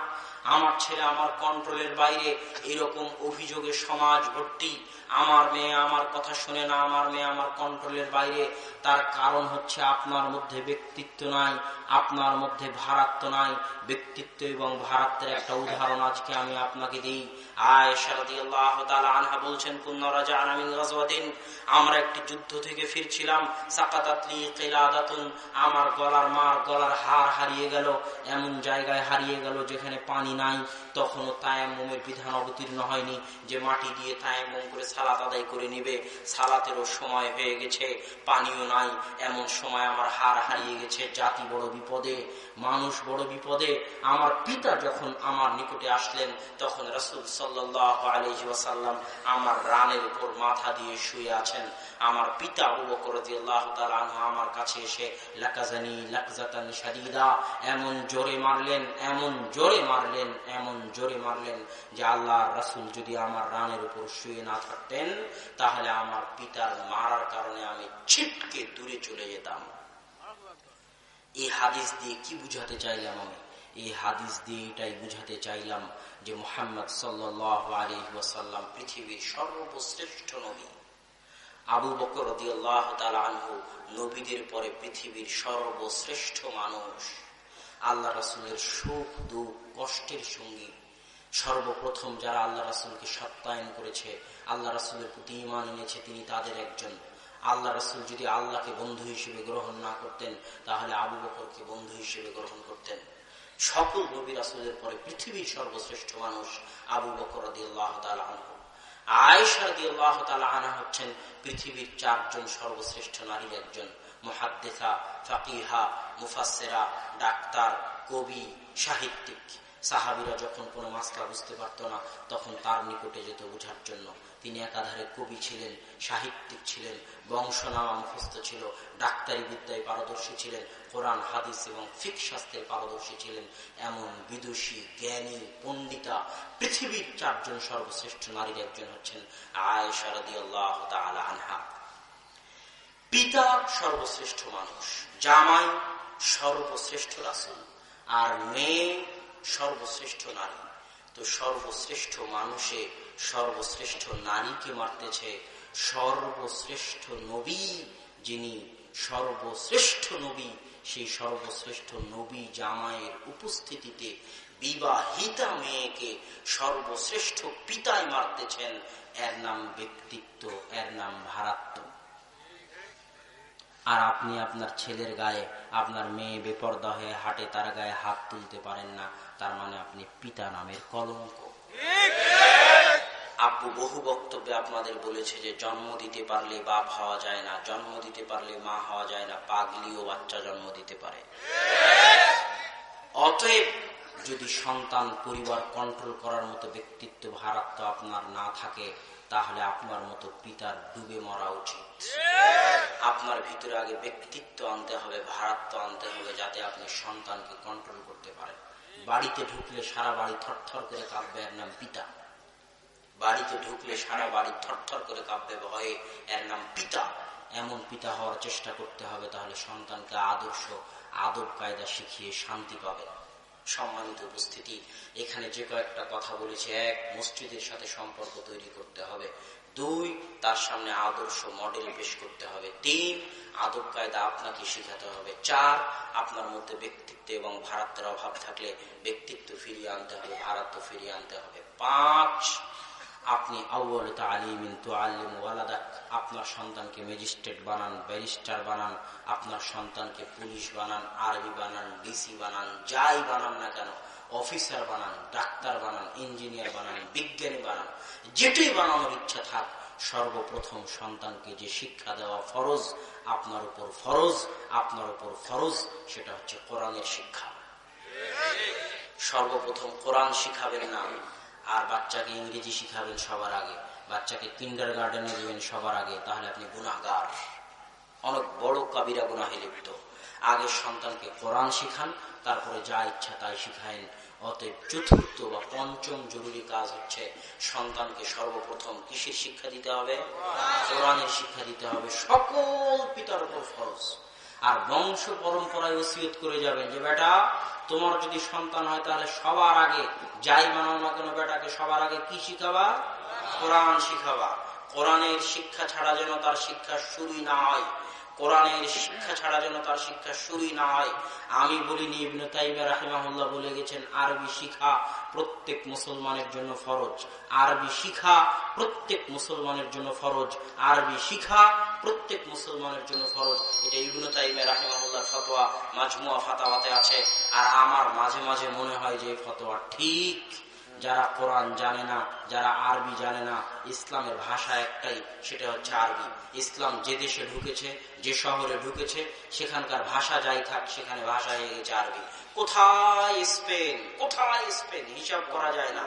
আমার ছেলে আমার কন্ট্রোলের বাইরে এরকম অভিযোগে সমাজ ভর্তি আমার মেয়ে আমার কথা শুনে না, আমার মেয়ে আমার কন্ট্রোলের বাইরে। তার কারণ হচ্ছে আপনার মধ্যে ব্যক্তিত্ব নাই, আপনার মধ্যে ভারাত্ম নাই। ব্যক্তিত্ব এবং ভারাত্মের একটা উদাহরণ আজকে আমি আপনাকে দিই। আনহা বলছেন আমরা একটি যুদ্ধ থেকে ফিরছিলাম। আমার গলার মার গলার হার হারিয়ে গেল, এমন জায়গায় হারিয়ে গেল যেখানে পানি নাই। তখনও তায়াম্মুমের বিধান অবতীর্ণ হয়নি। যে মাটি দিয়ে তায়াম্মুম করে সালাত আদায় করে নিবে। সালাতেরও সময় হয়ে গেছে। পানিও নাই। এমন সময় আমার হার হারিয়ে গেছে। জাতি বড় বিপদে, মানুষ বড় বিপদে। আমার পিতা যখন আমার নিকটে আসলেন, তখন রসুল সাল্লাহ আলহি ওয়াসাল্লাম আমার রানের উপর মাথা দিয়ে শুয়ে আছেন। আমার পিতা আমার কাছে এসে, লাকাজানি লাকজাতান সাদিদা এমন জোরে মারলেন, এমন জোরে মারলেন, এমন জোরে মারলেন যে আল্লাহ রাসুল যদি আমার রানের উপর শুয়ে না থাকতেন তাহলে আমার পিতার মারার কারণে আমি ছিটকে দূরে চলে যেতাম। এই হাদিস দিয়ে কি বুঝাতে চাইলাম আমি? এই হাদিস দিয়ে এটাই বুঝাতে চাইলাম যে মোহাম্মদ সাল্লাহ পৃথিবীর সর্বশ্রেষ্ঠ নবী। আবু বকর নবীদের পরে পৃথিবীর সর্বশ্রেষ্ঠ মানুষ। আল্লাহ রাসুলের সুখ, দুঃখ, কষ্টের সঙ্গী। সর্বপ্রথম যারা আল্লাহ রাসুলকে সত্যায়ন করেছে আল্লাহ রাসুলের প্রতি ইমান এনেছে, তিনি তাদের একজন। আল্লাহ রাসুল যদি আল্লাহকে বন্ধু হিসেবে গ্রহণ না করতেন, তাহলে আবু বকরকে বন্ধু হিসেবে গ্রহণ করতেন। সকল নবী রাসুলের পরে পৃথিবীর সর্বশ্রেষ্ঠ মানুষ আবু বকর আল্লাহ আনা হচ্ছেন পৃথিবীর চারজন সর্বশ্রেষ্ঠ নারীর একজন। মহাদ্দেথা ফাকিহা মুফাসেরা ডাক্তার, কবি, সাহিত্যিক। সাহাবিরা যখন কোনো মাসলা বুঝতে পারত না, তখন তার নিকটে যেত বোঝার জন্য। তিনি একাধারে কবি ছিলেন, সাহিত্যিক ছিলেন, বংশনামা মুখস্থ ছিল, ডাক্তারি বিদ্যায় পারদর্শী ছিলেন, কোরআন, হাদিস এবং ফিক শাস্ত্রে পারদর্শী ছিলেন। এমন বিদুষী, জ্ঞানী, পণ্ডিতা, পৃথিবীর চারজন সর্বশ্রেষ্ঠ নারীর একজন হচ্ছেন আয়সারদি আল্লাহ আনহা। পিতা সর্বশ্রেষ্ঠ মানুষ, জামাই সর্বশ্রেষ্ঠ রাসুল, আর মেয়ে সর্বশ্রেষ্ঠ নারী। তো সর্বশ্রেষ্ঠ মানুষে সর্বশ্রেষ্ঠ নারীকে মারতেছে সর্বশ্রেষ্ঠ নবী যিনি সর্বশ্রেষ্ঠ নবী, সেই সর্বশ্রেষ্ঠ নবী জামাইয়ের উপস্থিতিতে বিবাহিতা মেয়েকে সর্বশ্রেষ্ঠ পিতায় মারতেছেন। এর নাম ব্যক্তিত্ব, এর নাম ভারাত্ম। আর আপনি আপনার ছেলের গায়ে, আপনার মেয়ে বেপর্দা হয়ে হাটে তার গায়ে হাত তুলতে পারেন না, তার মানে আপনি পিতা নামের কলঙ্ক। আব্বু বহু বক্তব্যে আপনাদের বলেছে যে জন্ম দিতে পারলে বাপ হওয়া যায় না, জন্ম দিতে পারলে মা হওয়া যায় না, পাগলিও বাচ্চা জন্ম দিতে পারে। অতএব যদি সন্তান পরিবার কন্ট্রোল করার মতো ব্যক্তিত্ব ভারাত্ম আপনার না থাকে, তাহলে আপনার মতো পিতার ডুবে মরা উচিত। আপনার ভিতরে আগে ব্যক্তিত্ব আনতে হবে ভারাত্ম আনতে হবে, যাতে আপনি সন্তানকে কন্ট্রোল করতে পারেন। বাড়িতে ঢুকলে সারা বাড়ি থরথর করে কাঁপবে এর নাম পিতা। বাড়িতে ঢুকলে সারা বাড়ি থরথর করে কাঁপবে, ভয়ে এর নাম পিতা। এমন পিতা হওয়ার চেষ্টা করতে হবে, তাহলে সন্তানকে আদর্শ, আদব কায়দা শিখিয়ে শান্তি পাবে। সম্মানিত উপস্থিতি, এখানে যে কয়েকটা কথা বলেছে, এক, মসজিদের সাথে সম্পর্ক তৈরি করতে হবে। দুই, তার সামনে আদর্শ মডেল পেশ করতে হবে। তিন, আদব কায়দা আপনাকে শিখাতে হবে। চার, আপনার মধ্যে ব্যক্তিত্ব এবং ভারতের অভাব থাকলে ব্যক্তিত্ব ফিরিয়ে আনতে হবে ভারত ফিরিয়ে আনতে হবে। পাঁচ আপনি আপনার সন্তানকে ম্যাজিস্ট্রেট বানান, ব্যারিস্টার বানান, আপনার সন্তানকে পুলিশ বানান আর্মি বানান, ডিসি বানান, যাই বানান না কেন, অফিসার বানান, ডাক্তার বানান, ইঞ্জিনিয়ার বানান, বিজ্ঞানী বানান, যেটাই বানানোর ইচ্ছা থাক, সর্বপ্রথম সন্তানকে যে শিক্ষা দেওয়া ফরজ, আপনার উপর ফরজ, আপনার উপর ফরজ, সেটা হচ্ছে কোরআনের শিক্ষা। সর্বপ্রথম কোরআন শিখাবেন না। আর বাচ্চাকে ইংরেজি শিখাবেন সবার আগে, বাচ্চাকে কিন্ডার গার্ডেনে দিবেন সবার আগে, তাহলে আপনি গুণাগার অনেক বড় কাবিরা গুণাহে লিপ্ত। আগে সন্তানকে কোরআন শিখান, তারপরে যা ইচ্ছা তাই শিখায়েন। অতএব চতুর্থ বা পঞ্চম জরুরি কাজ হচ্ছে সন্তানকে সর্বপ্রথম কিসের শিক্ষা দিতে হবে? কোরআনের শিক্ষা দিতে হবে। সকল পিতার উপর ফরজ। আর বংশ পরম্পরায় ওসিয়ত করে যাবেন যে, বেটা তোমার যদি সন্তান হয় তাহলে সবার আগে, যাই মানাও না কেন বেটাকে, সবার আগে কি শিখাবা? কোরআন শিখাবা। কোরআনের শিক্ষা ছাড়া যেন তার শিক্ষা শুরুই না হয়। কোরআনের শিক্ষা ছাড়া যেন তার শিক্ষা শুরুই না হয়। আমি বলিনি, ইবনে তাইমা রাহিমাহুল্লাহ বলে গেছেন, আরবি শিখা প্রত্যেক মুসলমানের জন্য ফরজ। আরবি শিখা প্রত্যেক মুসলমানের জন্য ফরজ। আরবি শিখা প্রত্যেক মুসলমানের জন্য ফরজ। এটা ইবনে তাইমা রাহিমাহুল্লাহ ফতোয়া মাজমুয়া ফাতাওয়াতে আছে। আর আমার মাঝে মাঝে মনে হয় যে ফতোয়া ঠিক। যারা কোরআন জানে না, যারা আরবি জানে না, ইসলামের ভাষা একটাই, সেটা হচ্ছে আরবি। ইসলাম যে দেশে ঢুকেছে, যে শহরে ঢুকেছে, সেখানকার ভাষা যাই থাক, সেখানে ভাষা হয়ে গেছে আরবি। কোথায় স্পেন? কোথায় স্পেন? হিসাব করা যায় না।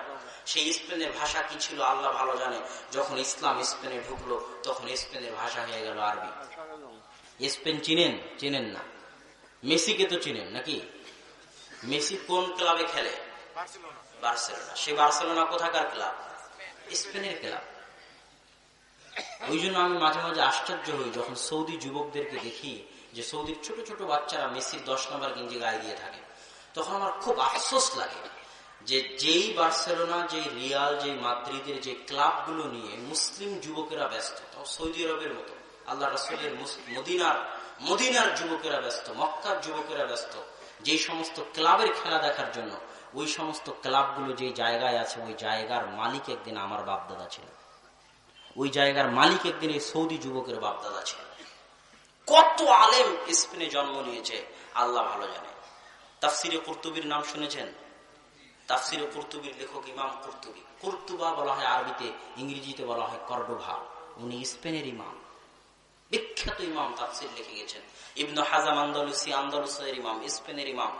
সেই স্পেনের ভাষা কি ছিল, আল্লাহ ভালো জানে। যখন ইসলাম স্পেনে ঢুকলো, তখন স্পেনের ভাষা হয়ে গেল আরবি। স্পেন চিনেন? চিনেন না। মেসিকে তো চিনেন নাকি? মেসি কোন ক্লাবে খেলে? বার্সেলোনা। সে বার্সেলোনা কোথাকার ক্লাব? স্পেনের ক্লাব। ওই জন্য আমি মাঝে মাঝে আশ্চর্য হই যখন সৌদি যুবকদেরকে দেখি যে সৌদির ছোট ছোট বাচ্চারা মেসির দশ নম্বর গেঞ্জি গায়ে দিয়ে থাকে। তখন আমার খুব আফসোস লাগে যে যেই বার্সেলোনা যে রিয়াল যে মাদ্রিদের যে ক্লাবগুলো নিয়ে মুসলিম যুবকেরা ব্যস্ত সৌদি আরবের মতো। আল্লাহ রসুলের মদিনার মদিনার যুবকেরা ব্যস্ত, মক্কার যুবকেরা ব্যস্ত। যে সমস্ত ক্লাবের খেলা দেখার জন্য, ওই সমস্ত ক্লাবগুলো যে জায়গায় আছে, ওই জায়গার মালিক একদিন আমার বাপদাদা ছিল। ওই জায়গার মালিক একদিন এই সৌদি যুবকের বাপদাদা ছিল কত আলেম স্পেনে জন্ম নিয়েছে, আল্লাহ ভালো জানে। তাফসিরে কর্তুবির নাম শুনেছেন? তাফসির কর্তুবির লেখক ইমাম কর্তুবি। কর্তুবা বলা হয় আরবিতে, ইংরেজিতে বলা হয় কর্ডোভা। উনি স্পেনের ইমাম। বিখ্যাত ইমাম তাফসির লিখে গেছেন। ইবনু হাজাম আন্দলুসি, আন্দোলসের ইমাম, স্পেনের ইমাম।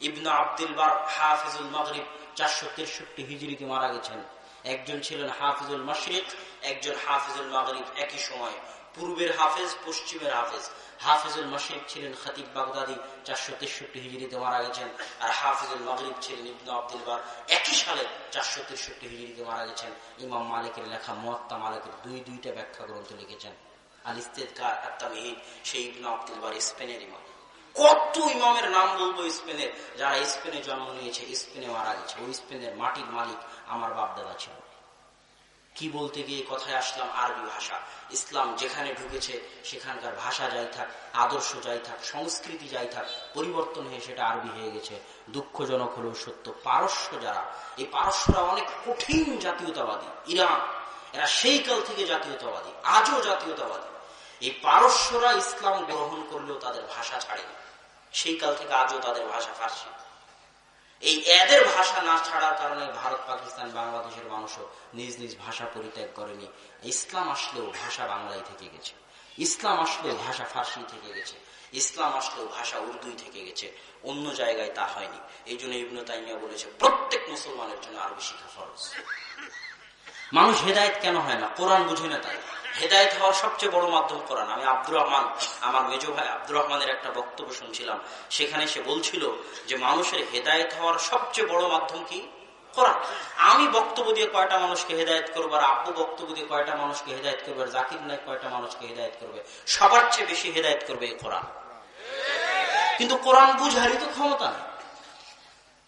ইবনু আব্দুল বার, হাফিজুল মাগরিব, চারশো তেষট্টি হিজড়িতে মারা গেছেন। একজন ছিলেন হাফিজুল মশরিক, একজন হাফিজুল মাগরিব। একই সময় পূর্বের হাফেজ, পশ্চিমের হাফেজ। হাফিজুল মশরিক ছিলেন খতিব বাগদাদি, চারশো তেষট্টি হিজড়িতে মারা গেছেন। আর হাফিজুল মাগরিব ছিলেন ইবনু আব্দুল বার, একই সালে চারশো তেষট্টি হিজড়িতে মারা গেছেন। ইমাম মালিকের লেখা মোয়াত্তা মালিকের দুই, দুইটা ব্যাখ্যা গ্রন্থ লিখেছেন। মাটির মালিক আমার বাপ দাদা ছিল কি বলতে গিয়ে কথায় আসলাম? আরবি ভাষা। ইসলাম যেখানে ঢুকেছে, সেখানকার ভাষা যাই থাক, আদর্শ যাই থাক, সংস্কৃতি যাই থাক, পরিবর্তন হয়ে সেটা আরবি হয়ে গেছে। দুঃখজনক হলেও সত্য, পারস্য যারা, এই পারস্যরা অনেক কঠিন জাতীয়তাবাদী। ইরান, এরা সেই কাল থেকে জাতীয়তাবাদী, আজও জাতীয়তাবাদী। এই পারস্যরা ইসলাম গ্রহণ করলেও তাদের ভাষা ছাড়েনি। সেই কাল থেকে আজও তাদের ভাষা ফার্সি। এই এদের ভাষা না ছাড়ার কারণে ভারত, পাকিস্তান, বাংলাদেশের মানুষও নিজ নিজ ভাষা পরিত্যাগ করেনি। ইসলাম আসলেও ভাষা বাংলায় থেকে গেছে। ইসলাম আসলেও ভাষা ফার্সি থেকে গেছে। ইসলাম আসলেও ভাষা উর্দুই থেকে গেছে। অন্য জায়গায় তা হয়নি। এই জন্য ইবনু তাইমিয়া বলেছে, প্রত্যেক মুসলমানের জন্য আরবি শিক্ষা ফরজ। মানুষ হেদায়ত কেন হয় না? কোরআন বুঝে না তাই হেদায়ত হওয়ার সবচেয়ে বড় মাধ্যম কোরআন। আমি আব্দুর রহমান, আমার মেজ ভাই আব্দুর রহমানের একটা বক্তব্য শুনছিলাম। সেখানে সে বলছিল যে মানুষের হেদায়ত হওয়ার সবচেয়ে বড় মাধ্যম কি? কোরআন। আমি বক্তব্য দিয়ে কয়টা মানুষকে হেদায়ত করব আর আব্বু বক্তব্য দিয়ে কয়টা মানুষকে হেদায়ত করবে আর জাকির নায়ক কয়টা মানুষকে হেদায়ত করবে? সবার চেয়ে বেশি হেদায়ত করবে এই কোরআন। কিন্তু কোরআন বুঝারই তো ক্ষমতা নেই।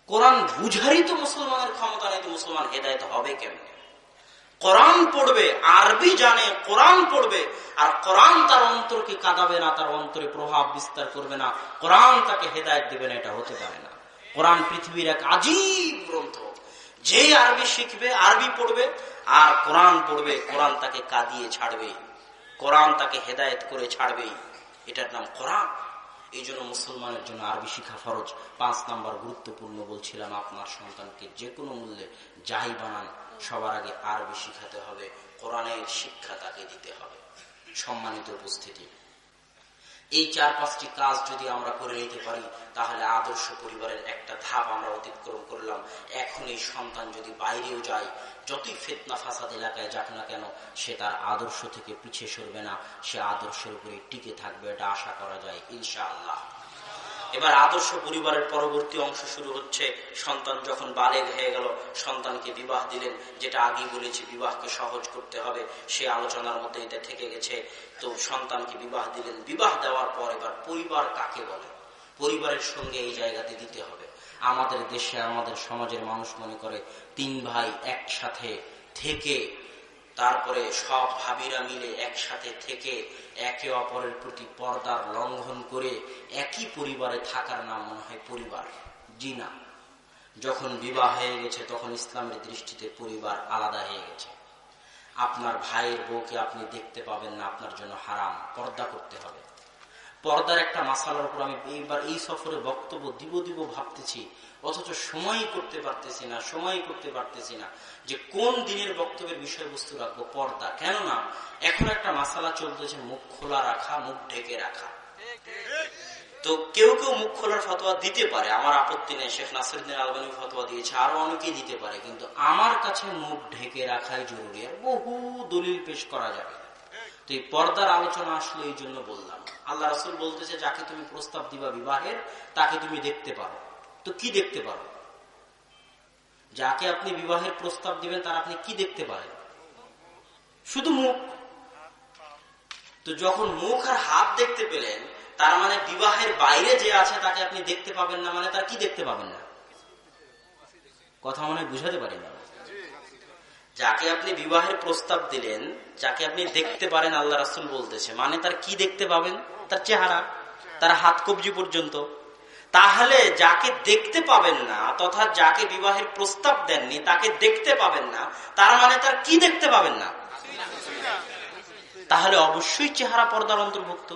কোরআন বুঝারই তো মুসলমানের ক্ষমতা নেই তো মুসলমান হেদায়ত হবে কেমনে? কোরআন পড়বে, আরবি জানে, কোরআন পড়বে, আর কোরআন তার অন্তরকে কাঁদাবে না, তার অন্তরে প্রভাব বিস্তার করবে না, কোরআন তাকে হেদায়ত দেবে না, এটা হতে পারে না। কোরআন পৃথিবীর এক আজীব গ্রন্থ। যে আরবি শিখবে, আরবি পড়বে, আর কোরআন পড়বে, কোরআন তাকে কাঁদিয়ে ছাড়বে, কোরআন তাকে হেদায়ত করে ছাড়বে, এটার নাম কোরআন। এই জন্য মুসলমানের জন্য আরবি শিখা ফরজ। পাঁচ নাম্বার গুরুত্বপূর্ণ বলছিলাম আপনার সন্তানকে, যে কোনো মূল্যে যাই বানান সবার আগে আরবি শিখাতে হবে, কোরআনের শিক্ষা তাকে দিতে হবে। সম্মানিত উপস্থিতি, এই চার পাঁচটি কাজ যদি আমরা করে নিতে পারি, তাহলে আদর্শ পরিবারের একটা ধাপ আমরা অতিক্রম করলাম। এখন এই সন্তান যদি বাইরেও যায়, যতই ফেতনা ফাসাদ এলাকায় যাক না কেন, সে তার আদর্শ থেকে পিছিয়ে সরবে না। সে আদর্শের উপরে টিকে থাকবে, এটা আশা করা যায়, ইনশাআল্লাহ। এবার আদর্শ পরিবারের পরবর্তী অংশ শুরু হচ্ছে। সন্তান যখন বালেগ হয়ে গেল, সন্তানকে বিবাহ দিলেন। যেটা আগেই বলেছি, বিবাহকে সহজ করতে হবে। সে আলোচনার মধ্যে এটা থেকে গেছে। তো সন্তানকে বিবাহ দিলেন। বিবাহ দেওয়ার পর এবার পরিবার কাকে বলে? পরিবারের সঙ্গে এই জায়গাতে দিতে হবে। আমাদের দেশে, আমাদের সমাজের মানুষ মনে করে, তিন ভাই একসাথে থেকে তারপরে সব ভাবিরা মিলে একসাথে থেকে একে অপরের প্রতি পর্দার লঙ্ঘন করে একই পরিবারে থাকার নাম মনে হয় পরিবার জি না যখন বিবাহ হয়ে গেছে, তখন ইসলামের দৃষ্টিতে পরিবার আলাদা হয়ে গেছে। আপনার ভাইয়ের বউকে আপনি দেখতে পাবেন না, আপনার জন্য হারাম, পর্দা করতে হবে। পর্দার একটা মাসালার উপর আমি এইবার এই সফরে বক্তব্য দিব দিব ভাবতেছি। অথচ সময় করতে পারতেছি না সময় করতে পারতেছি না। যে কোন দিনের বক্তব্যের বিষয়বস্তু রাখব? পর্দা। কেননা এখন একটা মাসালা চলতেছে, মুখ খোলা রাখা, মুখ ঢেকে রাখা। তো কেউ কেউ মুখ খোলার ফতোয়া দিতে পারে। আমার আপত্তি নেই, শেখ নাসিরুদ্দিন আলবানী ফতোয়া দিয়েছে, আরও অনেকেই দিতে পারে। কিন্তু আমার কাছে মুখ ঢেকে রাখাই জরুরি আর বহু দলিল পেশ করা যাবে। তো এই পর্দার আলোচনা আসলে এই জন্য বললাম। আল্লাহ রসুল বলতেছে, যাকে তুমি প্রস্তাব দিবা বিবাহের, তাকে তুমি দেখতে পারো। তো কি দেখতে পারো? যাকে আপনি বিবাহের প্রস্তাব দিবেন, তার আপনি কি দেখতে পারেন? শুধু মুখ। তো যখন মুখ আর হাত দেখতে পেলেন, তার মানে বিবাহের বাইরে যে আছে, তাকে আপনি দেখতে পাবেন না মানে তার কি দেখতে পাবেন না? কথা মনে বুঝাতে পারি না। যাকে আপনি বিবাহের প্রস্তাব দিলেন, যাকে আপনি দেখতে পারেন, আল্লাহ রাসুল বলতেছে মানে তার কি দেখতে পাবেন? তার চেহারা, তার হাত কবজি পর্যন্ত। তাহলে যাকে দেখতে পাবেন না তথা যাকে বিবাহের প্রস্তাব দেননি, তাকে দেখতে পাবেন না, তার মানে তার কি দেখতে পাবেন না? তাহলে অবশ্যই চেহারা পর্দার অন্তর্ভুক্ত।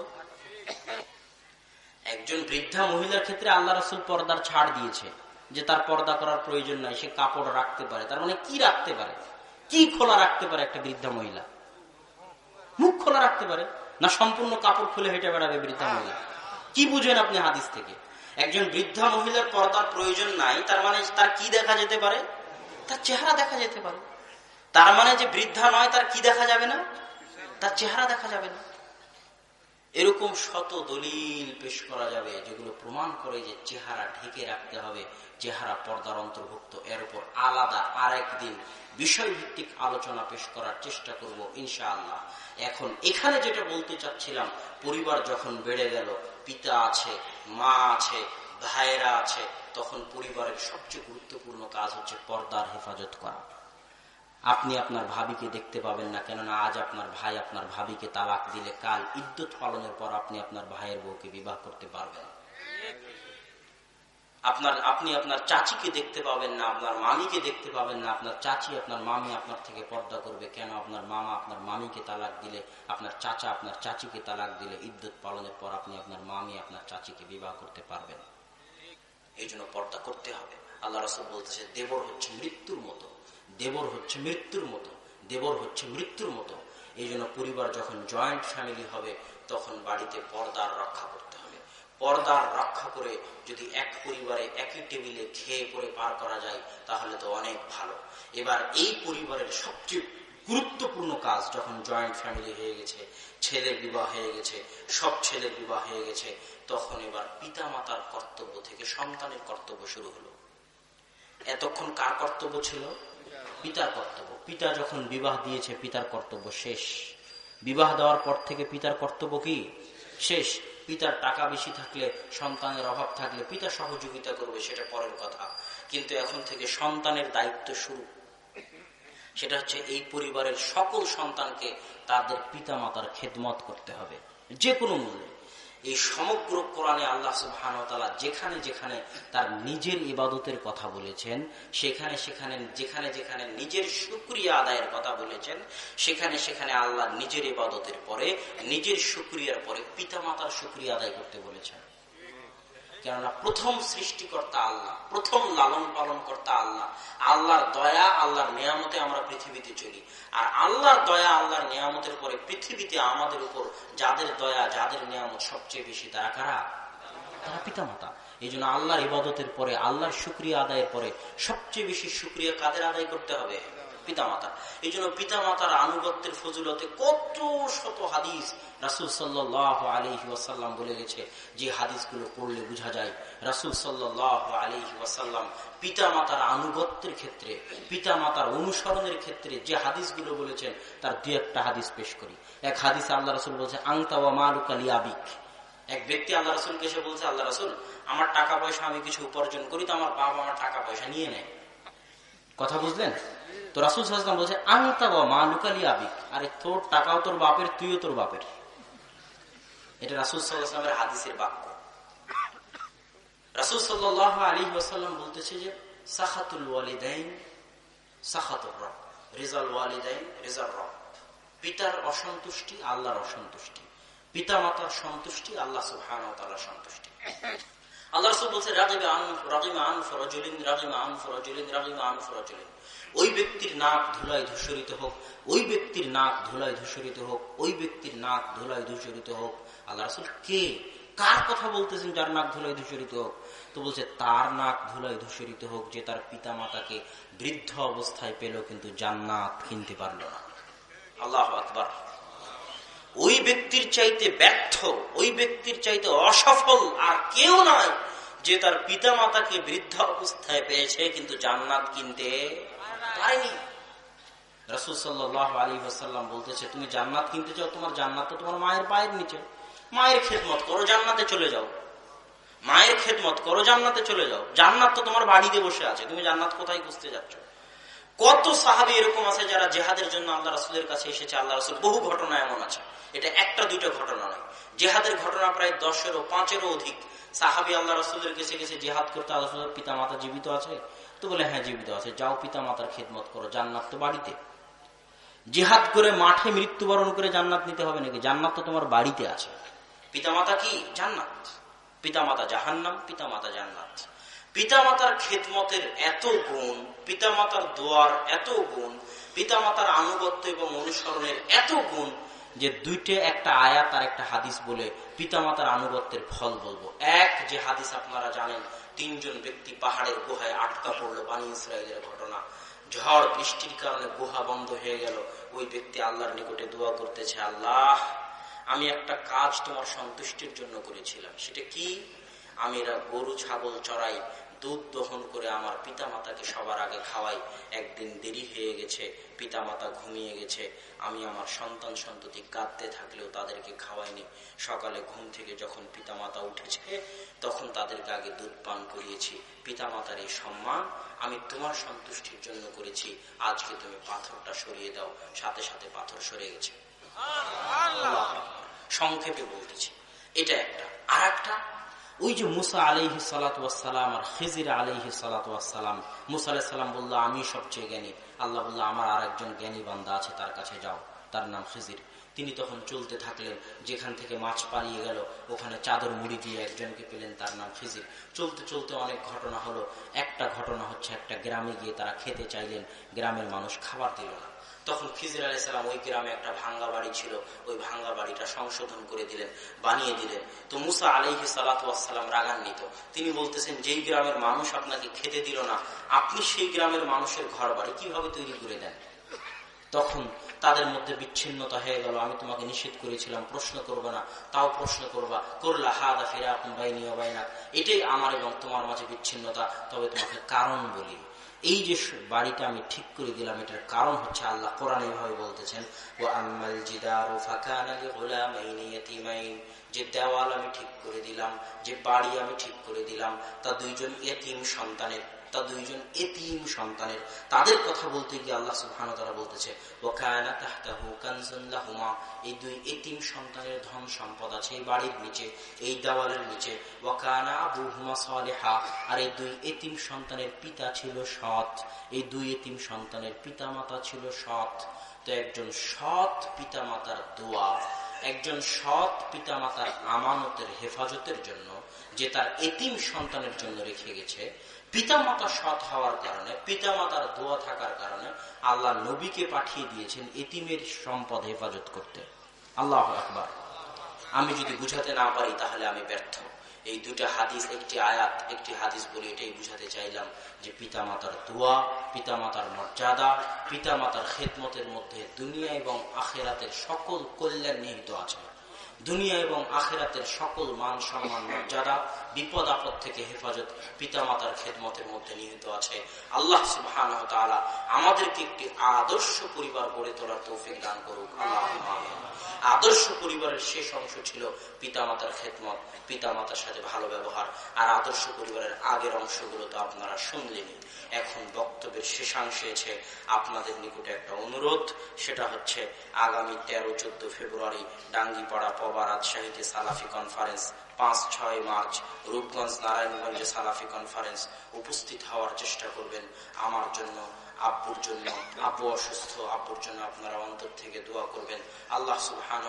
একজন বৃদ্ধা মহিলার ক্ষেত্রে আল্লাহ রসুল পর্দার ছাড় দিয়েছে, যে তার পর্দা করার প্রয়োজন নাই, সে কাপড় রাখতে পারে। তার মানে কি রাখতে পারে? কি খোলা রাখতে পারে একটা বৃদ্ধা মহিলা? মুখ খোলা রাখতে পারে? না সম্পূর্ণ কাপড় খুলে হেঁটে বেড়াবে বৃদ্ধা মহিলা? কি বুঝেন আপনি হাদিস থেকে? একজন বৃদ্ধা মহিলার পর্দার প্রয়োজন নাই, তার মানে তার কি দেখা যেতে পারে? তার চেহারা দেখা যেতে পারে। তার মানে যে বৃদ্ধা নয়, তার কি দেখা যাবে না? তার চেহারা দেখা যাবে না। এরকম শত দলিল পেশ করা যাবে, যেগুলো প্রমাণ করে যে চেহারা ঢেকে রাখতে হবে। চেহারা পর্দার অন্তর্ভুক্ত। এর উপর আলাদা আরেক দিন বিষয়ভিত্তিক আলোচনা পেশ করার চেষ্টা করব ইনশাআল্লাহ। এখন এখানে যেটা বলতে চাচ্ছিলাম, পরিবার যখন বেড়ে গেল, পিতা আছে, মা আছে, ভাইয়েরা আছে, তখন পরিবারের সবচেয়ে গুরুত্বপূর্ণ কাজ হচ্ছে পর্দার হেফাজত করা। আপনি আপনার ভাবিকে দেখতে পাবেন না, কেননা আজ আপনার ভাই আপনার ভাবিকে তালাক দিলে কাল ইদ্যুৎ পালনের পর আপনি আপনার ভাইয়ের বউকে বিবাহ করতে পারবেন। আপনার, আপনি আপনার চাচিকে দেখতে পাবেন না, আপনার মামিকে দেখতে পাবেন না, আপনার চাচি আপনার মামি আপনার থেকে পর্দা করবে, কেন আপনার মামা আপনার মামিকে তালাক দিলে, আপনার চাচা আপনার চাচিকে তালাক দিলে ইদ্যুৎ পালনের পর আপনি আপনার মামি আপনার চাচিকে বিবাহ করতে পারবেন এই জন্য পর্দা করতে হবে। আল্লাহ রসুল বলতেছে, দেবর হচ্ছে মৃত্যুর মতো, দেবর হচ্ছে মৃত্যুর মতো, দেবর হচ্ছে মৃত্যুর মতো। এই জন্য পরিবার যখন জয়েন্ট ফ্যামিলি হবে, তখন বাড়িতে পর্দার রক্ষা করতে হবে। পর্দার রক্ষা করে যদি এক পরিবারে একই টেবিলে খেয়ে পরে পার করা যায়, তাহলে তো অনেক ভালো। এবার এই পরিবারের সবচেয়ে গুরুত্বপূর্ণ কাজ যখন জয়েন্ট ফ্যামিলি হয়ে গেছে ছেলের বিবাহ হয়ে গেছে, সব ছেলের বিবাহ হয়ে গেছে, তখন এবার পিতা মাতার কর্তব্য থেকে সন্তানের কর্তব্য শুরু হলো। এতক্ষণ কার কর্তব্য ছিল? পিতার কর্তব্য। পিতা যখন বিবাহ দিয়েছে, পিতার কর্তব্য শেষ। বিবাহ দেওয়ার পর থেকে পিতার কর্তব্য কি? শেষ। পিতার টাকা বেশি থাকলে, সন্তানের অভাব থাকলে পিতা সহযোগিতা করবে, সেটা পরের কথা। কিন্তু এখন থেকে সন্তানের দায়িত্ব শুরু। সেটা হচ্ছে এই পরিবারের সকল সন্তানকে তাদের পিতা মাতার খেদমত করতে হবে। যে কোনো মূল্যে। এই সমগ্র কোরআনে আল্লাহ সুবহান যেখানে যেখানে তার নিজের ইবাদতের কথা বলেছেন, সেখানে সেখানে যেখানে যেখানে নিজের সুক্রিয়া আদায়ের কথা বলেছেন, সেখানে সেখানে আল্লাহ নিজের ইবাদতের পরে, নিজের সুক্রিয়ার পরে পিতামাতার সুক্রিয়া আদায় করতে বলেছেন। কেননা প্রথম সৃষ্টিকর্তা আল্লাহ, প্রথম লালন পালন কর্তা আল্লাহ। আল্লাহর দয়া, আল্লাহর নিয়ামতে আমরা পৃথিবীতে চলি। আর আল্লাহর দয়া, আল্লাহর নিয়ামতের পরে পৃথিবীতে আমাদের উপর যাদের দয়া, যাদের নিয়ামত সবচেয়ে বেশি, তারা কারা? তারা পিতামাতা। এই জন্য আল্লাহর ইবাদতের পরে, আল্লাহর শুক্রিয়া আদায়ের পরে সবচেয়ে বেশি শুক্রিয়া কাদের আদায় করতে হবে? পিতামাতা। এই জন্য পিতামাতার আনুগত্যের ফজুলতে কত শত হাদিস রাসুল সাল্লাহ আলী ওয়াসাল্লাম বলে গেছে। যে হাদিসগুলো পড়লে বোঝা যায়, রাসুল সাল্লাহ আলী ওয়াসাল্লাম পিতামাতার আনুগত্যের ক্ষেত্রে, পিতামাতার অনুসরণের ক্ষেত্রে যে হাদিসগুলো বলেছেন, তার দু একটা হাদিস পেশ করি। এক হাদিস আল্লাহ রসুল বলছে আংতা ওয়া মালুক আলিয়াবিক এক ব্যক্তি আল্লাহ রসুলকে এসে বলছে, আল্লাহ রসুল, আমার টাকা পয়সা আমি কিছু উপার্জন করি তো আমার বাবা আমার টাকা পয়সা নিয়ে নেয়। কথা বুঝলেন? তো রাসুল সাল্লাম বলছে আংতা বা মা লুকালি আবিক। আরে, তোর টাকাও তোর বাপের, তুইও তোর বাপের। এটা রাসুল সাল্লাহামের হাদিসের বাক্য। রাসুল আলী বলতেছে যে ওয়ালিদাইন রব। রেজাল ওয়ালিদাইন, রেজাল রব। পিতার অসন্তুষ্টি, আল্লাহর অসন্তুষ্টি। পিতা মাতার সন্তুষ্টি, আল্লাহ সুহান সন্তুষ্টি। আল্লাহ বলছে রাগিমা আন রাগিমা আন আন ফরজলিন আন ওই ব্যক্তির নাক ধুলায় ধূসরিত হোক, ওই ব্যক্তির নাক ধুলায় ধূসরিত হোক, ওই ব্যক্তির নাক ধুলায় ধূসরিত হোক। আল্লাহ রসুল কে? কার কথা বলতেছেন যার নাক ধুলায় ধূসরিত হোক? তো বলছে, তার নাক ধুলায় ধূসরিত হোক যে তার পিতা মাতাকে বৃদ্ধ অবস্থায় পেল কিন্তু জান্নাত কিনতে পারল না। আল্লাহ আকবর। ওই ব্যক্তির চাইতে ব্যর্থ, ওই ব্যক্তির চাইতে অসফল আর কেউ নয় যে তার পিতা মাতাকে বৃদ্ধ অবস্থায় পেয়েছে কিন্তু জান্নাত কিনতে পারেনি। রসুল সাল্লাহ আলী আসাল্লাম বলতেছে, তুমি জান্নাত কিনতে চাও, তোমার জান্নাত তো তোমার মায়ের পায়ের নিচে। মায়ের খেদমত করো, জান্নাতে চলে যাও। মায়ের খেদমত করো, জান্নাতে চলে যাও। জান্নাত তো তোমার বাড়িতে বসে আছে, তুমি জান্নাত কোথায় খুঁজতে যাচ্ছ? কত সাহাবি এরকম আছে যারা জেহাদের জন্য আল্লাহ রাসুলের কাছে এসেছে, আল্লাহ রাসুল বহু ঘটনা এমন আছে। এটা একটা, দুইটা ঘটনা নয়। জেহাদের ঘটনা প্রায় দশেরও, পাঁচেরও অধিক। সাহাবি আল্লাহ রাসুলের কাছে গেছে, জেহাদ করতে, আল্লাহ পিতা মাতা জীবিত আছে। তো বলে হ্যাঁ জীবিত আছে, যাও পিতা মাতার খেদমত করো জান্নাত তো বাড়িতে। জেহাদ করে মাঠে মৃত্যুবরণ করে জান্নাত নিতে হবে নাকি? জান্নাত তো তোমার বাড়িতে আছে। পিতা মাতা কি? জান্নাত। পিতা মাতা জাহান্নাম পিতা মাতা জান্নাত। পিতামাতার খেদমতের এত গুণ, পিতামাতার দোয়ার এত গুণ, পিতামাতার আনুগত্য এবং অনুসরণের এত গুণ যে দুইটে একটা আয়াত আর একটা হাদিস বলে পিতামাতার আনুগত্যের ফল বলব। এক যে হাদিস আপনারা জানেন তিনজন ব্যক্তি পাহাড়ের গুহায় আটকা পড়ল বানী ইসরায়েলের ঘটনা। ঝড়, বৃষ্টির কারণে গুহা বন্ধ হয়ে গেল। ওই ব্যক্তি আল্লাহর নিকটে দোয়া করতেছে, আল্লাহ, আমি একটা কাজ তোমার সন্তুষ্টির জন্য করেছিলাম। সেটা কি? আমি এরা গরু, ছাগল চড়াই দুধ দহন করে আমার পিতা মাতাকে সবার আগে খাওয়াই। একদিন দেরি হয়ে গেছে পিতা মাতা ঘুমিয়ে গেছে। আমি আমার সন্তান সন্ততি কাঁদতে থাকলেও তাদেরকে খাওয়াইনি। সকালে ঘুম থেকে যখন পিতা মাতা উঠেছে তখন তাদেরকে আগে দুধ পান করিয়েছি। পিতা মাতার এই সম্মান আমি তোমার সন্তুষ্টির জন্য করেছি। আজকে তুমি পাথরটা সরিয়ে দাও সাথে সাথে পাথর সরে গেছে। সংক্ষেপে বলতেছি এটা একটা। আর একটা ওই যে মুসা আলহি সালাতাম আর খিজির আলহি সালাতাম মুসা আলাহ সাল্লাম বলল, আমি সবচেয়ে জ্ঞানী। আল্লাহ বলল, আমার আর একজন জ্ঞানী বান্দা আছে, তার কাছে যাও। তার নাম খিজির। তিনি তখন চলতে থাকলেন, যেখান থেকে মাছ পালিয়ে গেল, ওখানে চাদর মুড়ি দিয়ে একজনকে পেলেন, তার নাম খিজির। চলতে চলতে অনেক ঘটনা হলো। একটা ঘটনা হচ্ছে, একটা গ্রামে গিয়ে তারা খেতে চাইলেন, গ্রামের মানুষ খাবার দিল না। তখন খিজির আলাইসালাম ওই গ্রামে একটা ভাঙ্গা বাড়ি ছিল। ওই ভাঙ্গা বাড়িটা সংশোধন করে দিলেন, বানিয়ে দিলেন। তো মুসা আলাইহি সালাতাম রাগান্বিত। তিনি বলতেছেন, যেই গ্রামের মানুষ আপনাকে খেতে দিল না, আপনি সেই গ্রামের মানুষের ঘর বাড়ি কীভাবে তৈরি করে দেন? তখন তাদের মধ্যে বিচ্ছিন্নতা হয়ে গেল। আমি তোমাকে নিষেধ করেছিলাম, প্রশ্ন করব না, তাও প্রশ্ন করবা। করলা হাদা ফেরা এটাই আমার এবং তোমার মাঝে বিচ্ছিন্নতা। তবে তোমাকে কারণ বলি। এই যে বাড়িটা আমি ঠিক করে দিলাম, এটার কারণ হচ্ছে আল্লাহ কোরআন এভাবে বলতেছেন ও আম্মাল জিদার ও যে দেওয়াল আমি ঠিক করে দিলাম, যে বাড়ি আমি ঠিক করে দিলাম, তা দুইজন এতিম সন্তানের তা দুইজন এতিম সন্তানের। তাদের কথা বলতে গিয়ে আল্লাহ সুবহান তারা বলতেছে এই দুই এতিম সন্তানের ধন সম্পদ আছে এই বাড়ির নিচে, এই দেওয়ালের নিচে। ওয়াকানা আবু হুমা সালেহা আর এই দুই এতিম সন্তানের পিতা ছিল সৎ। এই দুই এতিম সন্তানের পিতা মাতা ছিল সৎ। তো একজন সৎ পিতা মাতার দোয়া, একজন সৎ পিতা মাতার আমানতের হেফাজতের জন্য যে তার এতিম সন্তানের জন্য রেখে গেছে পিতামাতা সৎ হওয়ার কারণে, পিতামাতার দোয়া থাকার কারণে আল্লাহ নবীকে পাঠিয়ে দিয়েছেন এতিমের সম্পদ হেফাজত করতে। আল্লাহ আকবার। আমি যদি বুঝাতে না পারি, তাহলে আমি ব্যর্থ। এই দুটা হাদিস, একটি আয়াত, একটি হাদিস বলে এটাই বুঝাতে চাইলাম যে পিতামাতার দোয়া, পিতামাতার মর্যাদা, পিতামাতার খেদমতের মধ্যে দুনিয়া এবং আখেরাতের সকল কল্যাণ নিহিত আছে। দুনিয়া এবং আখেরাতের সকল মান সম্মান মর্যাদা বিপদ আপদ থেকে হেফাজত পিতামাতার খেদমতের মধ্যে নিহিত আছে। আল্লাহ সুবাহ আমাদেরকে একটি আদর্শ পরিবার গড়ে তোলার তৌফিক দান করুক। আদর্শ পরিবারের শেষ অংশ ছিল পিতামাতার খেদমত, পিতামাতার সাথে ভালো ব্যবহার। আর আদর্শ পরিবারের আগের অংশগুলো তো আপনারা শুনলেনি এখন বক্তব্যের শেষাংশে এসে আপনাদের নিকটে একটা অনুরোধ, সেটা হচ্ছে আগামী তেরো চোদ্দ ফেব্রুয়ারি ডাঙ্গিপাড়া পবা রাজশাহীতে সালাফি কনফারেন্স পাঁচ, ছয় মার্চ, রূপগঞ্জ নারায়ণগঞ্জে সালাফি কনফারেন্স উপস্থিত হওয়ার চেষ্টা করবেন। আমার জন্য, আব্বুর জন্য, আব্বু অসুস্থ, আব্বুর জন্য আপনারা অন্তর থেকে দোয়া করবেন। আল্লাহ সুবহান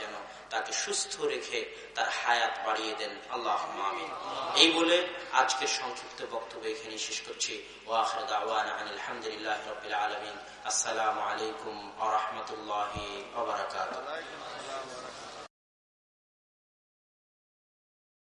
যেন তাকে সুস্থ রেখে তার হায়াত বাড়িয়ে দেন। আল্লাহ আমিন। এই বলে আজকের সংক্ষিপ্ত বক্তব্য এখানে শেষ করছি। ও আখর দাওয়ান আলহামদুলিল্লাহ রবিল আলমিন। আসসালামু আলাইকুম আ রহমতুল্লাহ